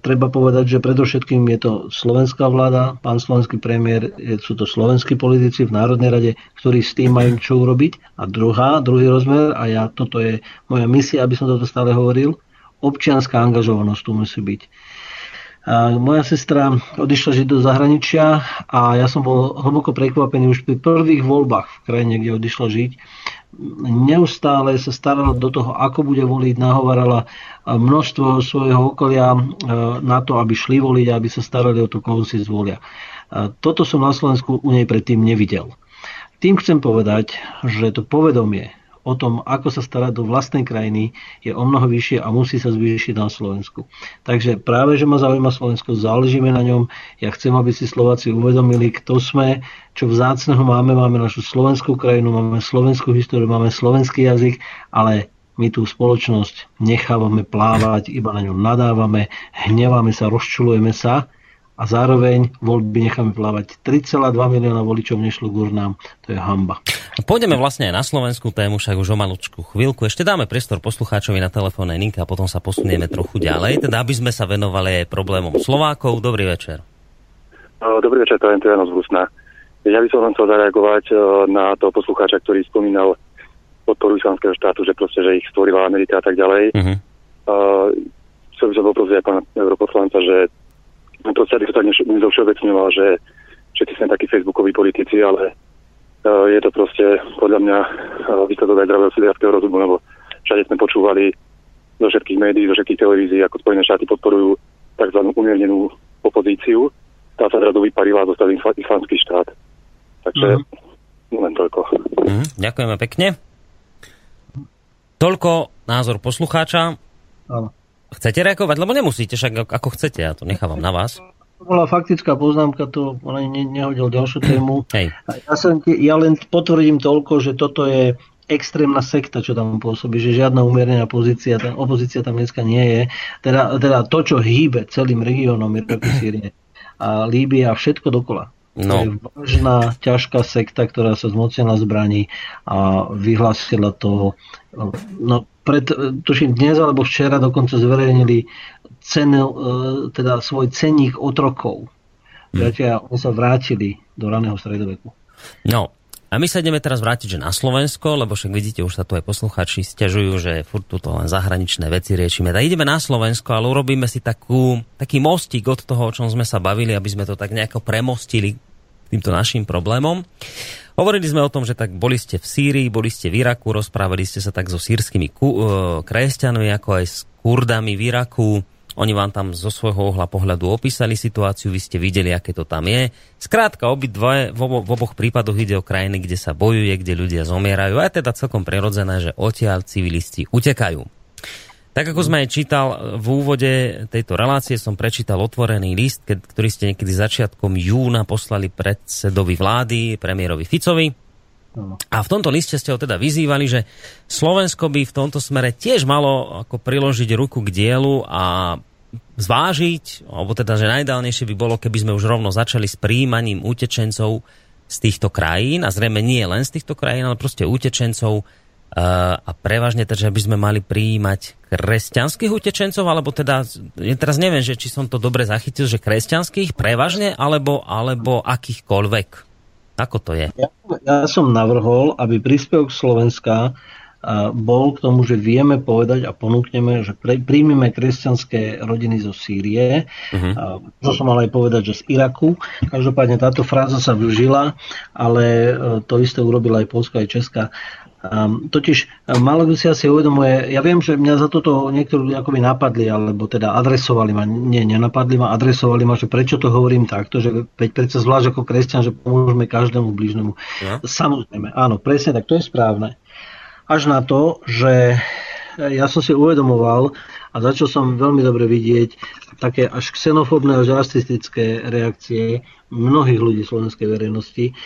treba povedať, že predovšetkým je to slovenská vláda, pán slovenský premiér, sú to slovenskí politici v Národnej rade, ktorí s tým majú čo urobiť. A druhá, druhý rozmer, a ja, toto je moja misia, aby som toto stále hovoril, občianská angažovanosť tu musí byť. A moja sestra odišla žiť do zahraničia a ja som bol hlboko prekvapený už pri prvých voľbách v krajine, kde odišla žiť, neustále sa starala do toho, ako bude voliť, nahovarala množstvo svojho okolia e, na to, aby šli voliť, aby sa starali o to, koho si zvolia. Toto som na Slovensku u nej predtým nevidel. Tým chcem povedať, že to povedomie o tom, ako sa starať do vlastnej krajiny, je o mnoho vyššie a musí sa zvýšiť na Slovensku. Takže práve, že ma zaujíma Slovensko, záležíme na ňom. Ja chcem, aby si Slováci uvedomili, kto sme, čo vzácneho máme. Máme našu slovenskú krajinu, máme slovenskú históriu, máme slovenský jazyk, ale my tú spoločnosť nechávame plávať, iba na ňu nadávame, hneváme sa, rozčulujeme sa a zároveň voľby necháme plávať. 3,2 milióna voličov nešlo k urnám. To je hamba. Pôjdeme vlastne aj na slovenskú tému, však už o malúčku chvíľku. Ešte dáme priestor poslucháčovi na telefónnej linke a potom sa posunieme trochu ďalej, teda aby sme sa venovali aj problémom Slovákov. Dobrý večer. Dobrý večer, to je Janos Brusna. Ja by som len chcel zareagovať na toho poslucháča, ktorý spomínal podporu islamského štátu, že proste, že ich stvorila Amerika a tak ďalej. Uh-huh. Uh, chcel by som poprosiť aj pána europoslanca, že proste, aby to tak nezovšeobecňoval, že všetci sme takí facebookoví politici, ale uh, je to proste podľa mňa uh, výsledok aj zdravého sedliackého rozumu, lebo všade sme počúvali zo všetkých médií, zo všetkých televízií, ako Spojené štáty podporujú tzv. umiernenú opozíciu. Tá sa zrazu vyparila a dostal islamský štát. Takže mm-hmm. len toľko. Mm, ďakujeme pekne. Toľko názor poslucháča. Áno. Chcete reagovať? Lebo nemusíte, však ako chcete, ja to nechávam na vás. To bola faktická poznámka, to ne, nehodil ďalšiu tému. Hej. Ja, som, ja len potvrdím toľko, že toto je extrémna sekta, čo tam pôsobí, že žiadna umiernená pozícia, tam, opozícia tam dneska nie je. Teda, teda to, čo hýbe celým regiónom Iraku, Sýrie a Líbia, všetko dokola. No. To je vážna, ťažká sekta, ktorá sa zmocnila zbraní a vyhlásila to no, pred, tuším dnes alebo včera dokonca zverejnili cenu, e, teda svoj cenník otrokov. Priatelia, oni sa vrátili do raného stredoveku. No, a my sa ideme teraz vrátiť že na Slovensko, lebo však vidíte, už sa tu aj posluchači stiažujú, že furt tu len zahraničné veci riešime. Tak ideme na Slovensko, ale urobíme si takú, taký mostík od toho, o čom sme sa bavili, aby sme to tak nejako premostili týmto našim problémom. Hovorili sme o tom, že tak boli ste v Sýrii, boli ste v Iraku, rozprávali ste sa tak so sírskymi uh, kresťanmi, ako aj s kurdami v Iraku. Oni vám tam zo svojho ohla pohľadu opísali situáciu, vy ste videli, aké to tam je. Skrátka, obidve, v, v oboch prípadoch ide o krajiny, kde sa bojuje, kde ľudia zomierajú a je teda celkom prirodzené, že odtiaľ civilisti utekajú. Tak ako sme aj čítal v úvode tejto relácie, som prečítal otvorený list, ktorý ste niekedy začiatkom júna poslali predsedovi vlády, premiérovi Ficovi. A v tomto liste ste ho teda vyzývali, že Slovensko by v tomto smere tiež malo ako priložiť ruku k dielu a zvážiť, alebo teda, že najdálnejšie by bolo, keby sme už rovno začali s príjmaním utečencov z týchto krajín, a zrejme nie len z týchto krajín, ale proste utečencov a prevažne teda, by sme mali prijímať kresťanských utečencov, alebo teda, ja teraz neviem, že či som to dobre zachytil, že kresťanských prevažne, alebo, alebo akýchkoľvek. Ako to je? Ja, ja som navrhol, aby príspevok Slovenska bol k tomu, že vieme povedať a ponúkneme, že pre, príjmeme kresťanské rodiny zo Sýrie. Uh-huh. Možno som mal aj povedať, že z Iraku. Každopádne táto fráza sa využila, ale to isté urobila aj Polska, aj Česká. Um, totiž málo kto si asi uvedomuje, ja viem, že mňa za toto niektorí akoby napadli, alebo teda adresovali ma, nie, nenapadli ma, adresovali ma, že prečo to hovorím takto, že veď predsa zvlášť ako kresťan, že pomôžeme každému blížnemu. Ja? Samozrejme, áno, presne tak, to je správne. Až na to, že ja som si uvedomoval a začal som veľmi dobre vidieť také až xenofóbne až rasistické reakcie mnohých ľudí slovenskej verejnosti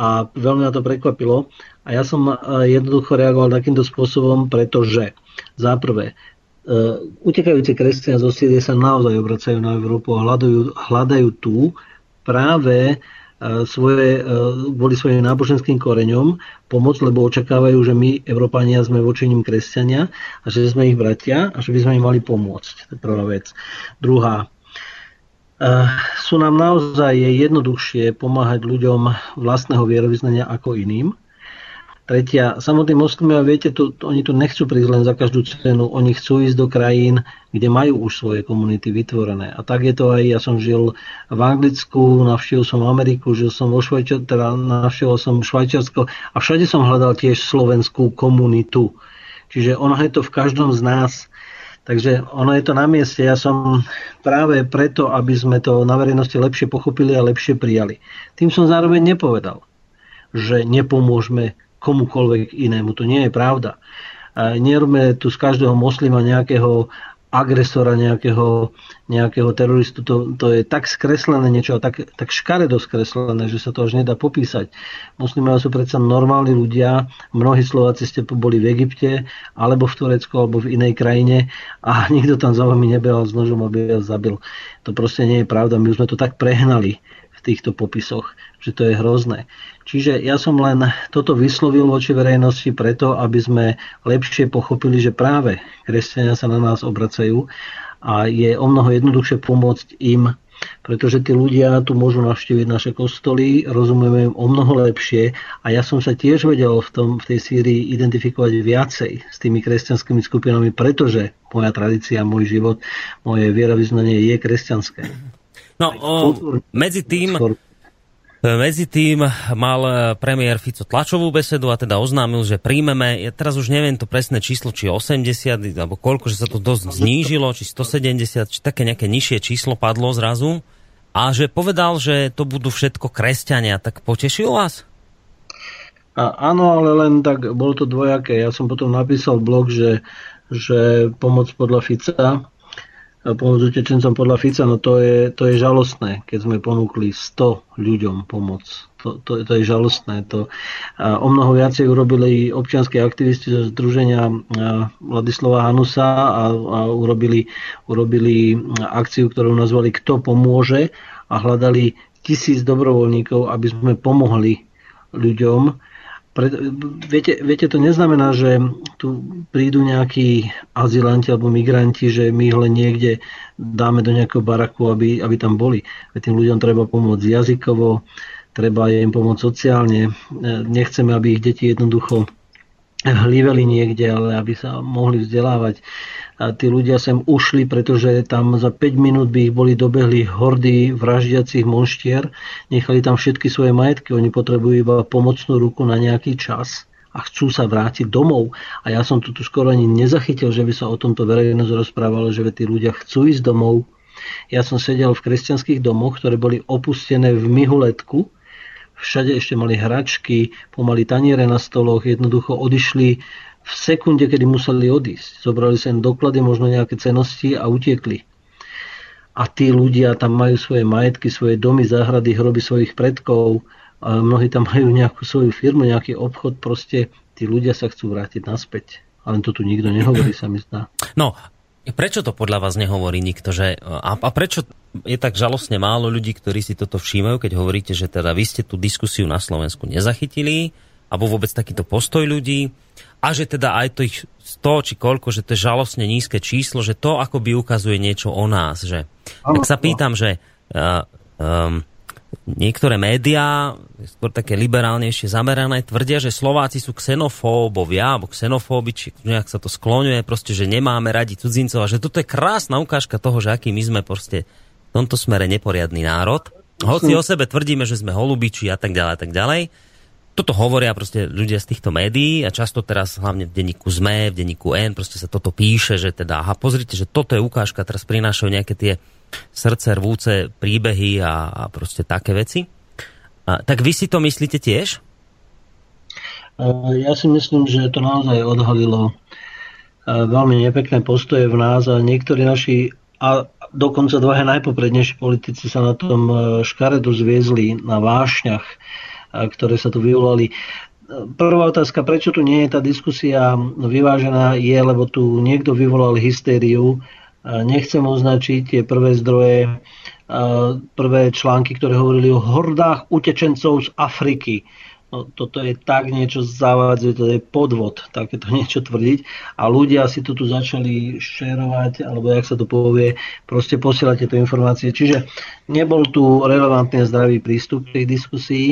a veľmi ma to prekvapilo. A ja som e, jednoducho reagoval takýmto spôsobom, pretože za prvé, e, utekajúci kresťania zo Sýrie sa naozaj obracajú na Európu a hľadajú, hľadajú tu práve e, svoje, boli svojim náboženským koreňom pomoc, lebo očakávajú, že my, Európania, sme voči ním kresťania a že sme ich bratia a že by sme im mali pomôcť. To je prvá vec. Druhá, sú nám naozaj jednoduchšie pomáhať ľuďom vlastného vierovýznania ako iným. Tretia, samotní moslimovia, viete, tu, oni tu nechcú prísť len za každú cenu, oni chcú ísť do krajín, kde majú už svoje komunity vytvorené. A tak je to aj, ja som žil v Anglicku, navštívil som Ameriku, žil som vo Švajčiarsku, teda navštívil som Švajčiarsko a všade som hľadal tiež slovenskú komunitu. Čiže ono je to v každom z nás. Takže ono je to na mieste. Ja som práve preto, aby sme to na verejnosti lepšie pochopili a lepšie prijali. Tým som zároveň nepovedal, že nepomôžeme komukoľvek inému. To nie je pravda. Nerobme tu z každého moslima nejakého agresora, nejakého, nejakého teroristu. To, to je tak skreslené niečo, tak, tak škaredo skreslené, že sa to už nedá popísať. Muslimovia sú predsa normálni ľudia. Mnohí Slováci ste boli v Egypte, alebo v Turecku, alebo v inej krajine a nikto tam za vami nebehal s nožom, aby vás zabil. To proste nie je pravda. My už sme to tak prehnali v týchto popisoch, že to je hrozné. Čiže ja som len toto vyslovil voči verejnosti preto, aby sme lepšie pochopili, že práve kresťania sa na nás obracajú a je o mnoho jednoduchšie pomôcť im, pretože tí ľudia tu môžu navštíviť naše kostoly, rozumieme im o mnoho lepšie a ja som sa tiež vedel v, tom, v tej Sýrii identifikovať viacej s tými kresťanskými skupinami, pretože moja tradícia, môj život, moje vierovýznanie je kresťanské. No, o, medzi tým, medzi tým mal premiér Fico tlačovú besedu a teda oznámil, že príjmeme, ja teraz už neviem to presné číslo, či 80, alebo koľko, že sa to dosť znížilo, či 170, či také nejaké nižšie číslo padlo zrazu. A že povedal, že to budú všetko kresťania, tak potešil vás? A, áno, ale len tak, bolo to dvojaké. Ja som potom napísal blog, že, že pomoc podľa Fica pomoc utečencom podľa Fica, no to je, to je žalostné, keď sme ponúkli 100 ľuďom pomoc. To, to, to je žalostné. To, a o mnoho viacej urobili občianskí aktivisti zo Združenia Vladislava Hanusa a, a urobili, urobili akciu, ktorú nazvali Kto pomôže a hľadali tisíc dobrovoľníkov, aby sme pomohli ľuďom pre, viete, viete, to neznamená, že tu prídu nejakí azilanti alebo migranti, že my ich len niekde dáme do nejakého baraku, aby, aby tam boli. Veď tým ľuďom treba pomôcť jazykovo, treba im pomôcť sociálne. Nechceme, aby ich deti jednoducho hlíveli niekde, ale aby sa mohli vzdelávať a tí ľudia sem ušli, pretože tam za 5 minút by ich boli dobehli hordy vraždiacich monštier, nechali tam všetky svoje majetky, oni potrebujú iba pomocnú ruku na nejaký čas a chcú sa vrátiť domov. A ja som tu, tu skoro ani nezachytil, že by sa o tomto verejnosť rozprávalo, že tí ľudia chcú ísť domov. Ja som sedel v kresťanských domoch, ktoré boli opustené v Mihuletku, všade ešte mali hračky, pomaly taniere na stoloch, jednoducho odišli v sekunde, kedy museli odísť. Zobrali sa doklady, možno nejaké cenosti a utiekli. A tí ľudia tam majú svoje majetky, svoje domy, záhrady, hroby svojich predkov, a mnohí tam majú nejakú svoju firmu, nejaký obchod, proste tí ľudia sa chcú vrátiť naspäť. Ale to tu nikto nehovorí, sa mi zdá. No, prečo to podľa vás nehovorí nikto? Že, a, a prečo je tak žalostne málo ľudí, ktorí si toto všímajú, keď hovoríte, že teda vy ste tú diskusiu na Slovensku nezachytili, alebo vôbec takýto postoj ľudí a že teda aj to ich 100 či koľko, že to je žalostne nízke číslo, že to akoby ukazuje niečo o nás. Že, tak sa pýtam, že uh, um, niektoré médiá, skôr také liberálnejšie zamerané, tvrdia, že Slováci sú xenofóbovia, alebo xenofóbi, či nejak sa to skloňuje, proste, že nemáme radi cudzincov a že toto je krásna ukážka toho, že aký my sme proste v tomto smere neporiadný národ. Hoci o sebe tvrdíme, že sme holubiči a tak ďalej a tak ďalej toto hovoria proste ľudia z týchto médií a často teraz hlavne v denníku ZME, v denníku N, proste sa toto píše, že teda, aha, pozrite, že toto je ukážka, teraz prinášajú nejaké tie srdce rvúce príbehy a, a proste také veci. A, tak vy si to myslíte tiež? Ja si myslím, že to naozaj odhalilo veľmi nepekné postoje v nás a niektorí naši a dokonca dvaja najpoprednejší politici sa na tom škaredu zviezli na vášňach ktoré sa tu vyvolali. Prvá otázka, prečo tu nie je tá diskusia vyvážená, je, lebo tu niekto vyvolal hystériu. Nechcem označiť tie prvé zdroje, prvé články, ktoré hovorili o hordách utečencov z Afriky. No, toto je tak niečo zavádzať, to je podvod, takéto niečo tvrdiť. A ľudia si to tu začali šerovať, alebo jak sa to povie, proste posielať tieto informácie. Čiže nebol tu relevantný a zdravý prístup k tej diskusii.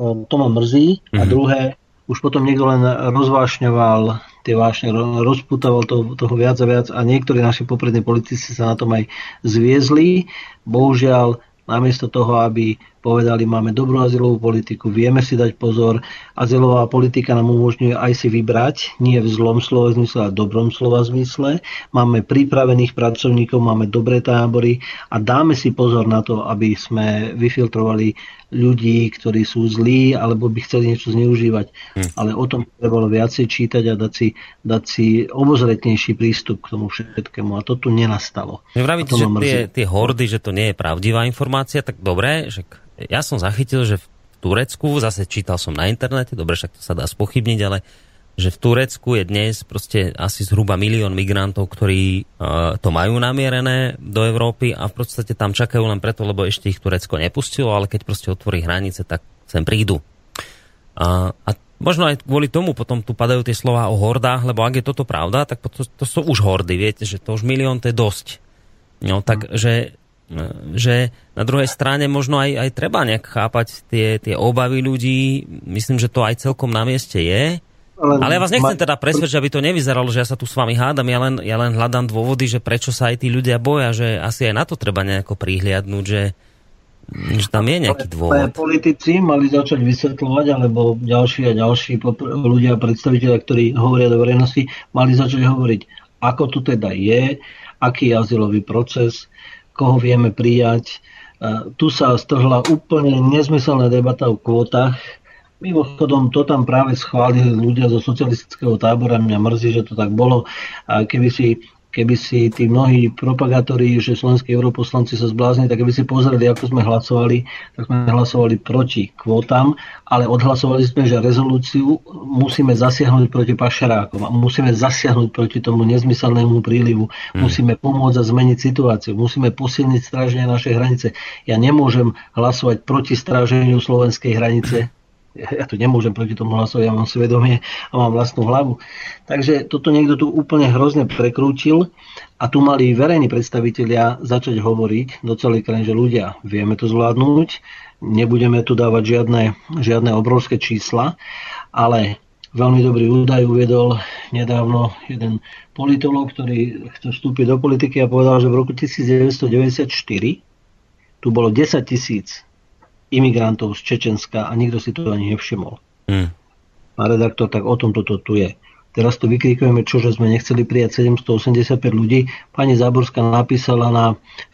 To ma mrzí. A mhm. druhé, už potom niekto len rozvášňoval tie vášne, rozputaval to, toho viac a viac a niektorí naši poprední politici sa na tom aj zviezli. Bohužiaľ, namiesto toho, aby povedali, máme dobrú azylovú politiku, vieme si dať pozor, azylová politika nám umožňuje aj si vybrať, nie v zlom slova zmysle, ale v dobrom slova zmysle. Máme pripravených pracovníkov, máme dobré tábory a dáme si pozor na to, aby sme vyfiltrovali ľudí, ktorí sú zlí alebo by chceli niečo zneužívať. Hm. Ale o tom trebalo viacej čítať a dať si, dať si obozretnejší prístup k tomu všetkému. A to tu nenastalo. Vravíte, že tie, tie hordy, že to nie je pravdivá informácia, tak dobre, že ja som zachytil, že v Turecku, zase čítal som na internete, dobre, však to sa dá spochybniť, ale že v Turecku je dnes proste asi zhruba milión migrantov, ktorí uh, to majú namierené do Európy a v podstate tam čakajú len preto, lebo ešte ich Turecko nepustilo, ale keď proste otvorí hranice, tak sem prídu. Uh, a možno aj kvôli tomu potom tu padajú tie slova o hordách, lebo ak je toto pravda, tak to, to sú už hordy, viete, že to už milión to je dosť. No, takže že na druhej strane možno aj, aj treba nejak chápať tie, tie obavy ľudí. Myslím, že to aj celkom na mieste je. Ale, ale ja vás nechcem teda presvedčiť, aby to nevyzeralo, že ja sa tu s vami hádam. Ja len, ja len hľadám dôvody, že prečo sa aj tí ľudia boja, že asi aj na to treba nejako prihliadnúť, že, že tam je nejaký dôvod. Politici mali začať vysvetľovať, alebo ďalší a ďalší ľudia, predstaviteľe, ktorí hovoria do verejnosti, mali začať hovoriť, ako tu teda je, aký je azylový proces, koho vieme prijať. Tu sa strhla úplne nezmyselná debata o kvótach, Mimochodom, to tam práve schválili ľudia zo socialistického tábora. Mňa mrzí, že to tak bolo. A keby si, keby si tí mnohí propagátori, že slovenskí europoslanci sa zblázni, tak keby si pozreli, ako sme hlasovali, tak sme hlasovali proti kvótam, ale odhlasovali sme, že rezolúciu musíme zasiahnuť proti pašerákom a musíme zasiahnuť proti tomu nezmyselnému prílivu. Hmm. Musíme pomôcť a zmeniť situáciu. Musíme posilniť stráženie našej hranice. Ja nemôžem hlasovať proti stráženiu slovenskej hranice, ja tu nemôžem proti tomu hlasovať, ja mám svedomie a mám vlastnú hlavu. Takže toto niekto tu úplne hrozne prekrútil a tu mali verejní predstavitelia začať hovoriť do celej krajiny, že ľudia, vieme to zvládnuť, nebudeme tu dávať žiadne, žiadne obrovské čísla, ale veľmi dobrý údaj uviedol nedávno jeden politolog, ktorý chce vstúpiť do politiky a povedal, že v roku 1994 tu bolo 10 tisíc imigrantov z Čečenska a nikto si to ani nevšimol. Hmm. A redaktor, tak o tom toto tu je. Teraz to vykrikujeme, čo, že sme nechceli prijať 785 ľudí. Pani Záborská napísala na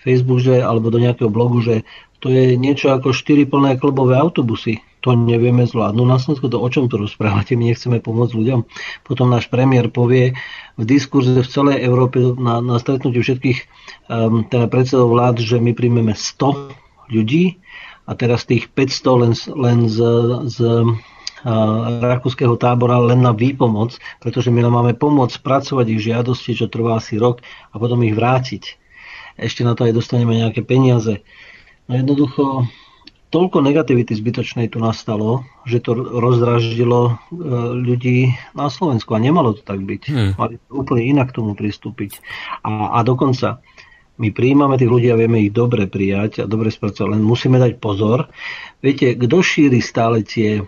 Facebook, že, alebo do nejakého blogu, že to je niečo ako 4 plné klubové autobusy. To nevieme zvládnuť. Na Slovensku to o čom tu rozprávate? My nechceme pomôcť ľuďom. Potom náš premiér povie v diskurze v celej Európe na, na stretnutí všetkých um, teda predsedov vlád, že my príjmeme 100 ľudí a teraz tých 500 len, len z, z rakúskeho tábora len na výpomoc, pretože my máme pomôcť spracovať ich žiadosti, čo trvá asi rok a potom ich vrátiť. Ešte na to aj dostaneme nejaké peniaze. No jednoducho, toľko negativity zbytočnej tu nastalo, že to rozdraždilo e, ľudí na Slovensku a nemalo to tak byť. Hmm. Mali úplne inak k tomu pristúpiť. A, a dokonca my príjmame tých ľudí a vieme ich dobre prijať a dobre spracovať, len musíme dať pozor. Viete, kto šíri stále tie,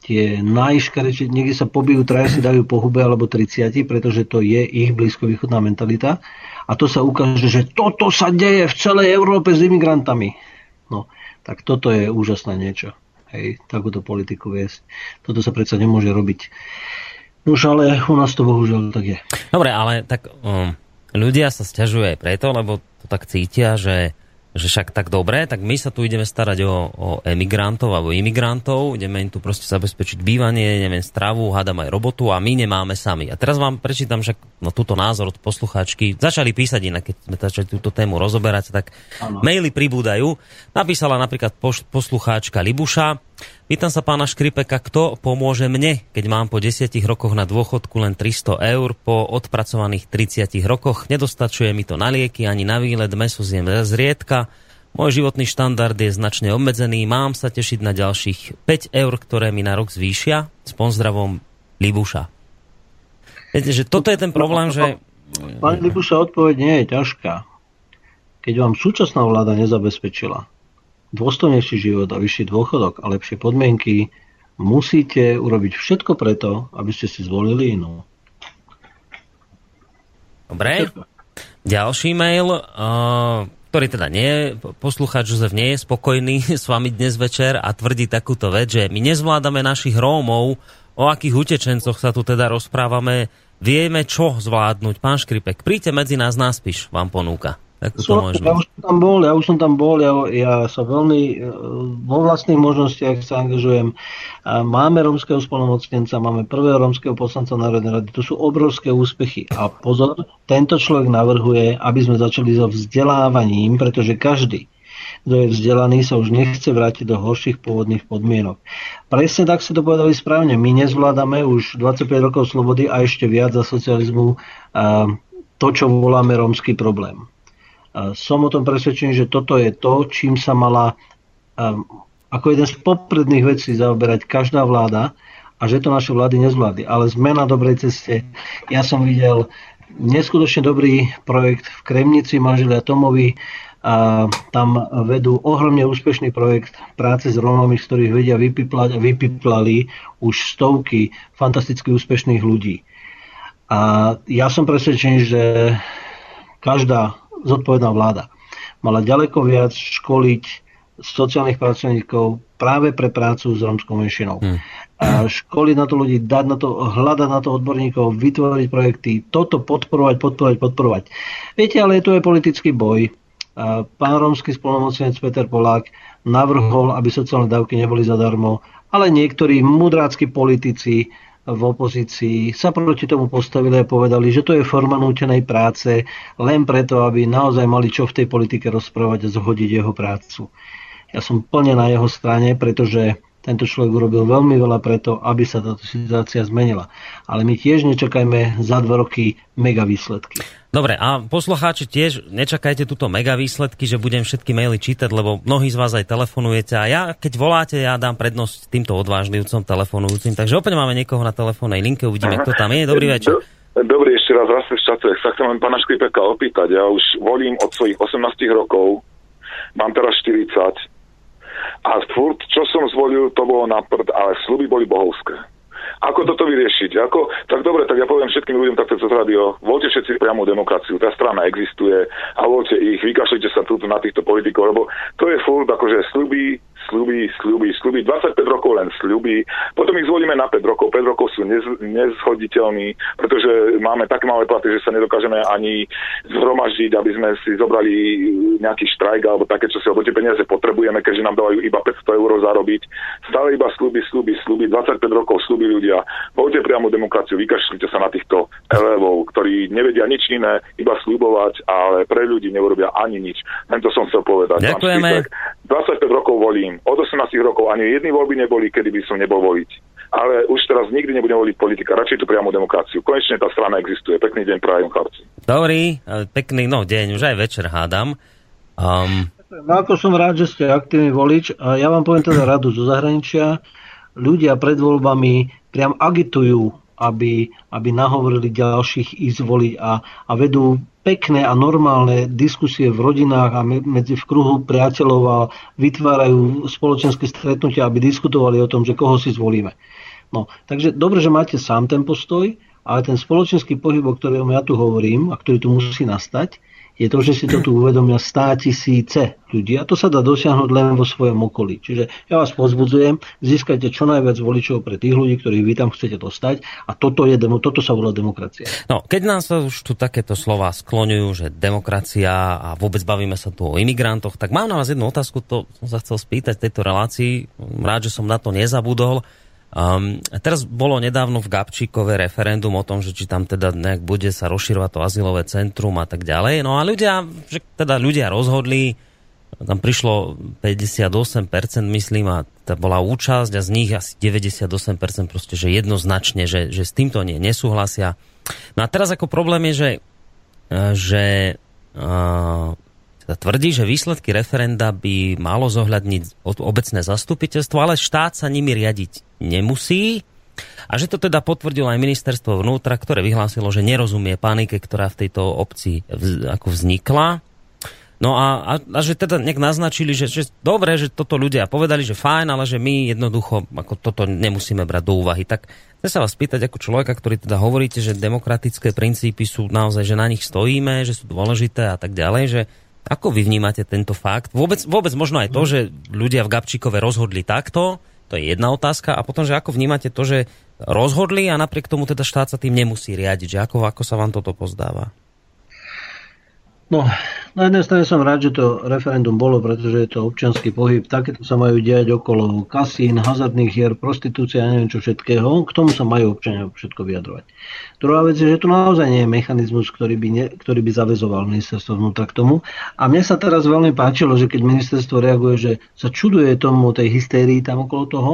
tie najškarečie, niekde sa pobijú, traja si dajú po hube alebo 30, pretože to je ich blízkovýchodná mentalita. A to sa ukáže, že toto sa deje v celej Európe s imigrantami. No, tak toto je úžasné niečo. Hej, takúto politiku viesť. Toto sa predsa nemôže robiť. Už ale u nás to bohužiaľ tak je. Dobre, ale tak um, ľudia sa stiažujú aj preto, lebo to tak cítia, že že však tak dobre, tak my sa tu ideme starať o, o emigrantov alebo imigrantov, ideme im tu proste zabezpečiť bývanie, neviem, stravu, hádam aj robotu a my nemáme sami. A teraz vám prečítam však no, túto názor od poslucháčky. Začali písať inak, keď sme začali túto tému rozoberať, tak ano. maily pribúdajú. Napísala napríklad poslucháčka Libuša, Pýtam sa pána Škripeka, kto pomôže mne, keď mám po 10 rokoch na dôchodku len 300 eur, po odpracovaných 30 rokoch nedostačuje mi to na lieky ani na výlet, meso zjem zriedka, môj životný štandard je značne obmedzený, mám sa tešiť na ďalších 5 eur, ktoré mi na rok zvýšia. S pozdravom Libuša. Viete, že toto je ten problém, že... Pán Libuša, odpoveď nie je ťažká. Keď vám súčasná vláda nezabezpečila dôstojnejší život a vyšší dôchodok a lepšie podmienky, musíte urobiť všetko preto, aby ste si zvolili inú. Dobre. Ďalší mail. Uh, ktorý teda nie je, poslucháč Jozef nie je spokojný s vami dnes večer a tvrdí takúto vec, že my nezvládame našich Rómov, o akých utečencoch sa tu teda rozprávame, vieme čo zvládnuť. Pán Škripek, príďte medzi nás, náspiš vám ponúka. Som, ja už som tam bol, ja už som tam bol, ja, ja sa veľmi e, vo vlastných možnostiach sa angažujem. Máme romského spolnomocnenca, máme prvého romského poslanca Národnej rady, to sú obrovské úspechy. A pozor, tento človek navrhuje, aby sme začali so vzdelávaním, pretože každý, kto je vzdelaný, sa už nechce vrátiť do horších pôvodných podmienok. Presne tak ste to povedali správne. My nezvládame už 25 rokov slobody a ešte viac za socializmu to, čo voláme rómsky problém. Som o tom presvedčený, že toto je to, čím sa mala um, ako jeden z popredných vecí zaoberať každá vláda a že to naše vlády nezvládli. Ale sme na dobrej ceste. Ja som videl neskutočne dobrý projekt v Kremnici, manželia Tomovi, a tam vedú ohromne úspešný projekt práce s Rómami, z ktorých vedia vypiplať a vypiplali už stovky fantasticky úspešných ľudí. A ja som presvedčený, že každá zodpovedná vláda mala ďaleko viac školiť sociálnych pracovníkov práve pre prácu s romskou menšinou. Hmm. A školiť na to ľudí, dať na to, hľadať na to odborníkov, vytvoriť projekty, toto podporovať, podporovať, podporovať. Viete, ale to je politický boj. Pán romský spolnomocnenec Peter Polák navrhol, aby sociálne dávky neboli zadarmo, ale niektorí mudrácky politici v opozícii sa proti tomu postavili a povedali, že to je forma nútenej práce len preto, aby naozaj mali čo v tej politike rozprávať a zhodiť jeho prácu. Ja som plne na jeho strane, pretože tento človek urobil veľmi veľa preto, aby sa táto situácia zmenila. Ale my tiež nečakajme za dva roky mega výsledky. Dobre, a poslucháči tiež nečakajte túto mega výsledky, že budem všetky maily čítať, lebo mnohí z vás aj telefonujete a ja, keď voláte, ja dám prednosť týmto odvážlivcom telefonujúcim. Takže opäť máme niekoho na telefónnej linke, uvidíme, kto tam je. Dobrý večer. Dobrý, ešte raz raz štátu. Sa chcem len pána Škripeka opýtať. Ja už volím od svojich 18 rokov, mám teraz 40 a furt, čo som zvolil, to bolo na prd, ale sluby boli bohovské. Ako toto vyriešiť? Ako, tak dobre, tak ja poviem všetkým ľuďom takto cez rádio, voľte všetci priamu demokraciu, tá strana existuje a voľte ich, vykašlite sa tu na týchto politikov, lebo to je furt akože sluby, sľuby, sľuby, sľuby, 25 rokov len sľuby, potom ich zvolíme na 5 rokov, 5 rokov sú nez, nezhoditeľní, pretože máme také malé platy, že sa nedokážeme ani zhromaždiť, aby sme si zobrali nejaký štrajk alebo také, čo si, lebo tie peniaze potrebujeme, keďže nám dávajú iba 500 eur zarobiť. Stále iba sľuby, sľuby, sľuby, 25 rokov sľuby ľudia. Voľte priamo demokraciu, vykašlite sa na týchto elevov, ktorí nevedia nič iné, iba sľubovať, ale pre ľudí neurobia ani nič. Len to som chcel povedať. Ďakujeme. 25 rokov volím. Od 18 rokov ani jedny voľby neboli, kedy by som nebol voliť. Ale už teraz nikdy nebudem voliť politika, radšej tú priamu demokraciu. Konečne tá strana existuje. Pekný deň prajem, chlapci. Dobrý, pekný, no deň, už aj večer hádam. Um... Ako som rád, že ste aktívny volič a ja vám poviem teda radu zo zahraničia. Ľudia pred voľbami priam agitujú, aby, aby nahovorili ďalších ísť voliť a, a vedú pekné a normálne diskusie v rodinách a medzi v kruhu priateľov a vytvárajú spoločenské stretnutia, aby diskutovali o tom, že koho si zvolíme. No, takže dobre, že máte sám ten postoj, ale ten spoločenský pohyb, o ktorom ja tu hovorím a ktorý tu musí nastať, je to, že si to tu uvedomia stá tisíce ľudí. A to sa dá dosiahnuť len vo svojom okolí. Čiže ja vás pozbudzujem, získajte čo najviac voličov pre tých ľudí, ktorých vy tam chcete dostať. A toto, je, toto sa volá demokracia. No, keď nás už tu takéto slova skloňujú, že demokracia a vôbec bavíme sa tu o imigrantoch, tak mám na vás jednu otázku, to som sa chcel spýtať v tejto relácii. Rád, že som na to nezabudol. Um, teraz bolo nedávno v Gabčíkové referendum o tom, že či tam teda nejak bude sa rozširovať to azylové centrum a tak ďalej. No a ľudia, že teda ľudia rozhodli, tam prišlo 58%, myslím, a to bola účasť a z nich asi 98% proste, že jednoznačne, že, že s týmto nie, nesúhlasia. No a teraz ako problém je, že, že uh, tvrdí, že výsledky referenda by malo zohľadniť obecné zastupiteľstvo, ale štát sa nimi riadiť nemusí. A že to teda potvrdilo aj ministerstvo vnútra, ktoré vyhlásilo, že nerozumie panike, ktorá v tejto obci ako vznikla. No a, a, a že teda nejak naznačili, že, že dobre, že toto ľudia povedali, že fajn, ale že my jednoducho ako toto nemusíme brať do úvahy. Tak chcem sa vás spýtať ako človeka, ktorý teda hovoríte, že demokratické princípy sú naozaj, že na nich stojíme, že sú dôležité a tak ďalej, že Ako vy vnímate tento fakt? Vôbec, vôbec možno aj to, že ľudia v Gabčíkove rozhodli takto, to je jedna otázka. A potom, že ako vnímate to, že rozhodli a napriek tomu teda štát sa tým nemusí riadiť. Že ako, ako sa vám toto pozdáva? No, na jednej strane som rád, že to referendum bolo, pretože je to občanský pohyb. Takéto sa majú diať okolo kasín, hazardných hier, prostitúcia a neviem čo všetkého. K tomu sa majú občania všetko vyjadrovať. Druhá vec je, že tu naozaj nie je mechanizmus, ktorý by, ne, ktorý by zavezoval ministerstvo vnútra k tomu. A mne sa teraz veľmi páčilo, že keď ministerstvo reaguje, že sa čuduje tomu tej hystérii tam okolo toho,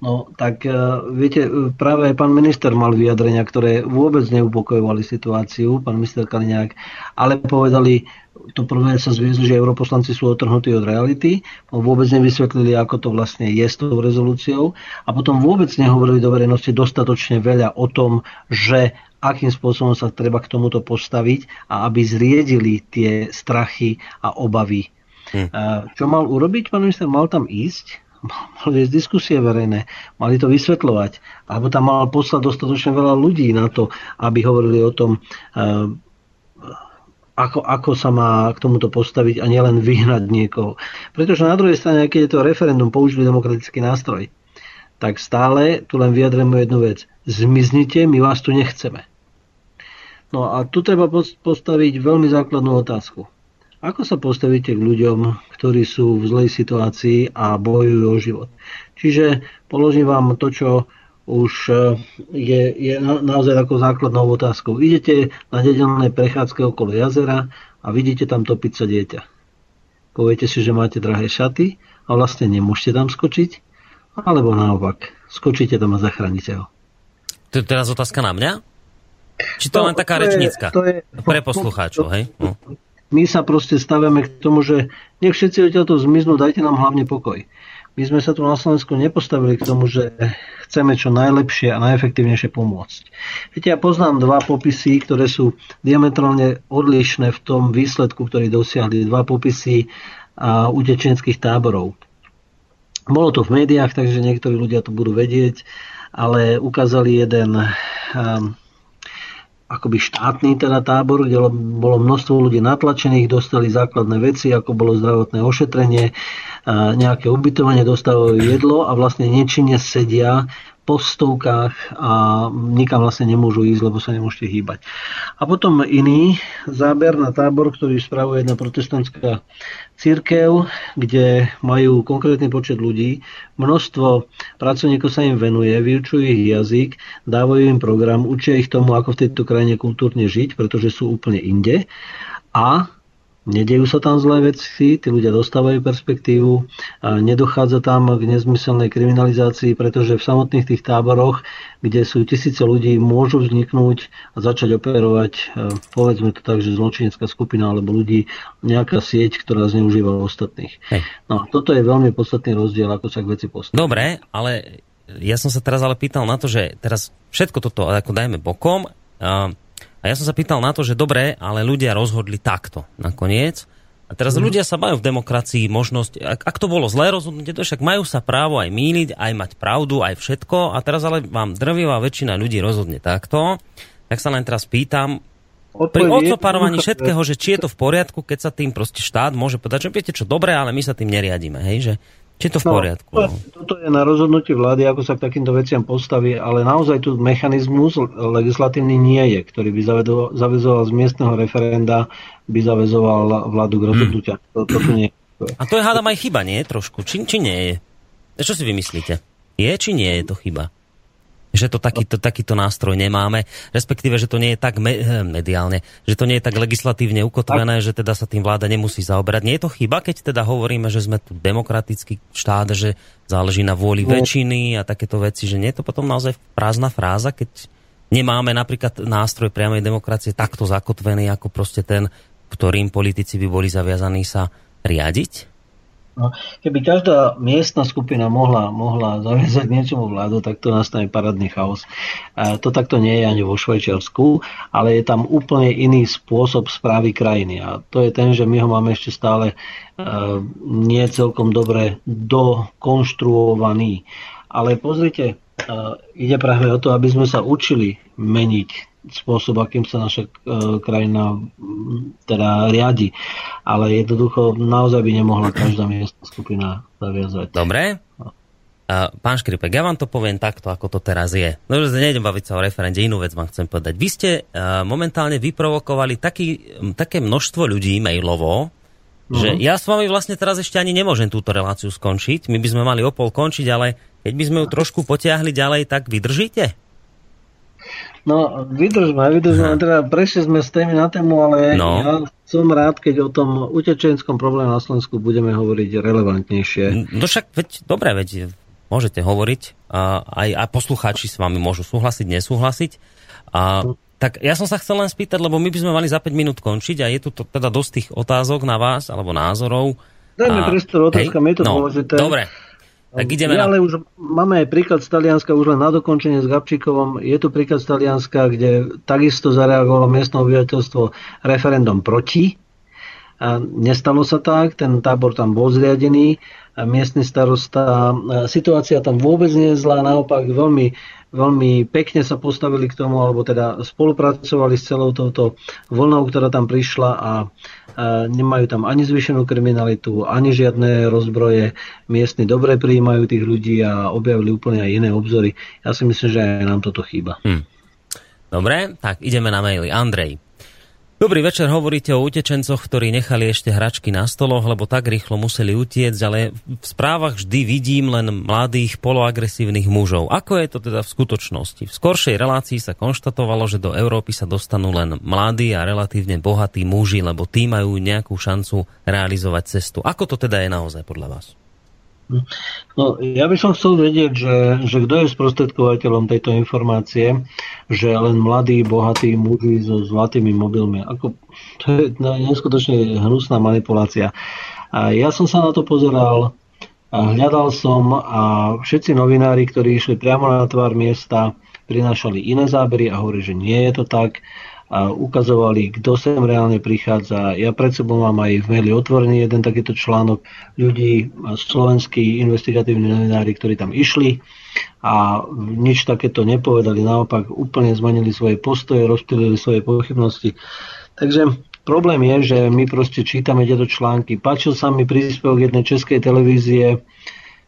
No, tak e, viete, práve aj pán minister mal vyjadrenia, ktoré vôbec neupokojovali situáciu, pán minister Kaliňák, ale povedali, to prvé sa zviezli, že europoslanci sú otrhnutí od reality, vôbec nevysvetlili, ako to vlastne je s tou rezolúciou a potom vôbec nehovorili do verejnosti dostatočne veľa o tom, že akým spôsobom sa treba k tomuto postaviť a aby zriedili tie strachy a obavy. Hm. Čo mal urobiť pán minister? Mal tam ísť, mal viesť diskusie verejné, mali to vysvetľovať, alebo tam mal poslať dostatočne veľa ľudí na to, aby hovorili o tom, eh, ako, ako sa má k tomuto postaviť a nielen vyhnať niekoho. Pretože na druhej strane, keď je to referendum, použili demokratický nástroj, tak stále tu len vyjadrujeme jednu vec. Zmiznite, my vás tu nechceme. No a tu treba postaviť veľmi základnú otázku. Ako sa postavíte k ľuďom, ktorí sú v zlej situácii a bojujú o život? Čiže položím vám to, čo už e, je, je naozaj ako základnou otázkou. Idete na nedelné prechádzke okolo jazera a vidíte tam topiť sa dieťa. Poviete si, že máte drahé šaty a vlastne nemôžete tam skočiť, alebo naopak, skočíte tam a zachránite ho. To je teraz otázka na mňa? Či to, to len taká to rečnícka? Je, to je, pre poslucháčov, hej? No my sa proste stavíme k tomu, že nech všetci odtiaľto zmiznú, dajte nám hlavne pokoj. My sme sa tu na Slovensku nepostavili k tomu, že chceme čo najlepšie a najefektívnejšie pomôcť. Viete, ja poznám dva popisy, ktoré sú diametrálne odlišné v tom výsledku, ktorý dosiahli. Dva popisy a, utečenských táborov. Bolo to v médiách, takže niektorí ľudia to budú vedieť, ale ukázali jeden akoby štátny teda tábor, kde bolo množstvo ľudí natlačených, dostali základné veci, ako bolo zdravotné ošetrenie, nejaké ubytovanie, dostávajú jedlo a vlastne nečine sedia po stovkách a nikam vlastne nemôžu ísť, lebo sa nemôžete hýbať. A potom iný záber na tábor, ktorý spravuje jedna protestantská církev, kde majú konkrétny počet ľudí, množstvo pracovníkov sa im venuje, vyučujú ich jazyk, dávajú im program, učia ich tomu, ako v tejto krajine kultúrne žiť, pretože sú úplne inde a Nedejú sa tam zlé veci, tí ľudia dostávajú perspektívu, a nedochádza tam k nezmyselnej kriminalizácii, pretože v samotných tých táboroch, kde sú tisíce ľudí, môžu vzniknúť a začať operovať, e, povedzme to tak, že zločinecká skupina alebo ľudí, nejaká sieť, ktorá zneužíva ostatných. Hej. No, toto je veľmi podstatný rozdiel, ako sa k veci postaví. Dobre, ale ja som sa teraz ale pýtal na to, že teraz všetko toto ako dajme bokom, a ja som sa pýtal na to, že dobre, ale ľudia rozhodli takto nakoniec. A teraz mm. ľudia sa majú v demokracii možnosť, ak, ak to bolo zlé rozhodnutie, to však majú sa právo aj míliť, aj mať pravdu, aj všetko. A teraz ale vám drvivá väčšina ľudí rozhodne takto. Tak sa len teraz pýtam, pri odzoparovaní všetkého, že či je to v poriadku, keď sa tým proste štát môže povedať, že viete čo, dobre, ale my sa tým neriadíme, hej, že či je to v no, poriadku? No, toto je na rozhodnutie vlády, ako sa k takýmto veciam postaví, ale naozaj tu mechanizmus legislatívny nie je, ktorý by zavezoval z miestneho referenda, by zavezoval vládu k rozhodnutia. Hmm. To, to tu nie je. A to je hádam aj chyba, nie? Trošku. Či, či nie je? Čo si vymyslíte? Je či nie je to chyba? Že to takýto, takýto nástroj nemáme, respektíve, že to nie je tak me, eh, mediálne, že to nie je tak legislatívne ukotvené, že teda sa tým vláda nemusí zaoberať. Nie je to chyba, keď teda hovoríme, že sme tu demokratický štát, že záleží na vôli no. väčšiny a takéto veci, že nie je to potom naozaj prázdna fráza, keď nemáme napríklad nástroj priamej demokracie takto zakotvený, ako proste ten, ktorým politici by boli zaviazaní sa riadiť? No, keby každá miestna skupina mohla, mohla zaviazať niečomu vládu, tak to nastane parádny chaos. A to takto nie je ani vo Švajčiarsku, ale je tam úplne iný spôsob správy krajiny. A to je ten, že my ho máme ešte stále uh, nie celkom dobre dokonštruovaný. Ale pozrite, uh, ide práve o to, aby sme sa učili meniť spôsob, akým sa naša uh, krajina teda riadi. ale jednoducho naozaj by nemohla každá miestna skupina zaviazať. Dobre. Pán Škripek, ja vám to poviem takto, ako to teraz je. No, že nejdem baviť sa o referende, inú vec vám chcem povedať. Vy ste momentálne vyprovokovali taký, také množstvo ľudí mailovo, uh-huh. že ja s vami vlastne teraz ešte ani nemôžem túto reláciu skončiť. My by sme mali o pol končiť, ale keď by sme ju trošku potiahli ďalej, tak vydržíte? No, vydržme, vydržme. Teda prešli sme s témy na tému, ale no. ja som rád, keď o tom utečenskom probléme na Slovensku budeme hovoriť relevantnejšie. No však, veď, dobre, veď môžete hovoriť. A, aj, aj poslucháči s vami môžu súhlasiť, nesúhlasiť. A, tak ja som sa chcel len spýtať, lebo my by sme mali za 5 minút končiť a je tu to, teda dosť tých otázok na vás, alebo názorov. Dajme priestor otázkam, je to no, dôležité. Dobre, tak ideme ja, na... ale už máme aj príklad z Talianska, už len na dokončenie s Gabčíkovom. Je tu príklad z Talianska, kde takisto zareagovalo miestne obyvateľstvo referendum proti. A nestalo sa tak, ten tábor tam bol zriadený, a miestny starosta. Situácia tam vôbec nie je zlá, naopak veľmi veľmi pekne sa postavili k tomu, alebo teda spolupracovali s celou touto vlnou, ktorá tam prišla a nemajú tam ani zvýšenú kriminalitu, ani žiadne rozbroje. Miestni dobre prijímajú tých ľudí a objavili úplne aj iné obzory. Ja si myslím, že aj nám toto chýba. Hm. Dobre, tak ideme na maily. Andrej. Dobrý večer, hovoríte o utečencoch, ktorí nechali ešte hračky na stoloch, lebo tak rýchlo museli utiecť, ale v správach vždy vidím len mladých poloagresívnych mužov. Ako je to teda v skutočnosti? V skoršej relácii sa konštatovalo, že do Európy sa dostanú len mladí a relatívne bohatí muži, lebo tí majú nejakú šancu realizovať cestu. Ako to teda je naozaj podľa vás? No, ja by som chcel vedieť, že, že kto je sprostredkovateľom tejto informácie, že len mladí, bohatí muži so zlatými mobilmi. Ako, to je neskutočne hnusná manipulácia. A ja som sa na to pozeral, a hľadal som a všetci novinári, ktorí išli priamo na tvár miesta, prinášali iné zábery a hovorí, že nie je to tak a ukazovali, kto sem reálne prichádza. Ja pred sebou mám aj v maili otvorený jeden takýto článok ľudí, slovenskí investigatívni novinári, ktorí tam išli a nič takéto nepovedali, naopak úplne zmenili svoje postoje, rozptýlili svoje pochybnosti. Takže problém je, že my proste čítame tieto články. Páčil sa mi príspevok jednej českej televízie,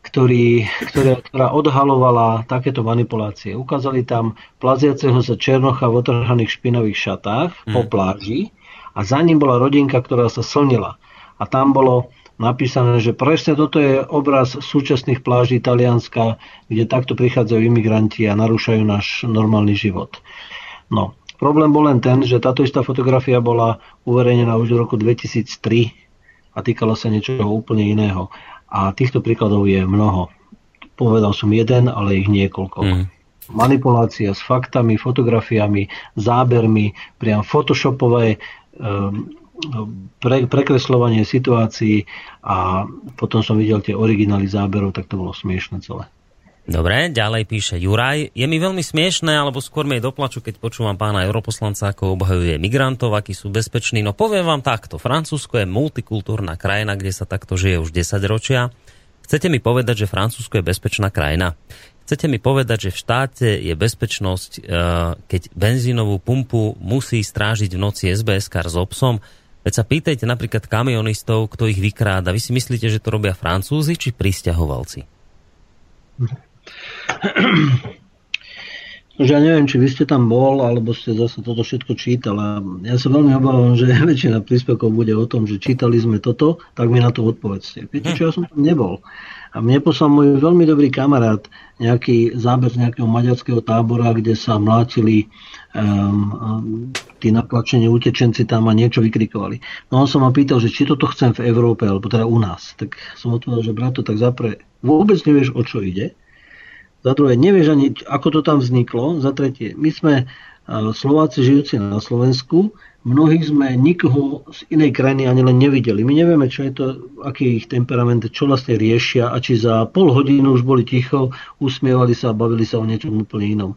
ktorý, ktorá, ktorá odhalovala takéto manipulácie. Ukázali tam plaziaceho sa Černocha v otrhaných špinavých šatách mm. po pláži a za ním bola rodinka, ktorá sa slnila. A tam bolo napísané, že presne toto je obraz súčasných pláží Talianska, kde takto prichádzajú imigranti a narúšajú náš normálny život. No, problém bol len ten, že táto istá fotografia bola uverejnená už v roku 2003 a týkala sa niečoho úplne iného. A týchto príkladov je mnoho. Povedal som jeden, ale ich niekoľko. Mm. Manipulácia s faktami, fotografiami, zábermi, priam photoshopové um, pre, prekreslovanie situácií a potom som videl tie originály záberov, tak to bolo smiešne celé. Dobre, ďalej píše Juraj. Je mi veľmi smiešné, alebo skôr mi doplaču, keď počúvam pána europoslanca, ako obhajuje migrantov, akí sú bezpeční. No poviem vám takto. Francúzsko je multikultúrna krajina, kde sa takto žije už 10 ročia. Chcete mi povedať, že Francúzsko je bezpečná krajina? Chcete mi povedať, že v štáte je bezpečnosť, e, keď benzínovú pumpu musí strážiť v noci SBS kar s obsom? Veď sa pýtajte napríklad kamionistov, kto ich vykráda. Vy si myslíte, že to robia Francúzi či pristahovalci? Že ja neviem, či vy ste tam bol, alebo ste zase toto všetko čítal. Ja sa veľmi obávam, že väčšina príspevkov bude o tom, že čítali sme toto, tak mi na to odpovedzte. Viete čo, ja som tam nebol. A mne poslal môj veľmi dobrý kamarát nejaký záber z nejakého maďarského tábora, kde sa mlátili um, tí natlačení utečenci tam a niečo vykrikovali. No on sa ma pýtal, že či toto chcem v Európe, alebo teda u nás. Tak som odpovedal, že brato, tak zapre, vôbec nevieš, o čo ide za druhé, nevieš ani, ako to tam vzniklo. Za tretie, my sme Slováci žijúci na Slovensku, mnohí sme nikoho z inej krajiny ani len nevideli. My nevieme, čo je to, aký ich temperament, čo vlastne riešia a či za pol hodinu už boli ticho, usmievali sa a bavili sa o niečom úplne inom.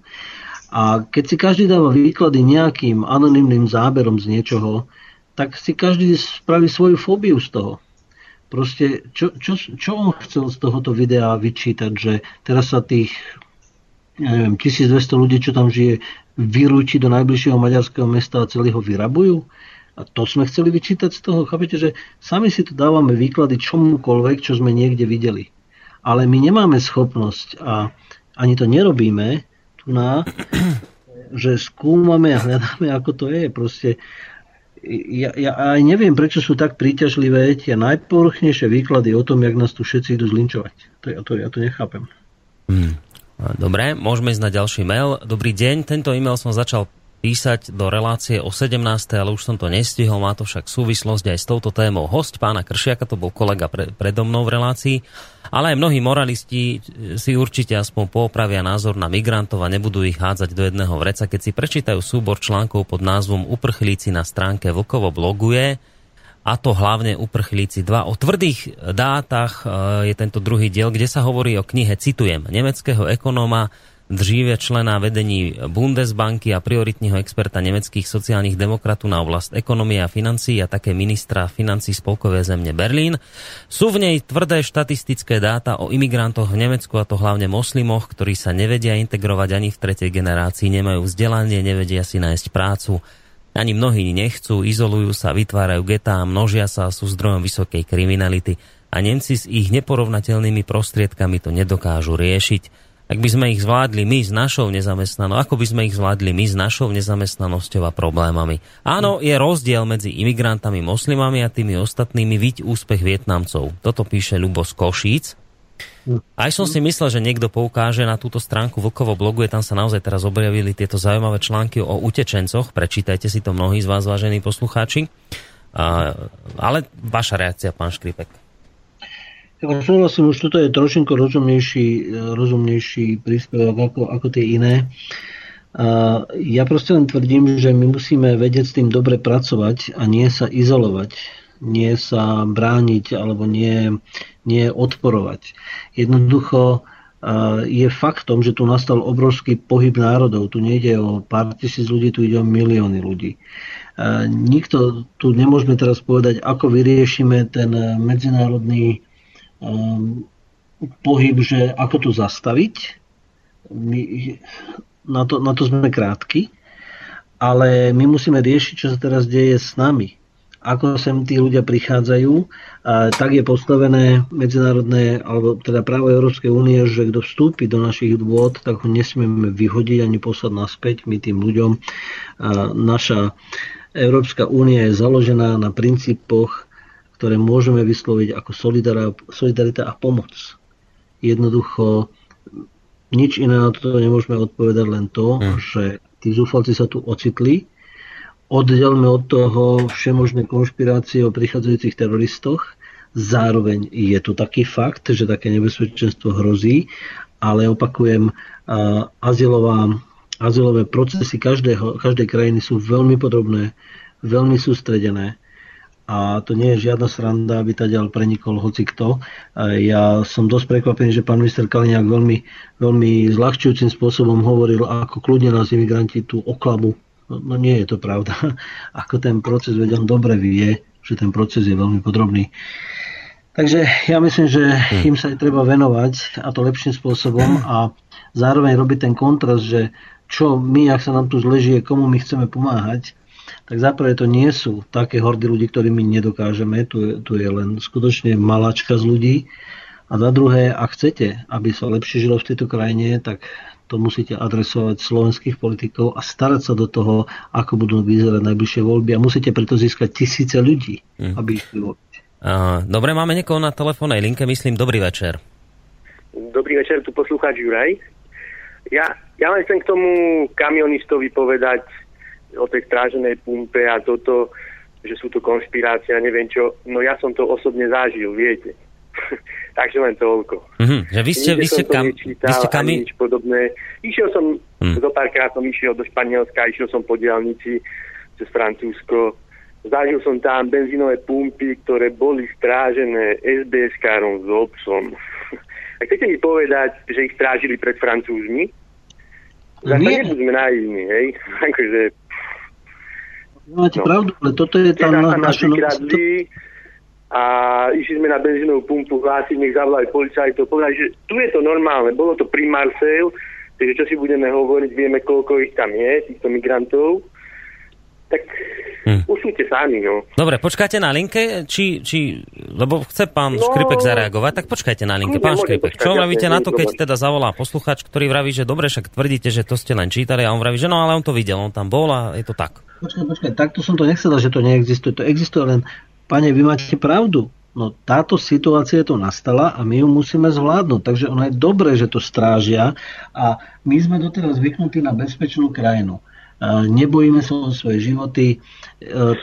A keď si každý dáva výklady nejakým anonymným záberom z niečoho, tak si každý spraví svoju fóbiu z toho. Proste, čo, čo, čo on chcel z tohoto videa vyčítať, že teraz sa tých ja neviem, 1200 ľudí, čo tam žije, vyrúči do najbližšieho maďarského mesta a celý ho vyrabujú? A to sme chceli vyčítať z toho, chápete, že sami si tu dávame výklady čomukoľvek, čo sme niekde videli. Ale my nemáme schopnosť a ani to nerobíme tu na, že skúmame a hľadáme, ako to je. Proste ja, ja aj neviem, prečo sú tak príťažlivé tie najpovrchnejšie výklady o tom, jak nás tu všetci idú zlinčovať. To, ja, to, ja to nechápem. Hmm. Dobre, môžeme ísť na ďalší mail. Dobrý deň, tento e-mail som začal písať do relácie o 17. ale už som to nestihol, má to však súvislosť aj s touto témou. Host pána Kršiaka, to bol kolega pre, predo mnou v relácii, ale aj mnohí moralisti si určite aspoň poopravia názor na migrantov a nebudú ich hádzať do jedného vreca. Keď si prečítajú súbor článkov pod názvom Uprchlíci na stránke Vlkovo bloguje, a to hlavne Uprchlíci 2. O tvrdých dátach e, je tento druhý diel, kde sa hovorí o knihe, citujem, nemeckého ekonóma dříve člena vedení Bundesbanky a prioritního experta nemeckých sociálnych demokratů na oblast ekonomie a financí a také ministra financí spolkové země Berlín. Sú v nej tvrdé štatistické dáta o imigrantoch v Nemecku a to hlavne moslimoch, ktorí sa nevedia integrovať ani v tretej generácii, nemajú vzdelanie, nevedia si nájsť prácu, ani mnohí nechcú, izolujú sa, vytvárajú getá, množia sa, sú zdrojom vysokej kriminality. A Nemci s ich neporovnateľnými prostriedkami to nedokážu riešiť ak by sme ich zvládli my s našou nezamestnanosťou, ako by sme ich zvládli my s našou nezamestnanosťou a problémami. Áno, je rozdiel medzi imigrantami moslimami a tými ostatnými viť úspech Vietnamcov. Toto píše Lubo z Košíc. Aj som si myslel, že niekto poukáže na túto stránku Vlkovo blogu, je tam sa naozaj teraz objavili tieto zaujímavé články o utečencoch. Prečítajte si to mnohí z vás, vážení poslucháči. ale vaša reakcia, pán Škripek. Ja súhlasím, už toto je trošinko rozumnejší, rozumnejší príspevok ako, ako tie iné. Ja proste len tvrdím, že my musíme vedieť s tým dobre pracovať a nie sa izolovať, nie sa brániť alebo nie, nie odporovať. Jednoducho je faktom, že tu nastal obrovský pohyb národov. Tu nejde o pár tisíc ľudí, tu ide o milióny ľudí. Nikto tu nemôžeme teraz povedať, ako vyriešime ten medzinárodný um, pohyb, že ako to zastaviť. My, na, to, na to sme krátky, ale my musíme riešiť, čo sa teraz deje s nami. Ako sem tí ľudia prichádzajú, a tak je postavené medzinárodné, alebo teda právo Európskej únie, že kto vstúpi do našich dôvod, tak ho nesmieme vyhodiť ani poslať naspäť my tým ľuďom. A naša Európska únia je založená na princípoch ktoré môžeme vysloviť ako solidarita a pomoc. Jednoducho nič iné na to nemôžeme odpovedať len to, hmm. že tí zúfalci sa tu ocitli. Oddelme od toho všemožné konšpirácie o prichádzajúcich teroristoch. Zároveň je tu taký fakt, že také nebezpečenstvo hrozí, ale opakujem, azylová, azylové procesy každého, každej krajiny sú veľmi podrobné, veľmi sústredené a to nie je žiadna sranda, aby ďal prenikol hoci kto. Ja som dosť prekvapený, že pán minister Kaliňák veľmi, veľmi zľahčujúcim spôsobom hovoril, ako kľudne nás imigranti tú oklabu. No, no nie je to pravda. Ako ten proces, veď on dobre vie, že ten proces je veľmi podrobný. Takže ja myslím, že hm. im sa aj treba venovať a to lepším spôsobom a zároveň robiť ten kontrast, že čo my, ak sa nám tu zležie, komu my chceme pomáhať, tak zaprvé to nie sú také hordy ľudí, ktorí my nedokážeme, tu je, tu je len skutočne malačka z ľudí. A za druhé, ak chcete, aby sa lepšie žilo v tejto krajine, tak to musíte adresovať slovenských politikov a starať sa do toho, ako budú vyzerať najbližšie voľby a musíte preto získať tisíce ľudí, mm. aby ich voliť. Dobre, máme niekoho na telefónnej linke, myslím, dobrý večer. Dobrý večer, tu poslúchať Juraj. Ja, ja len chcem k tomu kamionistovi povedať, o tej stráženej pumpe a toto, že sú to konšpirácie a neviem čo. No ja som to osobne zažil, viete. Takže len toľko. Mm-hmm. Že vy ste, vy ste, kam, vy ste kam... nič podobné. Išiel som, mm. zo párkrát som išiel do Španielska, išiel som po diálnici cez Francúzsko. Zažil som tam benzínové pumpy, ktoré boli strážené SBS-károm s obsom. A chcete mi povedať, že ich strážili pred Francúzmi? Zase nebuďme naivní, hej? akože Máte no. pravdu, ale toto je tam na, naša... A išli sme na benzínovú pumpu hlásiť, nech zavolajú policajtov. Povedali, že tu je to normálne, bolo to pri Marseille, takže čo si budeme hovoriť, vieme, koľko ich tam je, týchto migrantov. Tak Hm. Usúďte sami, no. Dobre, počkáte na linke, či, či lebo chce pán no, Škripek zareagovať, tak počkajte na linke. Pán Škripek, čo vravíte na to, keď teda zavolá posluchač, ktorý vraví, že dobre, však tvrdíte, že to ste len čítali a on vraví, že no, ale on to videl, on tam bol a je to tak. Počkaj, počkaj, takto som to nechcel, že to neexistuje. To existuje len, pane, vy máte pravdu. No táto situácia tu nastala a my ju musíme zvládnuť. Takže ono je dobré, že to strážia a my sme doteraz zvyknutí na bezpečnú krajinu. Nebojíme sa o svoje životy, e,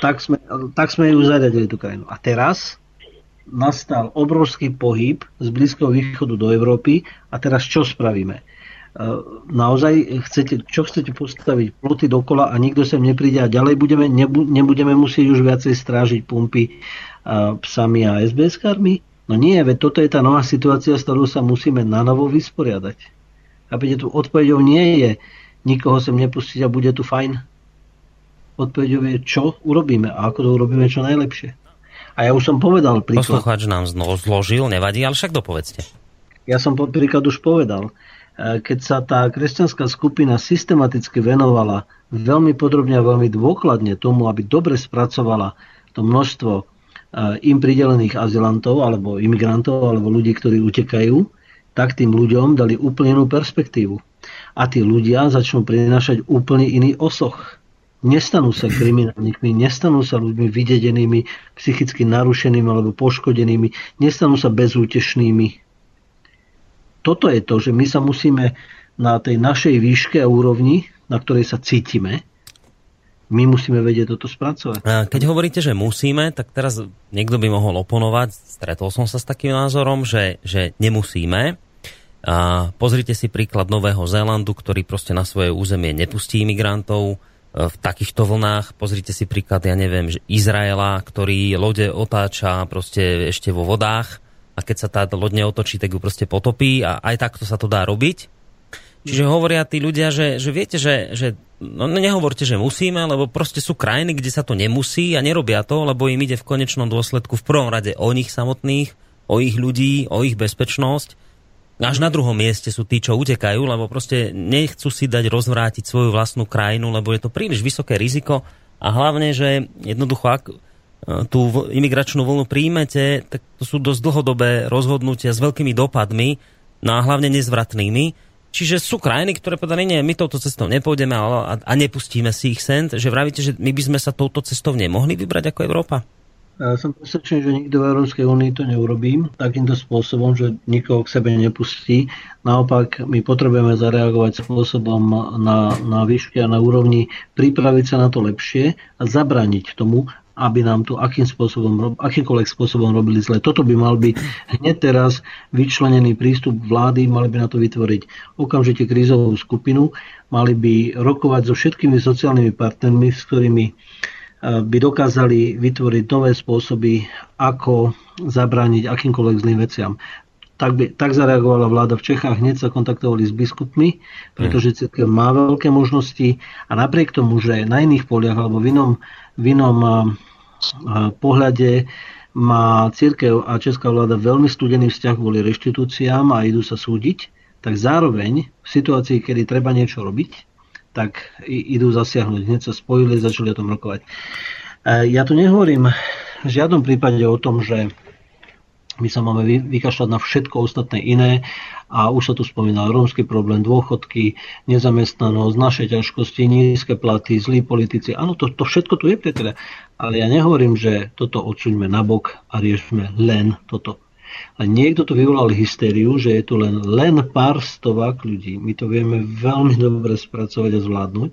tak sme, tak sme ju zariadili tú krajinu. A teraz nastal obrovský pohyb z Blízkeho východu do Európy a teraz čo spravíme? E, naozaj chcete, čo chcete postaviť ploty dokola a nikto sem nepríde a ďalej budeme, nebudeme musieť už viacej strážiť pumpy psami a SBS-kármi? No nie, veď toto je tá nová situácia, s ktorou sa musíme na novo vysporiadať. A tu odpovedou nie je nikoho sem nepustiť a bude tu fajn. Odpovedou je, čo urobíme a ako to urobíme čo najlepšie. A ja už som povedal príklad. Poslucháč nám zložil, nevadí, ale však dopovedzte. Ja som príklad už povedal. E, keď sa tá kresťanská skupina systematicky venovala veľmi podrobne a veľmi dôkladne tomu, aby dobre spracovala to množstvo im pridelených azylantov alebo imigrantov alebo ľudí, ktorí utekajú, tak tým ľuďom dali úplne inú perspektívu. A tí ľudia začnú prinášať úplne iný osoch. Nestanú sa kriminálnikmi, nestanú sa ľuďmi vydedenými, psychicky narušenými alebo poškodenými, nestanú sa bezútešnými. Toto je to, že my sa musíme na tej našej výške a úrovni, na ktorej sa cítime, my musíme vedieť toto spracovať. Keď hovoríte, že musíme, tak teraz niekto by mohol oponovať, stretol som sa s takým názorom, že, že nemusíme. A pozrite si príklad Nového Zélandu, ktorý proste na svoje územie nepustí imigrantov e, v takýchto vlnách. Pozrite si príklad, ja neviem, že Izraela, ktorý lode otáča proste ešte vo vodách a keď sa tá loď neotočí, tak ju proste potopí a aj takto sa to dá robiť. Čiže hovoria tí ľudia, že, že viete, že, že no nehovorte, že musíme, lebo proste sú krajiny, kde sa to nemusí a nerobia to, lebo im ide v konečnom dôsledku v prvom rade o nich samotných, o ich ľudí, o ich bezpečnosť. Až na druhom mieste sú tí, čo utekajú, lebo proste nechcú si dať rozvrátiť svoju vlastnú krajinu, lebo je to príliš vysoké riziko a hlavne, že jednoducho ak e, tú imigračnú vlnu príjmete, tak to sú dosť dlhodobé rozhodnutia s veľkými dopadmi, no a hlavne nezvratnými Čiže sú krajiny, ktoré povedali, nie, my touto cestou nepôjdeme a, a nepustíme si ich sent, že vravíte, že my by sme sa touto cestou nemohli vybrať ako Európa? Ja som presvedčený, že nikto v Európskej únii to neurobím takýmto spôsobom, že nikoho k sebe nepustí. Naopak, my potrebujeme zareagovať spôsobom na, na výške a na úrovni, pripraviť sa na to lepšie a zabrániť tomu, aby nám tu akým spôsobom, akýmkoľvek spôsobom robili zle. Toto by mal byť hneď teraz vyčlenený prístup vlády, mali by na to vytvoriť okamžite krízovú skupinu, mali by rokovať so všetkými sociálnymi partnermi, s ktorými by dokázali vytvoriť nové spôsoby, ako zabrániť akýmkoľvek zlým veciam. Tak, by, tak zareagovala vláda v Čechách, hneď sa kontaktovali s biskupmi, pretože církev má veľké možnosti a napriek tomu, že na iných poliach alebo v inom v inom pohľade má církev a česká vláda veľmi studený vzťah kvôli reštitúciám a idú sa súdiť, tak zároveň v situácii, kedy treba niečo robiť, tak idú zasiahnuť. Hneď sa spojili, začali o tom rokovať. E, ja tu nehovorím v žiadnom prípade o tom, že my sa máme vykašľať na všetko ostatné iné a už sa tu spomínal rómsky problém, dôchodky, nezamestnanosť, naše ťažkosti, nízke platy, zlí politici. Áno, to, to všetko tu je, priateľe. Ale ja nehovorím, že toto odsuňme nabok a riešme len toto. A niekto tu vyvolal hystériu, že je tu len, len pár stovák ľudí. My to vieme veľmi dobre spracovať a zvládnuť.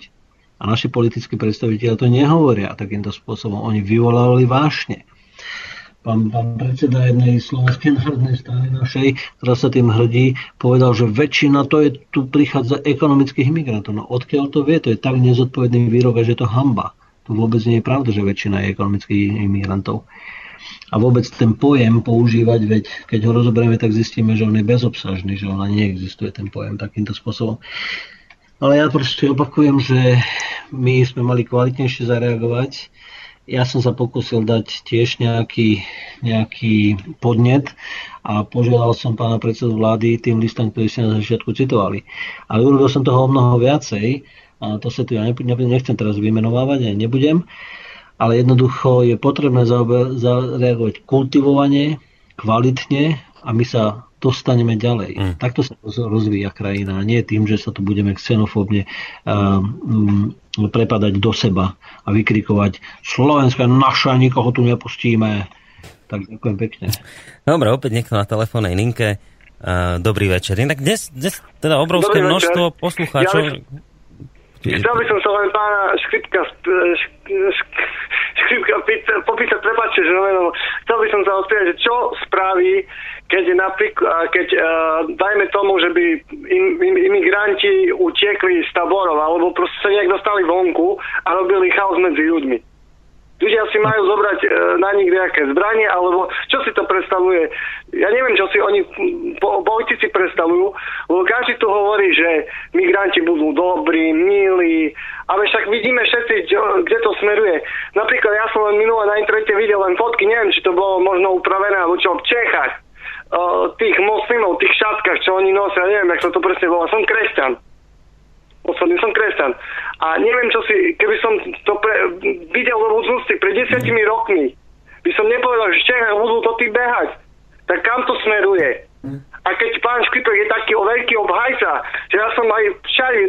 A naši politickí predstaviteľe to nehovoria takýmto spôsobom. Oni vyvolali vášne pán, pán predseda jednej slovenskej národnej strany našej, ktorá sa tým hrdí, povedal, že väčšina to je, tu prichádza ekonomických imigrantov. No odkiaľ to vie? To je tak nezodpovedný výrok, že je to hamba. To vôbec nie je pravda, že väčšina je ekonomických imigrantov. A vôbec ten pojem používať, veď keď ho rozoberieme, tak zistíme, že on je bezobsažný, že ona neexistuje ten pojem takýmto spôsobom. Ale ja proste opakujem, že my sme mali kvalitnejšie zareagovať ja som sa pokusil dať tiež nejaký, nejaký podnet a požiadal som pána predsedu vlády tým listom, ktorý ste na začiatku citovali. Ale urobil som toho o mnoho viacej, a to sa tu ja nechcem teraz vymenovávať, aj nebudem. Ale jednoducho je potrebné zareagovať kultivovanie, kvalitne a my sa dostaneme ďalej. Mm. Takto sa rozvíja krajina. Nie tým, že sa tu budeme xenofóbne um, prepadať do seba a vykrikovať Slovenska naša, nikoho tu nepustíme. Tak ďakujem pekne. Dobre, opäť niekto na telefónnej linke. Uh, dobrý večer. Inak dnes, dnes teda obrovské dobrý množstvo večer. poslucháčov... Ja, Chcel by som sa len pána Škripka, Škripka popísať, prepáčte, že no, chcel by som sa opýtať, že čo spraví, keď napríklad, keď uh, dajme tomu, že by im, im, imigranti utiekli z taborov, alebo proste sa nejak dostali vonku a robili chaos medzi ľuďmi. Ľudia si majú zobrať e, na nich nejaké zbranie, alebo čo si to predstavuje? Ja neviem, čo si oni po, politici predstavujú, lebo každý tu hovorí, že migranti budú dobrí, milí, ale však vidíme všetci, čo, kde to smeruje. Napríklad ja som len minule na internete videl len fotky, neviem, či to bolo možno upravené, alebo čo v Čechách, e, tých moslimov, tých šatkách, čo oni nosia, neviem, jak sa to presne volá. Som kresťan osobne som kresťan. A neviem, čo si, keby som to pre, videl do budúcnosti pred desiatimi rokmi, by som nepovedal, že Čechách budú to ty behať. Tak kam to smeruje? A keď pán Škripek je taký o veľký obhajca, že ja som aj všade,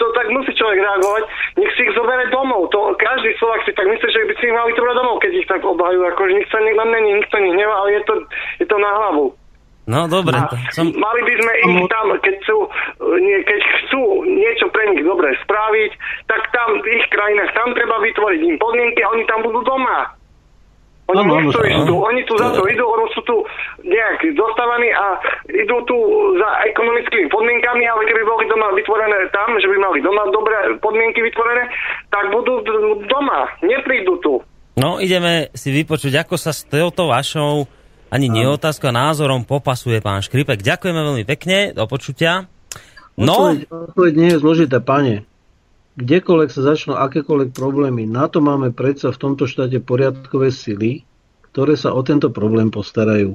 to tak musí človek reagovať, nech si ich zobere domov. To, každý Slovak si tak myslí, že by si ich mali zobrať domov, keď ich tak obhajú. Akože nikto sa na mňa nikto nehnevá, ale je to, je to na hlavu. No dobre. som... Mali by sme ich tam, keď chcú, nie, keď chcú niečo pre nich dobre spraviť, tak tam v ich krajinách, tam treba vytvoriť im podmienky a oni tam budú doma. Oni no, nechcú ísť tu, oni tu za to idú, oni sú tu nejak dostávaní a idú tu za ekonomickými podmienkami, ale keby boli doma vytvorené tam, že by mali doma dobré podmienky vytvorené, tak budú doma, neprídu tu. No, ideme si vypočuť, ako sa s touto vašou ani nie otázka, názorom popasuje pán Škripek. Ďakujeme veľmi pekne, do počutia. No? Odpoveď, nie je zložité, pane. Kdekoľvek sa začnú akékoľvek problémy, na to máme predsa v tomto štáte poriadkové sily, ktoré sa o tento problém postarajú.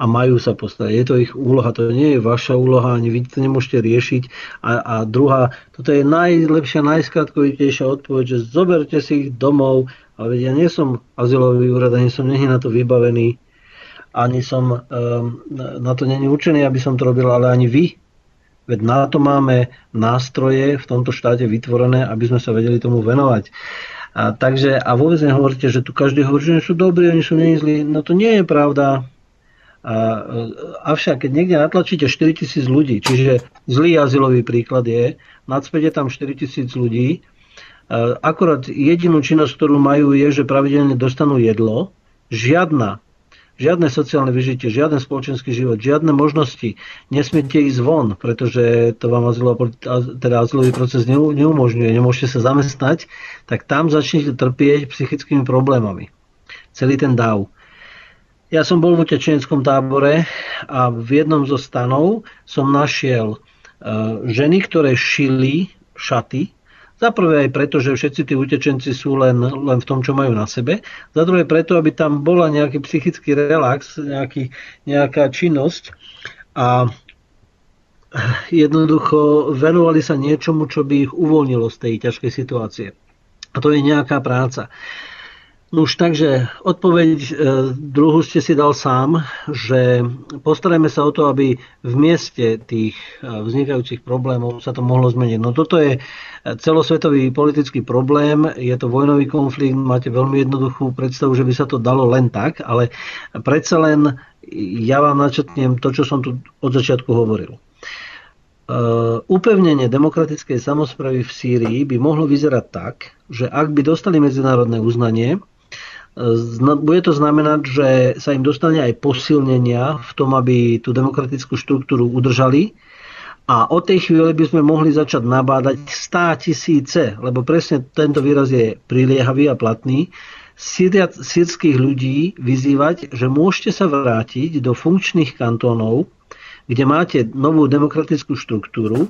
A majú sa postarať. Je to ich úloha, to nie je vaša úloha, ani vy to nemôžete riešiť. A, a druhá, toto je najlepšia, najskratkovitejšia odpoveď, že zoberte si ich domov, ale ja nie som azylový úrad, ani som není na to vybavený ani som ehm, na to není určený, aby som to robil, ale ani vy. Veď na to máme nástroje v tomto štáte vytvorené, aby sme sa vedeli tomu venovať. A, takže, a vôbec nehovoríte, že tu každý hovorí, že sú dobrí, oni sú není zlí. No to nie je pravda. A, avšak, keď niekde natlačíte 4000 ľudí, čiže zlý azylový príklad je, nadspäť je tam 4000 ľudí, akorát jedinú činnosť, ktorú majú, je, že pravidelne dostanú jedlo, žiadna Žiadne sociálne vyžitie, žiaden spoločenský život, žiadne možnosti. Nesmiete ísť von, pretože to vám azylový, teda azylový proces neumožňuje. Nemôžete sa zamestnať, tak tam začnete trpieť psychickými problémami. Celý ten dáv. Ja som bol v utečeneckom tábore a v jednom zo stanov som našiel e, ženy, ktoré šili šaty za prvé aj preto, že všetci tí utečenci sú len, len v tom, čo majú na sebe. Za druhé preto, aby tam bola nejaký psychický relax, nejaký, nejaká činnosť a jednoducho venovali sa niečomu, čo by ich uvoľnilo z tej ťažkej situácie. A to je nejaká práca. No takže odpoveď e, druhú ste si dal sám, že postarajme sa o to, aby v mieste tých e, vznikajúcich problémov sa to mohlo zmeniť. No toto je celosvetový politický problém, je to vojnový konflikt, máte veľmi jednoduchú predstavu, že by sa to dalo len tak, ale predsa len ja vám načetnem to, čo som tu od začiatku hovoril. Uh, upevnenie demokratickej samozpravy v Sýrii by mohlo vyzerať tak, že ak by dostali medzinárodné uznanie, bude to znamenať, že sa im dostane aj posilnenia v tom, aby tú demokratickú štruktúru udržali. A od tej chvíle by sme mohli začať nabádať 100 tisíce, lebo presne tento výraz je priliehavý a platný, sírských ľudí vyzývať, že môžete sa vrátiť do funkčných kantónov, kde máte novú demokratickú štruktúru,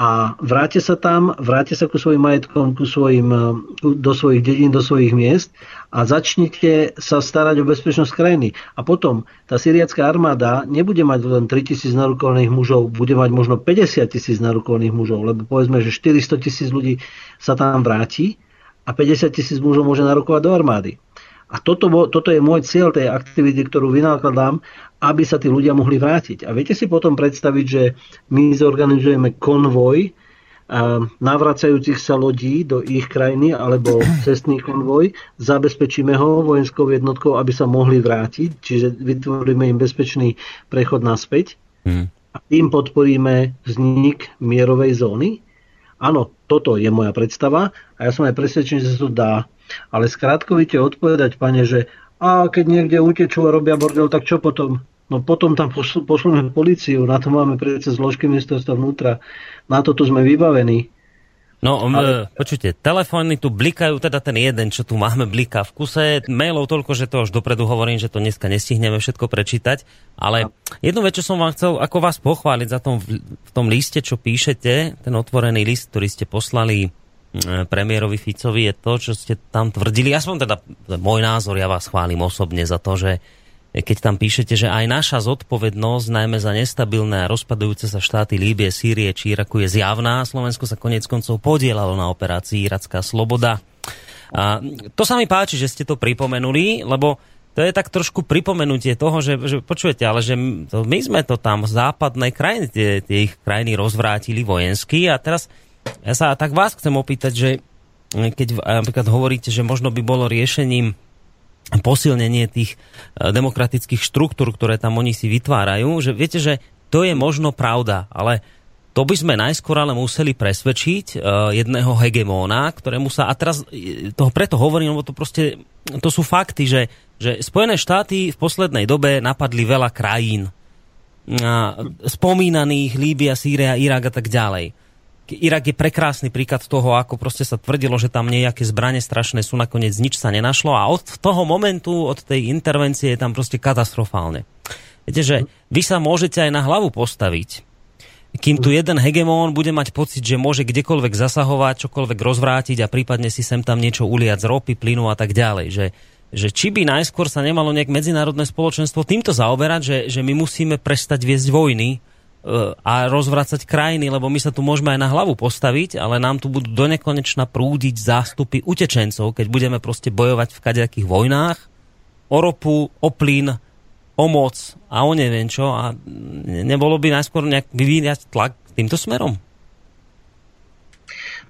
a vráte sa tam, vráte sa ku svojim majetkom, ku svojim, e, do svojich dedín, do svojich miest a začnite sa starať o bezpečnosť krajiny. A potom tá syriacká armáda nebude mať len 3000 narukovných mužov, bude mať možno 50 tisíc narukovných mužov, lebo povedzme, že 400 tisíc ľudí sa tam vráti a a 50 tisíc mužov môže narokovať do armády. A toto, toto je môj cieľ tej aktivity, ktorú vynakladám, aby sa tí ľudia mohli vrátiť. A viete si potom predstaviť, že my zorganizujeme konvoj navracajúcich sa lodí do ich krajiny alebo cestný konvoj, zabezpečíme ho vojenskou jednotkou, aby sa mohli vrátiť, čiže vytvoríme im bezpečný prechod naspäť hmm. a tým podporíme vznik mierovej zóny. Áno, toto je moja predstava a ja som aj presvedčený, že sa to dá. Ale skrátkovite odpovedať, pane, že a keď niekde utečú a robia bordel, tak čo potom? No potom tam pošleme policiu, na to máme predsa zložky ministerstva vnútra, na to tu sme vybavení. No, Ale... počujte, telefóny tu blikajú, teda ten jeden, čo tu máme, bliká v kuse. Mailov toľko, že to už dopredu hovorím, že to dneska nestihneme všetko prečítať. Ale jednu vec, čo som vám chcel ako vás pochváliť za tom, v tom liste, čo píšete, ten otvorený list, ktorý ste poslali premiérovi Ficovi, je to, čo ste tam tvrdili. Som teda, môj názor, ja vás chválim osobne za to, že keď tam píšete, že aj naša zodpovednosť, najmä za nestabilné a rozpadujúce sa štáty Líbie, Sýrie či Iraku je zjavná. Slovensko sa konec koncov podielalo na operácii Iracká sloboda. A to sa mi páči, že ste to pripomenuli, lebo to je tak trošku pripomenutie toho, že, že počujete, ale že my sme to tam západné krajiny, tie, tie ich krajiny rozvrátili vojensky a teraz ja sa tak vás chcem opýtať, že keď napríklad hovoríte, že možno by bolo riešením posilnenie tých e, demokratických štruktúr, ktoré tam oni si vytvárajú, že viete, že to je možno pravda, ale to by sme najskôr ale museli presvedčiť uh, jedného hegemóna, ktorému sa, a teraz toho preto hovorím, lebo to proste, to sú fakty, že, že Spojené štáty v poslednej dobe napadli veľa krajín, spomínaných, Líbia, Sýria, Irak a tak ďalej. Irak je prekrásny príklad toho, ako proste sa tvrdilo, že tam nejaké zbranie strašné sú, nakoniec nič sa nenašlo a od toho momentu, od tej intervencie je tam proste katastrofálne. Viete, že vy sa môžete aj na hlavu postaviť, kým tu jeden hegemón bude mať pocit, že môže kdekoľvek zasahovať, čokoľvek rozvrátiť a prípadne si sem tam niečo uliať z ropy, plynu a tak ďalej. Že, že či by najskôr sa nemalo nejak medzinárodné spoločenstvo týmto zaoberať, že, že my musíme prestať viesť vojny, a rozvracať krajiny, lebo my sa tu môžeme aj na hlavu postaviť, ale nám tu budú donekonečna prúdiť zástupy utečencov, keď budeme proste bojovať v kadejakých vojnách o ropu, o plyn, o moc a o neviem čo a nebolo by najskôr nejak vyvíjať tlak týmto smerom?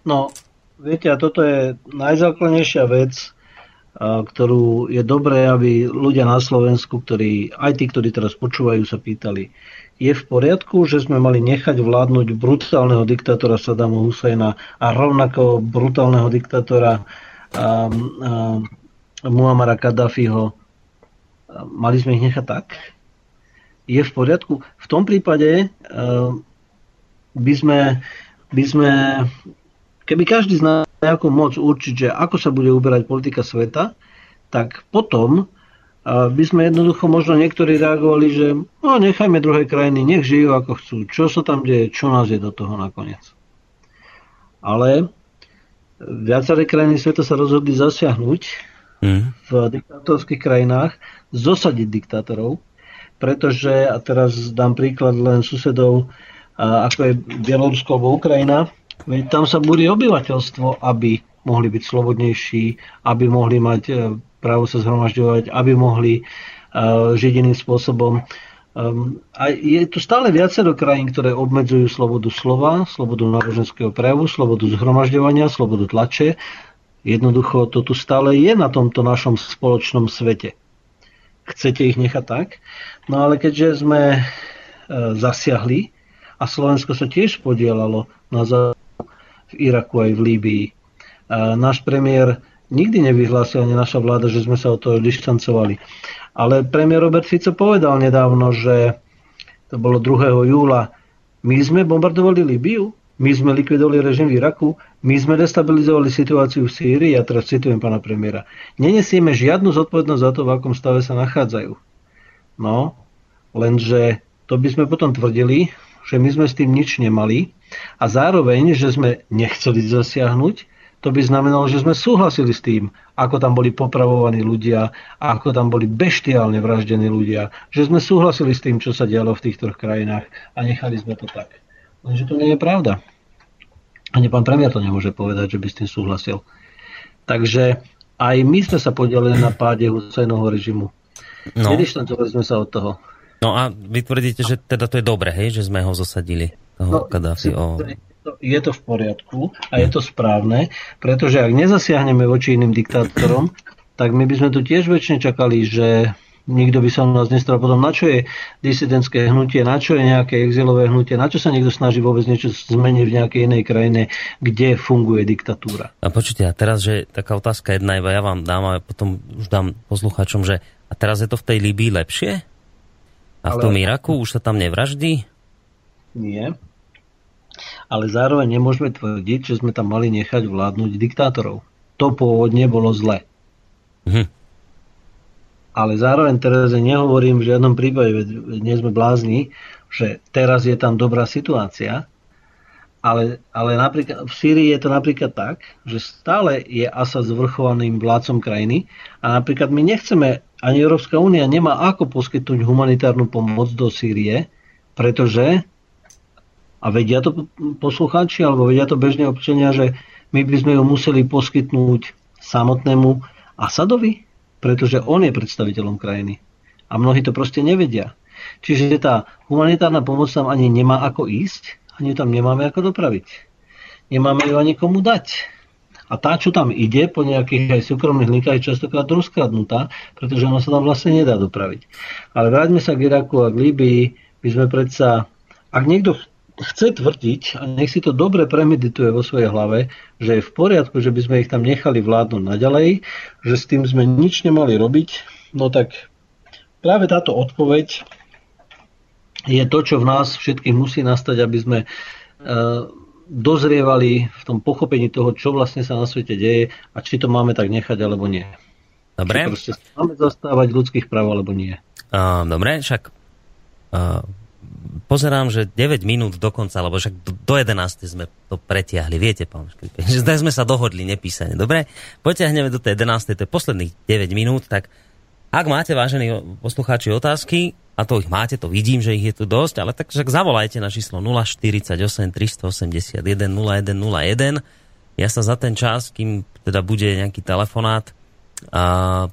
No, viete, a toto je najzákladnejšia vec, ktorú je dobré, aby ľudia na Slovensku, ktorí, aj tí, ktorí teraz počúvajú, sa pýtali je v poriadku, že sme mali nechať vládnuť brutálneho diktátora Saddamu Husajna a rovnako brutálneho diktátora um, Muamara Kaddafiho. Mali sme ich nechať tak? Je v poriadku? V tom prípade um, by sme, by sme keby každý z nás nejakú moc určiť, že ako sa bude uberať politika sveta, tak potom a by sme jednoducho možno niektorí reagovali, že no, nechajme druhé krajiny, nech žijú ako chcú. Čo sa tam deje, čo nás je do toho nakoniec. Ale viaceré krajiny sveta sa rozhodli zasiahnuť mm. v diktátorských krajinách, zosadiť diktátorov, pretože, a teraz dám príklad len susedov, ako je Bielorusko alebo Ukrajina, veď tam sa búri obyvateľstvo, aby mohli byť slobodnejší, aby mohli mať e, právo sa zhromažďovať, aby mohli uh, žiť iným spôsobom. Um, a je tu stále viacero krajín, ktoré obmedzujú slobodu slova, slobodu náboženského prejavu, slobodu zhromažďovania, slobodu tlače. Jednoducho to tu stále je na tomto našom spoločnom svete. Chcete ich nechať tak? No ale keďže sme uh, zasiahli a Slovensko sa tiež podielalo na v Iraku aj v Líbii. Náš premiér nikdy nevyhlásil ani naša vláda, že sme sa od toho dištancovali. Ale premiér Robert Fico povedal nedávno, že to bolo 2. júla, my sme bombardovali Libiu, my sme likvidovali režim v Iraku, my sme destabilizovali situáciu v Sýrii, ja teraz citujem pána premiéra. Nenesieme žiadnu zodpovednosť za to, v akom stave sa nachádzajú. No, lenže to by sme potom tvrdili, že my sme s tým nič nemali a zároveň, že sme nechceli zasiahnuť, to by znamenalo, že sme súhlasili s tým, ako tam boli popravovaní ľudia, ako tam boli beštiálne vraždení ľudia, že sme súhlasili s tým, čo sa dialo v tých troch krajinách a nechali sme to tak. Lenže to nie je pravda. Ani pán premiér to nemôže povedať, že by s tým súhlasil. Takže aj my sme sa podielili na páde Husajnovho režimu. No. Nedištancovali sme sa od toho. No a vy tvrdíte, že teda to je dobre, hej, že sme ho zosadili, toho no, Kadáfi. O... Je to v poriadku a je to správne, pretože ak nezasiahneme voči iným diktátorom, tak my by sme tu tiež väčšine čakali, že nikto by sa u nás nestral. Potom na čo je disidentské hnutie, na čo je nejaké exilové hnutie, na čo sa niekto snaží vôbec niečo zmeniť v nejakej inej krajine, kde funguje diktatúra. A počujte, a teraz, že taká otázka jedna, iba ja vám dám a potom už dám poslucháčom, že a teraz je to v tej Líbii lepšie? A v Ale... tom Iraku už sa tam nevraždí? Nie. Ale zároveň nemôžeme tvrdiť, že sme tam mali nechať vládnuť diktátorov. To pôvodne bolo zle. Mhm. Ale zároveň teraz nehovorím v žiadnom prípade, nie sme blázni, že teraz je tam dobrá situácia, ale, ale napríklad, v Sýrii je to napríklad tak, že stále je Asad zvrchovaným vládcom krajiny a napríklad my nechceme, ani Európska únia nemá ako poskytnúť humanitárnu pomoc do Sýrie, pretože, a vedia to poslucháči, alebo vedia to bežne občania, že my by sme ju museli poskytnúť samotnému Asadovi, pretože on je predstaviteľom krajiny. A mnohí to proste nevedia. Čiže tá humanitárna pomoc tam ani nemá ako ísť, ani tam nemáme ako dopraviť. Nemáme ju ani komu dať. A tá, čo tam ide, po nejakých aj súkromných linkách, je častokrát rozkradnutá, pretože ona sa tam vlastne nedá dopraviť. Ale vráťme sa k Iraku a k Líbii. My sme predsa, ak niekto chce tvrdiť, a nech si to dobre premedituje vo svojej hlave, že je v poriadku, že by sme ich tam nechali vládnuť naďalej, že s tým sme nič nemali robiť, no tak práve táto odpoveď je to, čo v nás všetkých musí nastať, aby sme e, dozrievali v tom pochopení toho, čo vlastne sa na svete deje a či to máme tak nechať alebo nie. Dobre. Či proste máme zastávať ľudských práv alebo nie. Uh, dobre, však uh, pozerám, že 9 minút dokonca, lebo však do, do 11 sme to pretiahli, viete, pán Škripe, že zdaj sme sa dohodli nepísane. Dobre, potiahneme do tej 11. to je posledných 9 minút, tak ak máte, vážení poslucháči, otázky, a to ich máte, to vidím, že ich je tu dosť, ale tak však zavolajte na číslo 048 381 0101. Ja sa za ten čas, kým teda bude nejaký telefonát, a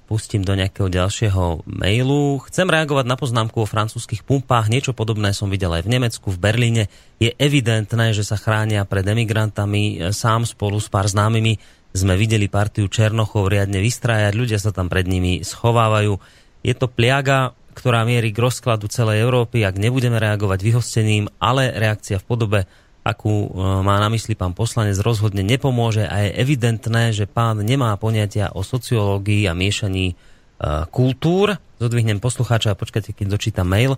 pustím do nejakého ďalšieho mailu. Chcem reagovať na poznámku o francúzskych pumpách. Niečo podobné som videl aj v Nemecku, v Berlíne. Je evidentné, že sa chránia pred emigrantami. Sám spolu s pár známymi sme videli partiu Černochov riadne vystrájať. Ľudia sa tam pred nimi schovávajú. Je to pliaga, ktorá mierí k rozkladu celej Európy, ak nebudeme reagovať vyhostením, ale reakcia v podobe akú e, má na mysli pán poslanec, rozhodne nepomôže a je evidentné, že pán nemá poňatia o sociológii a miešaní e, kultúr. Zodvihnem poslucháča a počkajte, keď dočítam mail.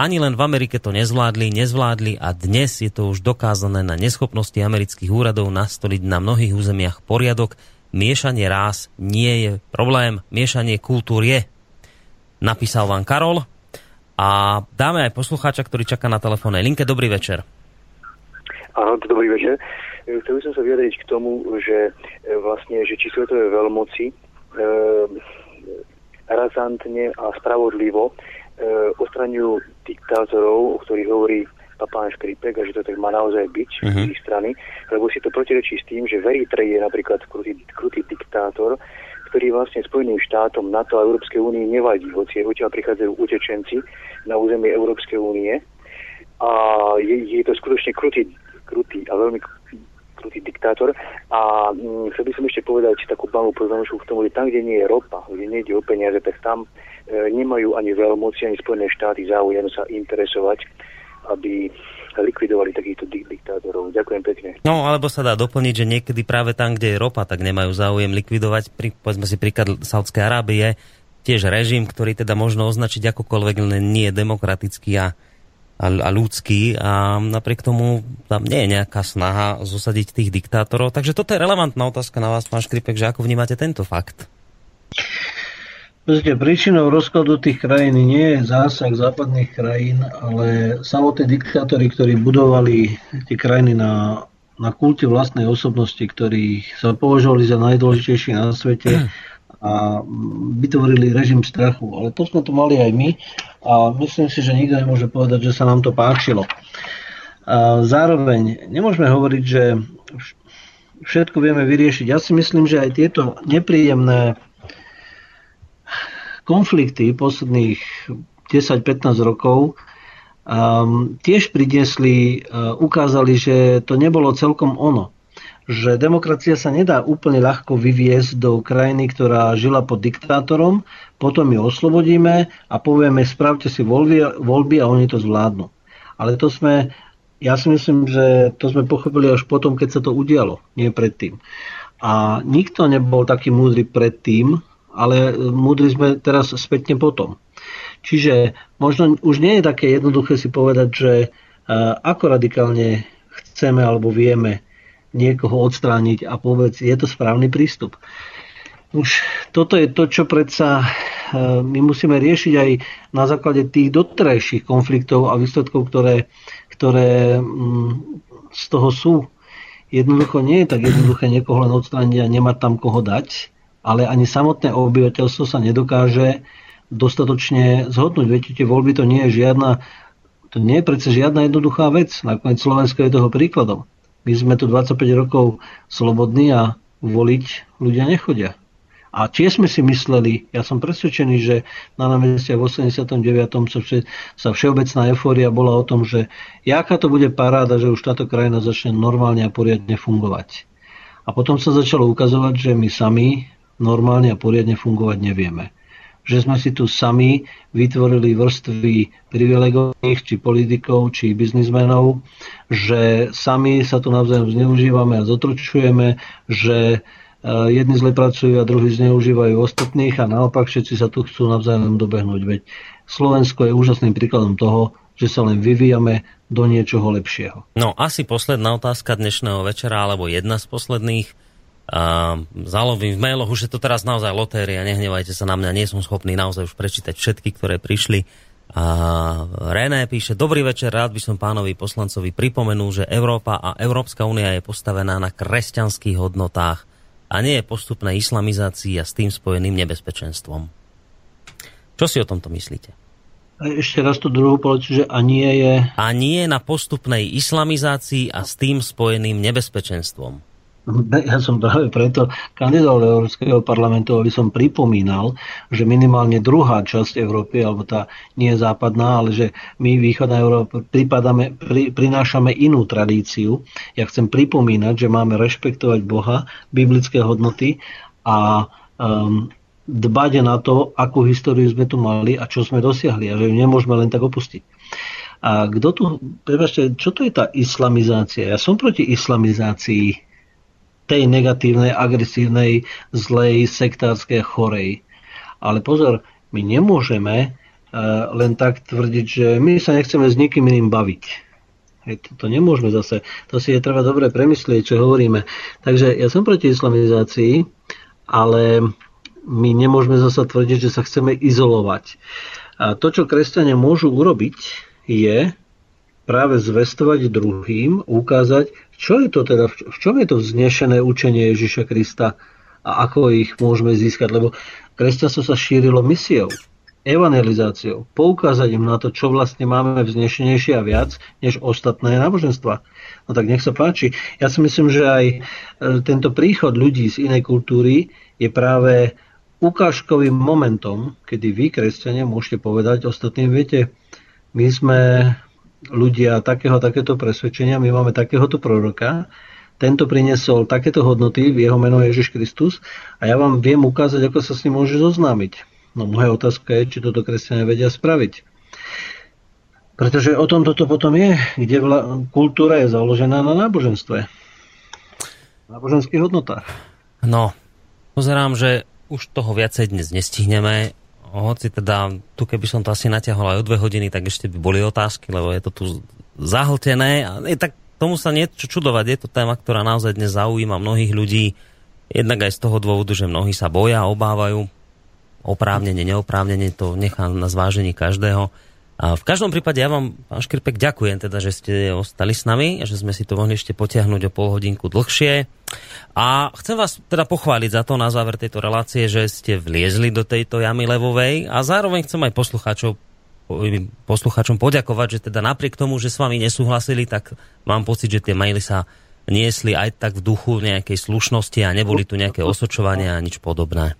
Ani len v Amerike to nezvládli, nezvládli a dnes je to už dokázané na neschopnosti amerických úradov nastoliť na mnohých územiach poriadok. Miešanie rás nie je problém, miešanie kultúr je. Napísal vám Karol a dáme aj poslucháča, ktorý čaká na telefónnej linke. Dobrý večer. Áno, dobrý večer. E, chcel by som sa vyjadriť k tomu, že e, vlastne, že či svetové veľmoci e, razantne a spravodlivo e, ostraňujú diktátorov, o ktorých hovorí pán Škripek a že to tak má naozaj byť uh-huh. z mhm. ich strany, lebo si to protirečí s tým, že v Eritreji je napríklad krutý, krutý diktátor, ktorý vlastne Spojeným štátom NATO a Európskej únie nevadí, hoci odtiaľ prichádzajú utečenci na územie Európskej únie a je, je to skutočne krutý krutý a veľmi krutý diktátor. A hm, chcel by som ešte povedať takú malú poznámku k tomu, že tam, kde nie je ropa, kde nejde o peniaze, tak tam e, nemajú ani veľmoci, ani Spojené štáty záujem sa interesovať, aby likvidovali takýchto diktátorov. Ďakujem pekne. No, alebo sa dá doplniť, že niekedy práve tam, kde je ropa, tak nemajú záujem likvidovať. Pri, povedzme si príklad Saudskej Arábie, tiež režim, ktorý teda možno označiť akokoľvek, len nie je demokratický a a, a ľudský a napriek tomu tam nie je nejaká snaha zosadiť tých diktátorov. Takže toto je relevantná otázka na vás, pán Škripek, že ako vnímate tento fakt? Pozrite, príčinou rozkladu tých krajín nie je zásah západných krajín, ale samotné diktátory, ktorí budovali tie krajiny na, na kulte vlastnej osobnosti, ktorí sa považovali za najdôležitejší na svete, a vytvorili režim strachu. Ale to sme tu mali aj my a myslím si, že nikto nemôže povedať, že sa nám to páčilo. A zároveň nemôžeme hovoriť, že všetko vieme vyriešiť. Ja si myslím, že aj tieto nepríjemné konflikty posledných 10-15 rokov um, tiež priniesli, uh, ukázali, že to nebolo celkom ono. Že demokracia sa nedá úplne ľahko vyviesť do krajiny, ktorá žila pod diktátorom, potom ju oslobodíme a povieme, spravte si voľby, voľby a oni to zvládnu. Ale to sme, ja si myslím, že to sme pochopili až potom, keď sa to udialo, nie predtým. A nikto nebol taký múdry predtým, ale múdri sme teraz spätne potom. Čiže možno už nie je také jednoduché si povedať, že e, ako radikálne chceme alebo vieme niekoho odstrániť a povedať, je to správny prístup. Už toto je to, čo predsa e, my musíme riešiť aj na základe tých doterajších konfliktov a výsledkov, ktoré, ktoré mm, z toho sú. Jednoducho nie je tak jednoduché niekoho len odstrániť a nemať tam koho dať, ale ani samotné obyvateľstvo sa nedokáže dostatočne zhodnúť. Viete, tie voľby to nie je žiadna, to nie je predsa žiadna jednoduchá vec. Nakoniec Slovensko je toho príkladom. My sme tu 25 rokov slobodní a voliť ľudia nechodia. A tiež sme si mysleli, ja som presvedčený, že na námestiach v 89. Sa, vše, sa všeobecná eufória bola o tom, že jaká to bude paráda, že už táto krajina začne normálne a poriadne fungovať. A potom sa začalo ukazovať, že my sami normálne a poriadne fungovať nevieme že sme si tu sami vytvorili vrstvy privilegovaných, či politikov, či biznismenov, že sami sa tu navzájom zneužívame a zotročujeme, že e, jedni zle pracujú a druhí zneužívajú ostatných a naopak všetci sa tu chcú navzájom dobehnúť. Veď Slovensko je úžasným príkladom toho, že sa len vyvíjame do niečoho lepšieho. No asi posledná otázka dnešného večera, alebo jedna z posledných zálovím v mailoch, už je to teraz naozaj lotéria, nehnevajte sa na mňa, nie som schopný naozaj už prečítať všetky, ktoré prišli. A René píše, dobrý večer, rád by som pánovi poslancovi pripomenul, že Európa a Európska únia je postavená na kresťanských hodnotách a nie je postupnej islamizácii a s tým spojeným nebezpečenstvom. Čo si o tomto myslíte? Ešte raz to druhú povedať, že a nie je... A nie na postupnej islamizácii a s tým spojeným nebezpečenstvom. Ja som práve preto kandidoval do Európskeho parlamentu, aby som pripomínal, že minimálne druhá časť Európy, alebo tá nie je západná, ale že my východná Európa pri, prinášame inú tradíciu. Ja chcem pripomínať, že máme rešpektovať Boha, biblické hodnoty a um, dbať na to, akú históriu sme tu mali a čo sme dosiahli a že ju nemôžeme len tak opustiť. A kto tu, prebažte, čo to je tá islamizácia? Ja som proti islamizácii tej negatívnej, agresívnej, zlej, sektárskej, chorej. Ale pozor, my nemôžeme uh, len tak tvrdiť, že my sa nechceme s nikým iným baviť. Hej, to, to nemôžeme zase. To si je treba dobre premyslieť, čo hovoríme. Takže ja som proti islamizácii, ale my nemôžeme zase tvrdiť, že sa chceme izolovať. A to, čo kresťania môžu urobiť, je práve zvestovať druhým, ukázať, čo je to teda, v čom je to vznešené učenie Ježiša Krista a ako ich môžeme získať, lebo kresťanstvo sa šírilo misiou, evangelizáciou, poukázať im na to, čo vlastne máme vznešenejšie a viac než ostatné náboženstva. No tak nech sa páči. Ja si myslím, že aj e, tento príchod ľudí z inej kultúry je práve ukážkovým momentom, kedy vy, kresťania, môžete povedať ostatným, viete, my sme ľudia takého takéto presvedčenia, my máme takéhoto proroka, tento priniesol takéto hodnoty, v jeho meno Ježiš Kristus a ja vám viem ukázať, ako sa s ním môže zoznámiť. No moja otázka je, či toto kresťania vedia spraviť. Pretože o tom toto potom je, kde vla, kultúra je založená na náboženstve. Náboženských hodnotách. No, pozerám, že už toho viacej dnes nestihneme hoci teda tu keby som to asi natiahol aj o dve hodiny, tak ešte by boli otázky, lebo je to tu zahltené. Je, tak tomu sa niečo čudovať. Je to téma, ktorá naozaj dnes zaujíma mnohých ľudí. Jednak aj z toho dôvodu, že mnohí sa boja, obávajú. Oprávnenie, neoprávnenie, to nechá na zvážení každého. A v každom prípade ja vám, pán Škripek, ďakujem teda, že ste ostali s nami že sme si to mohli ešte potiahnuť o pol hodinku dlhšie. A chcem vás teda pochváliť za to na záver tejto relácie, že ste vliezli do tejto jamy levovej a zároveň chcem aj poslucháčov poslucháčom poďakovať, že teda napriek tomu, že s vami nesúhlasili, tak mám pocit, že tie maily sa niesli aj tak v duchu nejakej slušnosti a neboli tu nejaké osočovania a nič podobné.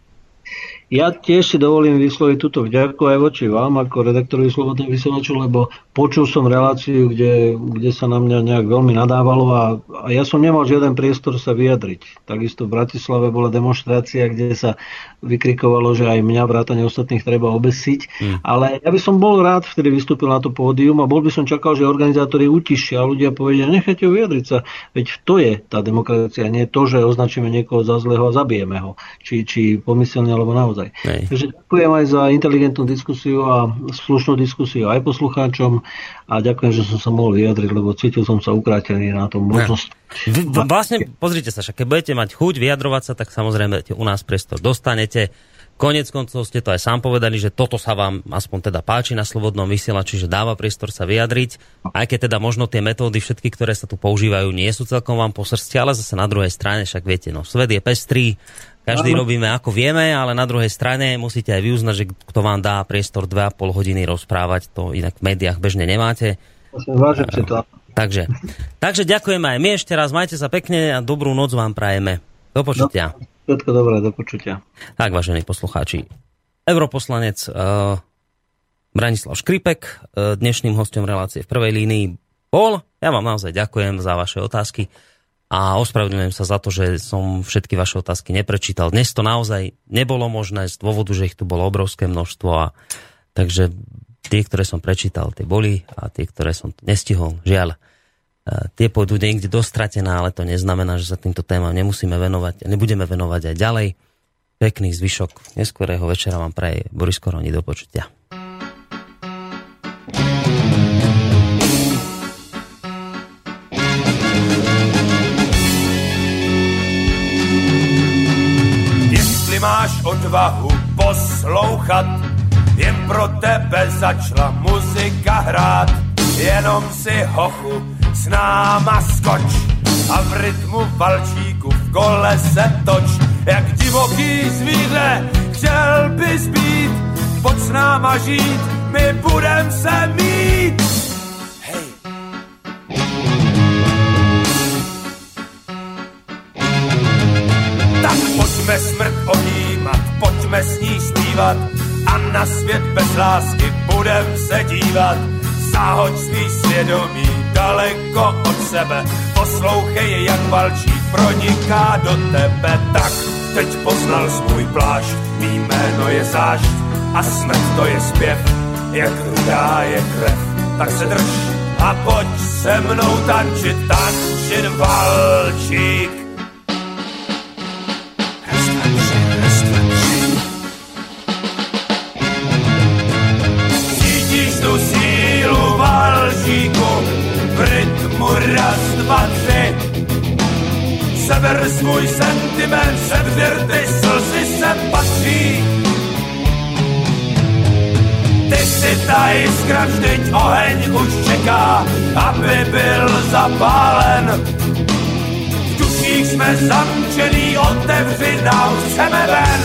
Ja tiež si dovolím vysloviť túto vďaku aj voči vám ako redaktorovi Slobodného vysielaču, lebo počul som reláciu, kde, kde sa na mňa nejak veľmi nadávalo a, a ja som nemal žiaden priestor sa vyjadriť. Takisto v Bratislave bola demonstrácia, kde sa vykrikovalo, že aj mňa vrátane ostatných treba obesiť. Hmm. Ale ja by som bol rád vtedy vystúpil na to pódium a bol by som čakal, že organizátori utišia a ľudia povedia, nechajte vyjadriť sa. Veď to je tá demokracia, nie to, že označíme niekoho za zlého a zabijeme ho. Či, či pomyselne alebo naozaj naozaj. Hej. Takže ďakujem aj za inteligentnú diskusiu a slušnú diskusiu aj poslucháčom a ďakujem, že som sa mohol vyjadriť, lebo cítil som sa ukrátený na tom možnosť. Vy, vlastne, pozrite sa, keď budete mať chuť vyjadrovať sa, tak samozrejme u nás priestor dostanete. Konec koncov ste to aj sám povedali, že toto sa vám aspoň teda páči na slobodnom vysielači, že dáva priestor sa vyjadriť, aj keď teda možno tie metódy všetky, ktoré sa tu používajú, nie sú celkom vám po srsti, ale zase na druhej strane, však viete, no svet je pestrý, každý ano. robíme ako vieme, ale na druhej strane musíte aj vyuznať, že kto vám dá priestor 2,5 hodiny rozprávať, to inak v médiách bežne nemáte. Vážim si to. Takže, takže ďakujeme aj my ešte raz, majte sa pekne a dobrú noc vám prajeme. Do počutia. No, všetko dobré, do počutia. Tak, vážení poslucháči, europoslanec uh, Branislav Škripek, uh, dnešným hostom relácie v prvej línii bol. Ja vám naozaj ďakujem za vaše otázky a ospravedlňujem sa za to, že som všetky vaše otázky neprečítal. Dnes to naozaj nebolo možné z dôvodu, že ich tu bolo obrovské množstvo a takže tie, ktoré som prečítal, tie boli a tie, ktoré som nestihol, žiaľ, tie pôjdu niekde dostratená, ale to neznamená, že sa týmto témam nemusíme venovať a nebudeme venovať aj ďalej. Pekný zvyšok neskorého večera vám praje Boris Koroni do počutia. Máš odvahu poslouchat, jen pro tebe začala muzika hrát. Jenom si hochu s náma skoč a v rytmu valčíku v kole se toč. Jak divoký zvíře chtěl bys být, pojď s náma žít, my budem se mít. Hej. Pojďme smrt ohýmat, pojďme s ní zpívat a na svět bez lásky budem se dívat. Zahoď svý svědomí daleko od sebe, poslouchej, jak valčí proniká do tebe. Tak teď poznal svůj plášť, mý jméno je zášť a smrt to je zpěv, jak rudá je krev. Tak se drž a pojď se mnou tančit, tančit valčík. Raz, dva, tři. Sever svůj sentiment, sevřir ty slzy sem patří. Ty si ta jiskra, vždyť oheň už čeká, aby byl zapálen. V duších jsme zamčený, otevři nám, chceme ven.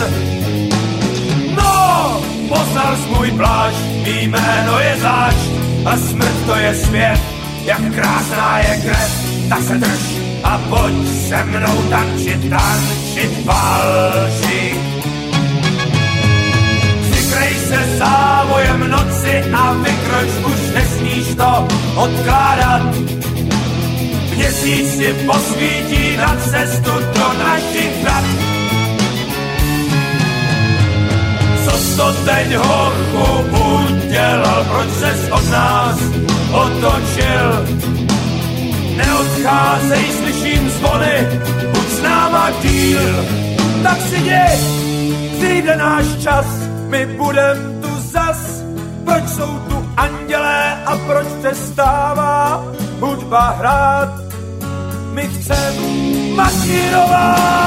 No, poznal svůj plášť, mý jméno je zášť a smrt to je svět jak krásná je krev, tak se drž a pojď se mnou tančit, tančit balži. Přikrej se závojem noci a vykroč, už nesmíš to odkládat. Měsíc si posvítí na cestu do našich hrad. Co to teď hochu udělal, proč ses od nás otočil. Neodcházej, slyším zvony, buď s náma díl. Tak si děj, přijde náš čas, my budem tu zas. Proč jsou tu andělé a proč přestává hudba hrát? My chcem mašírovat.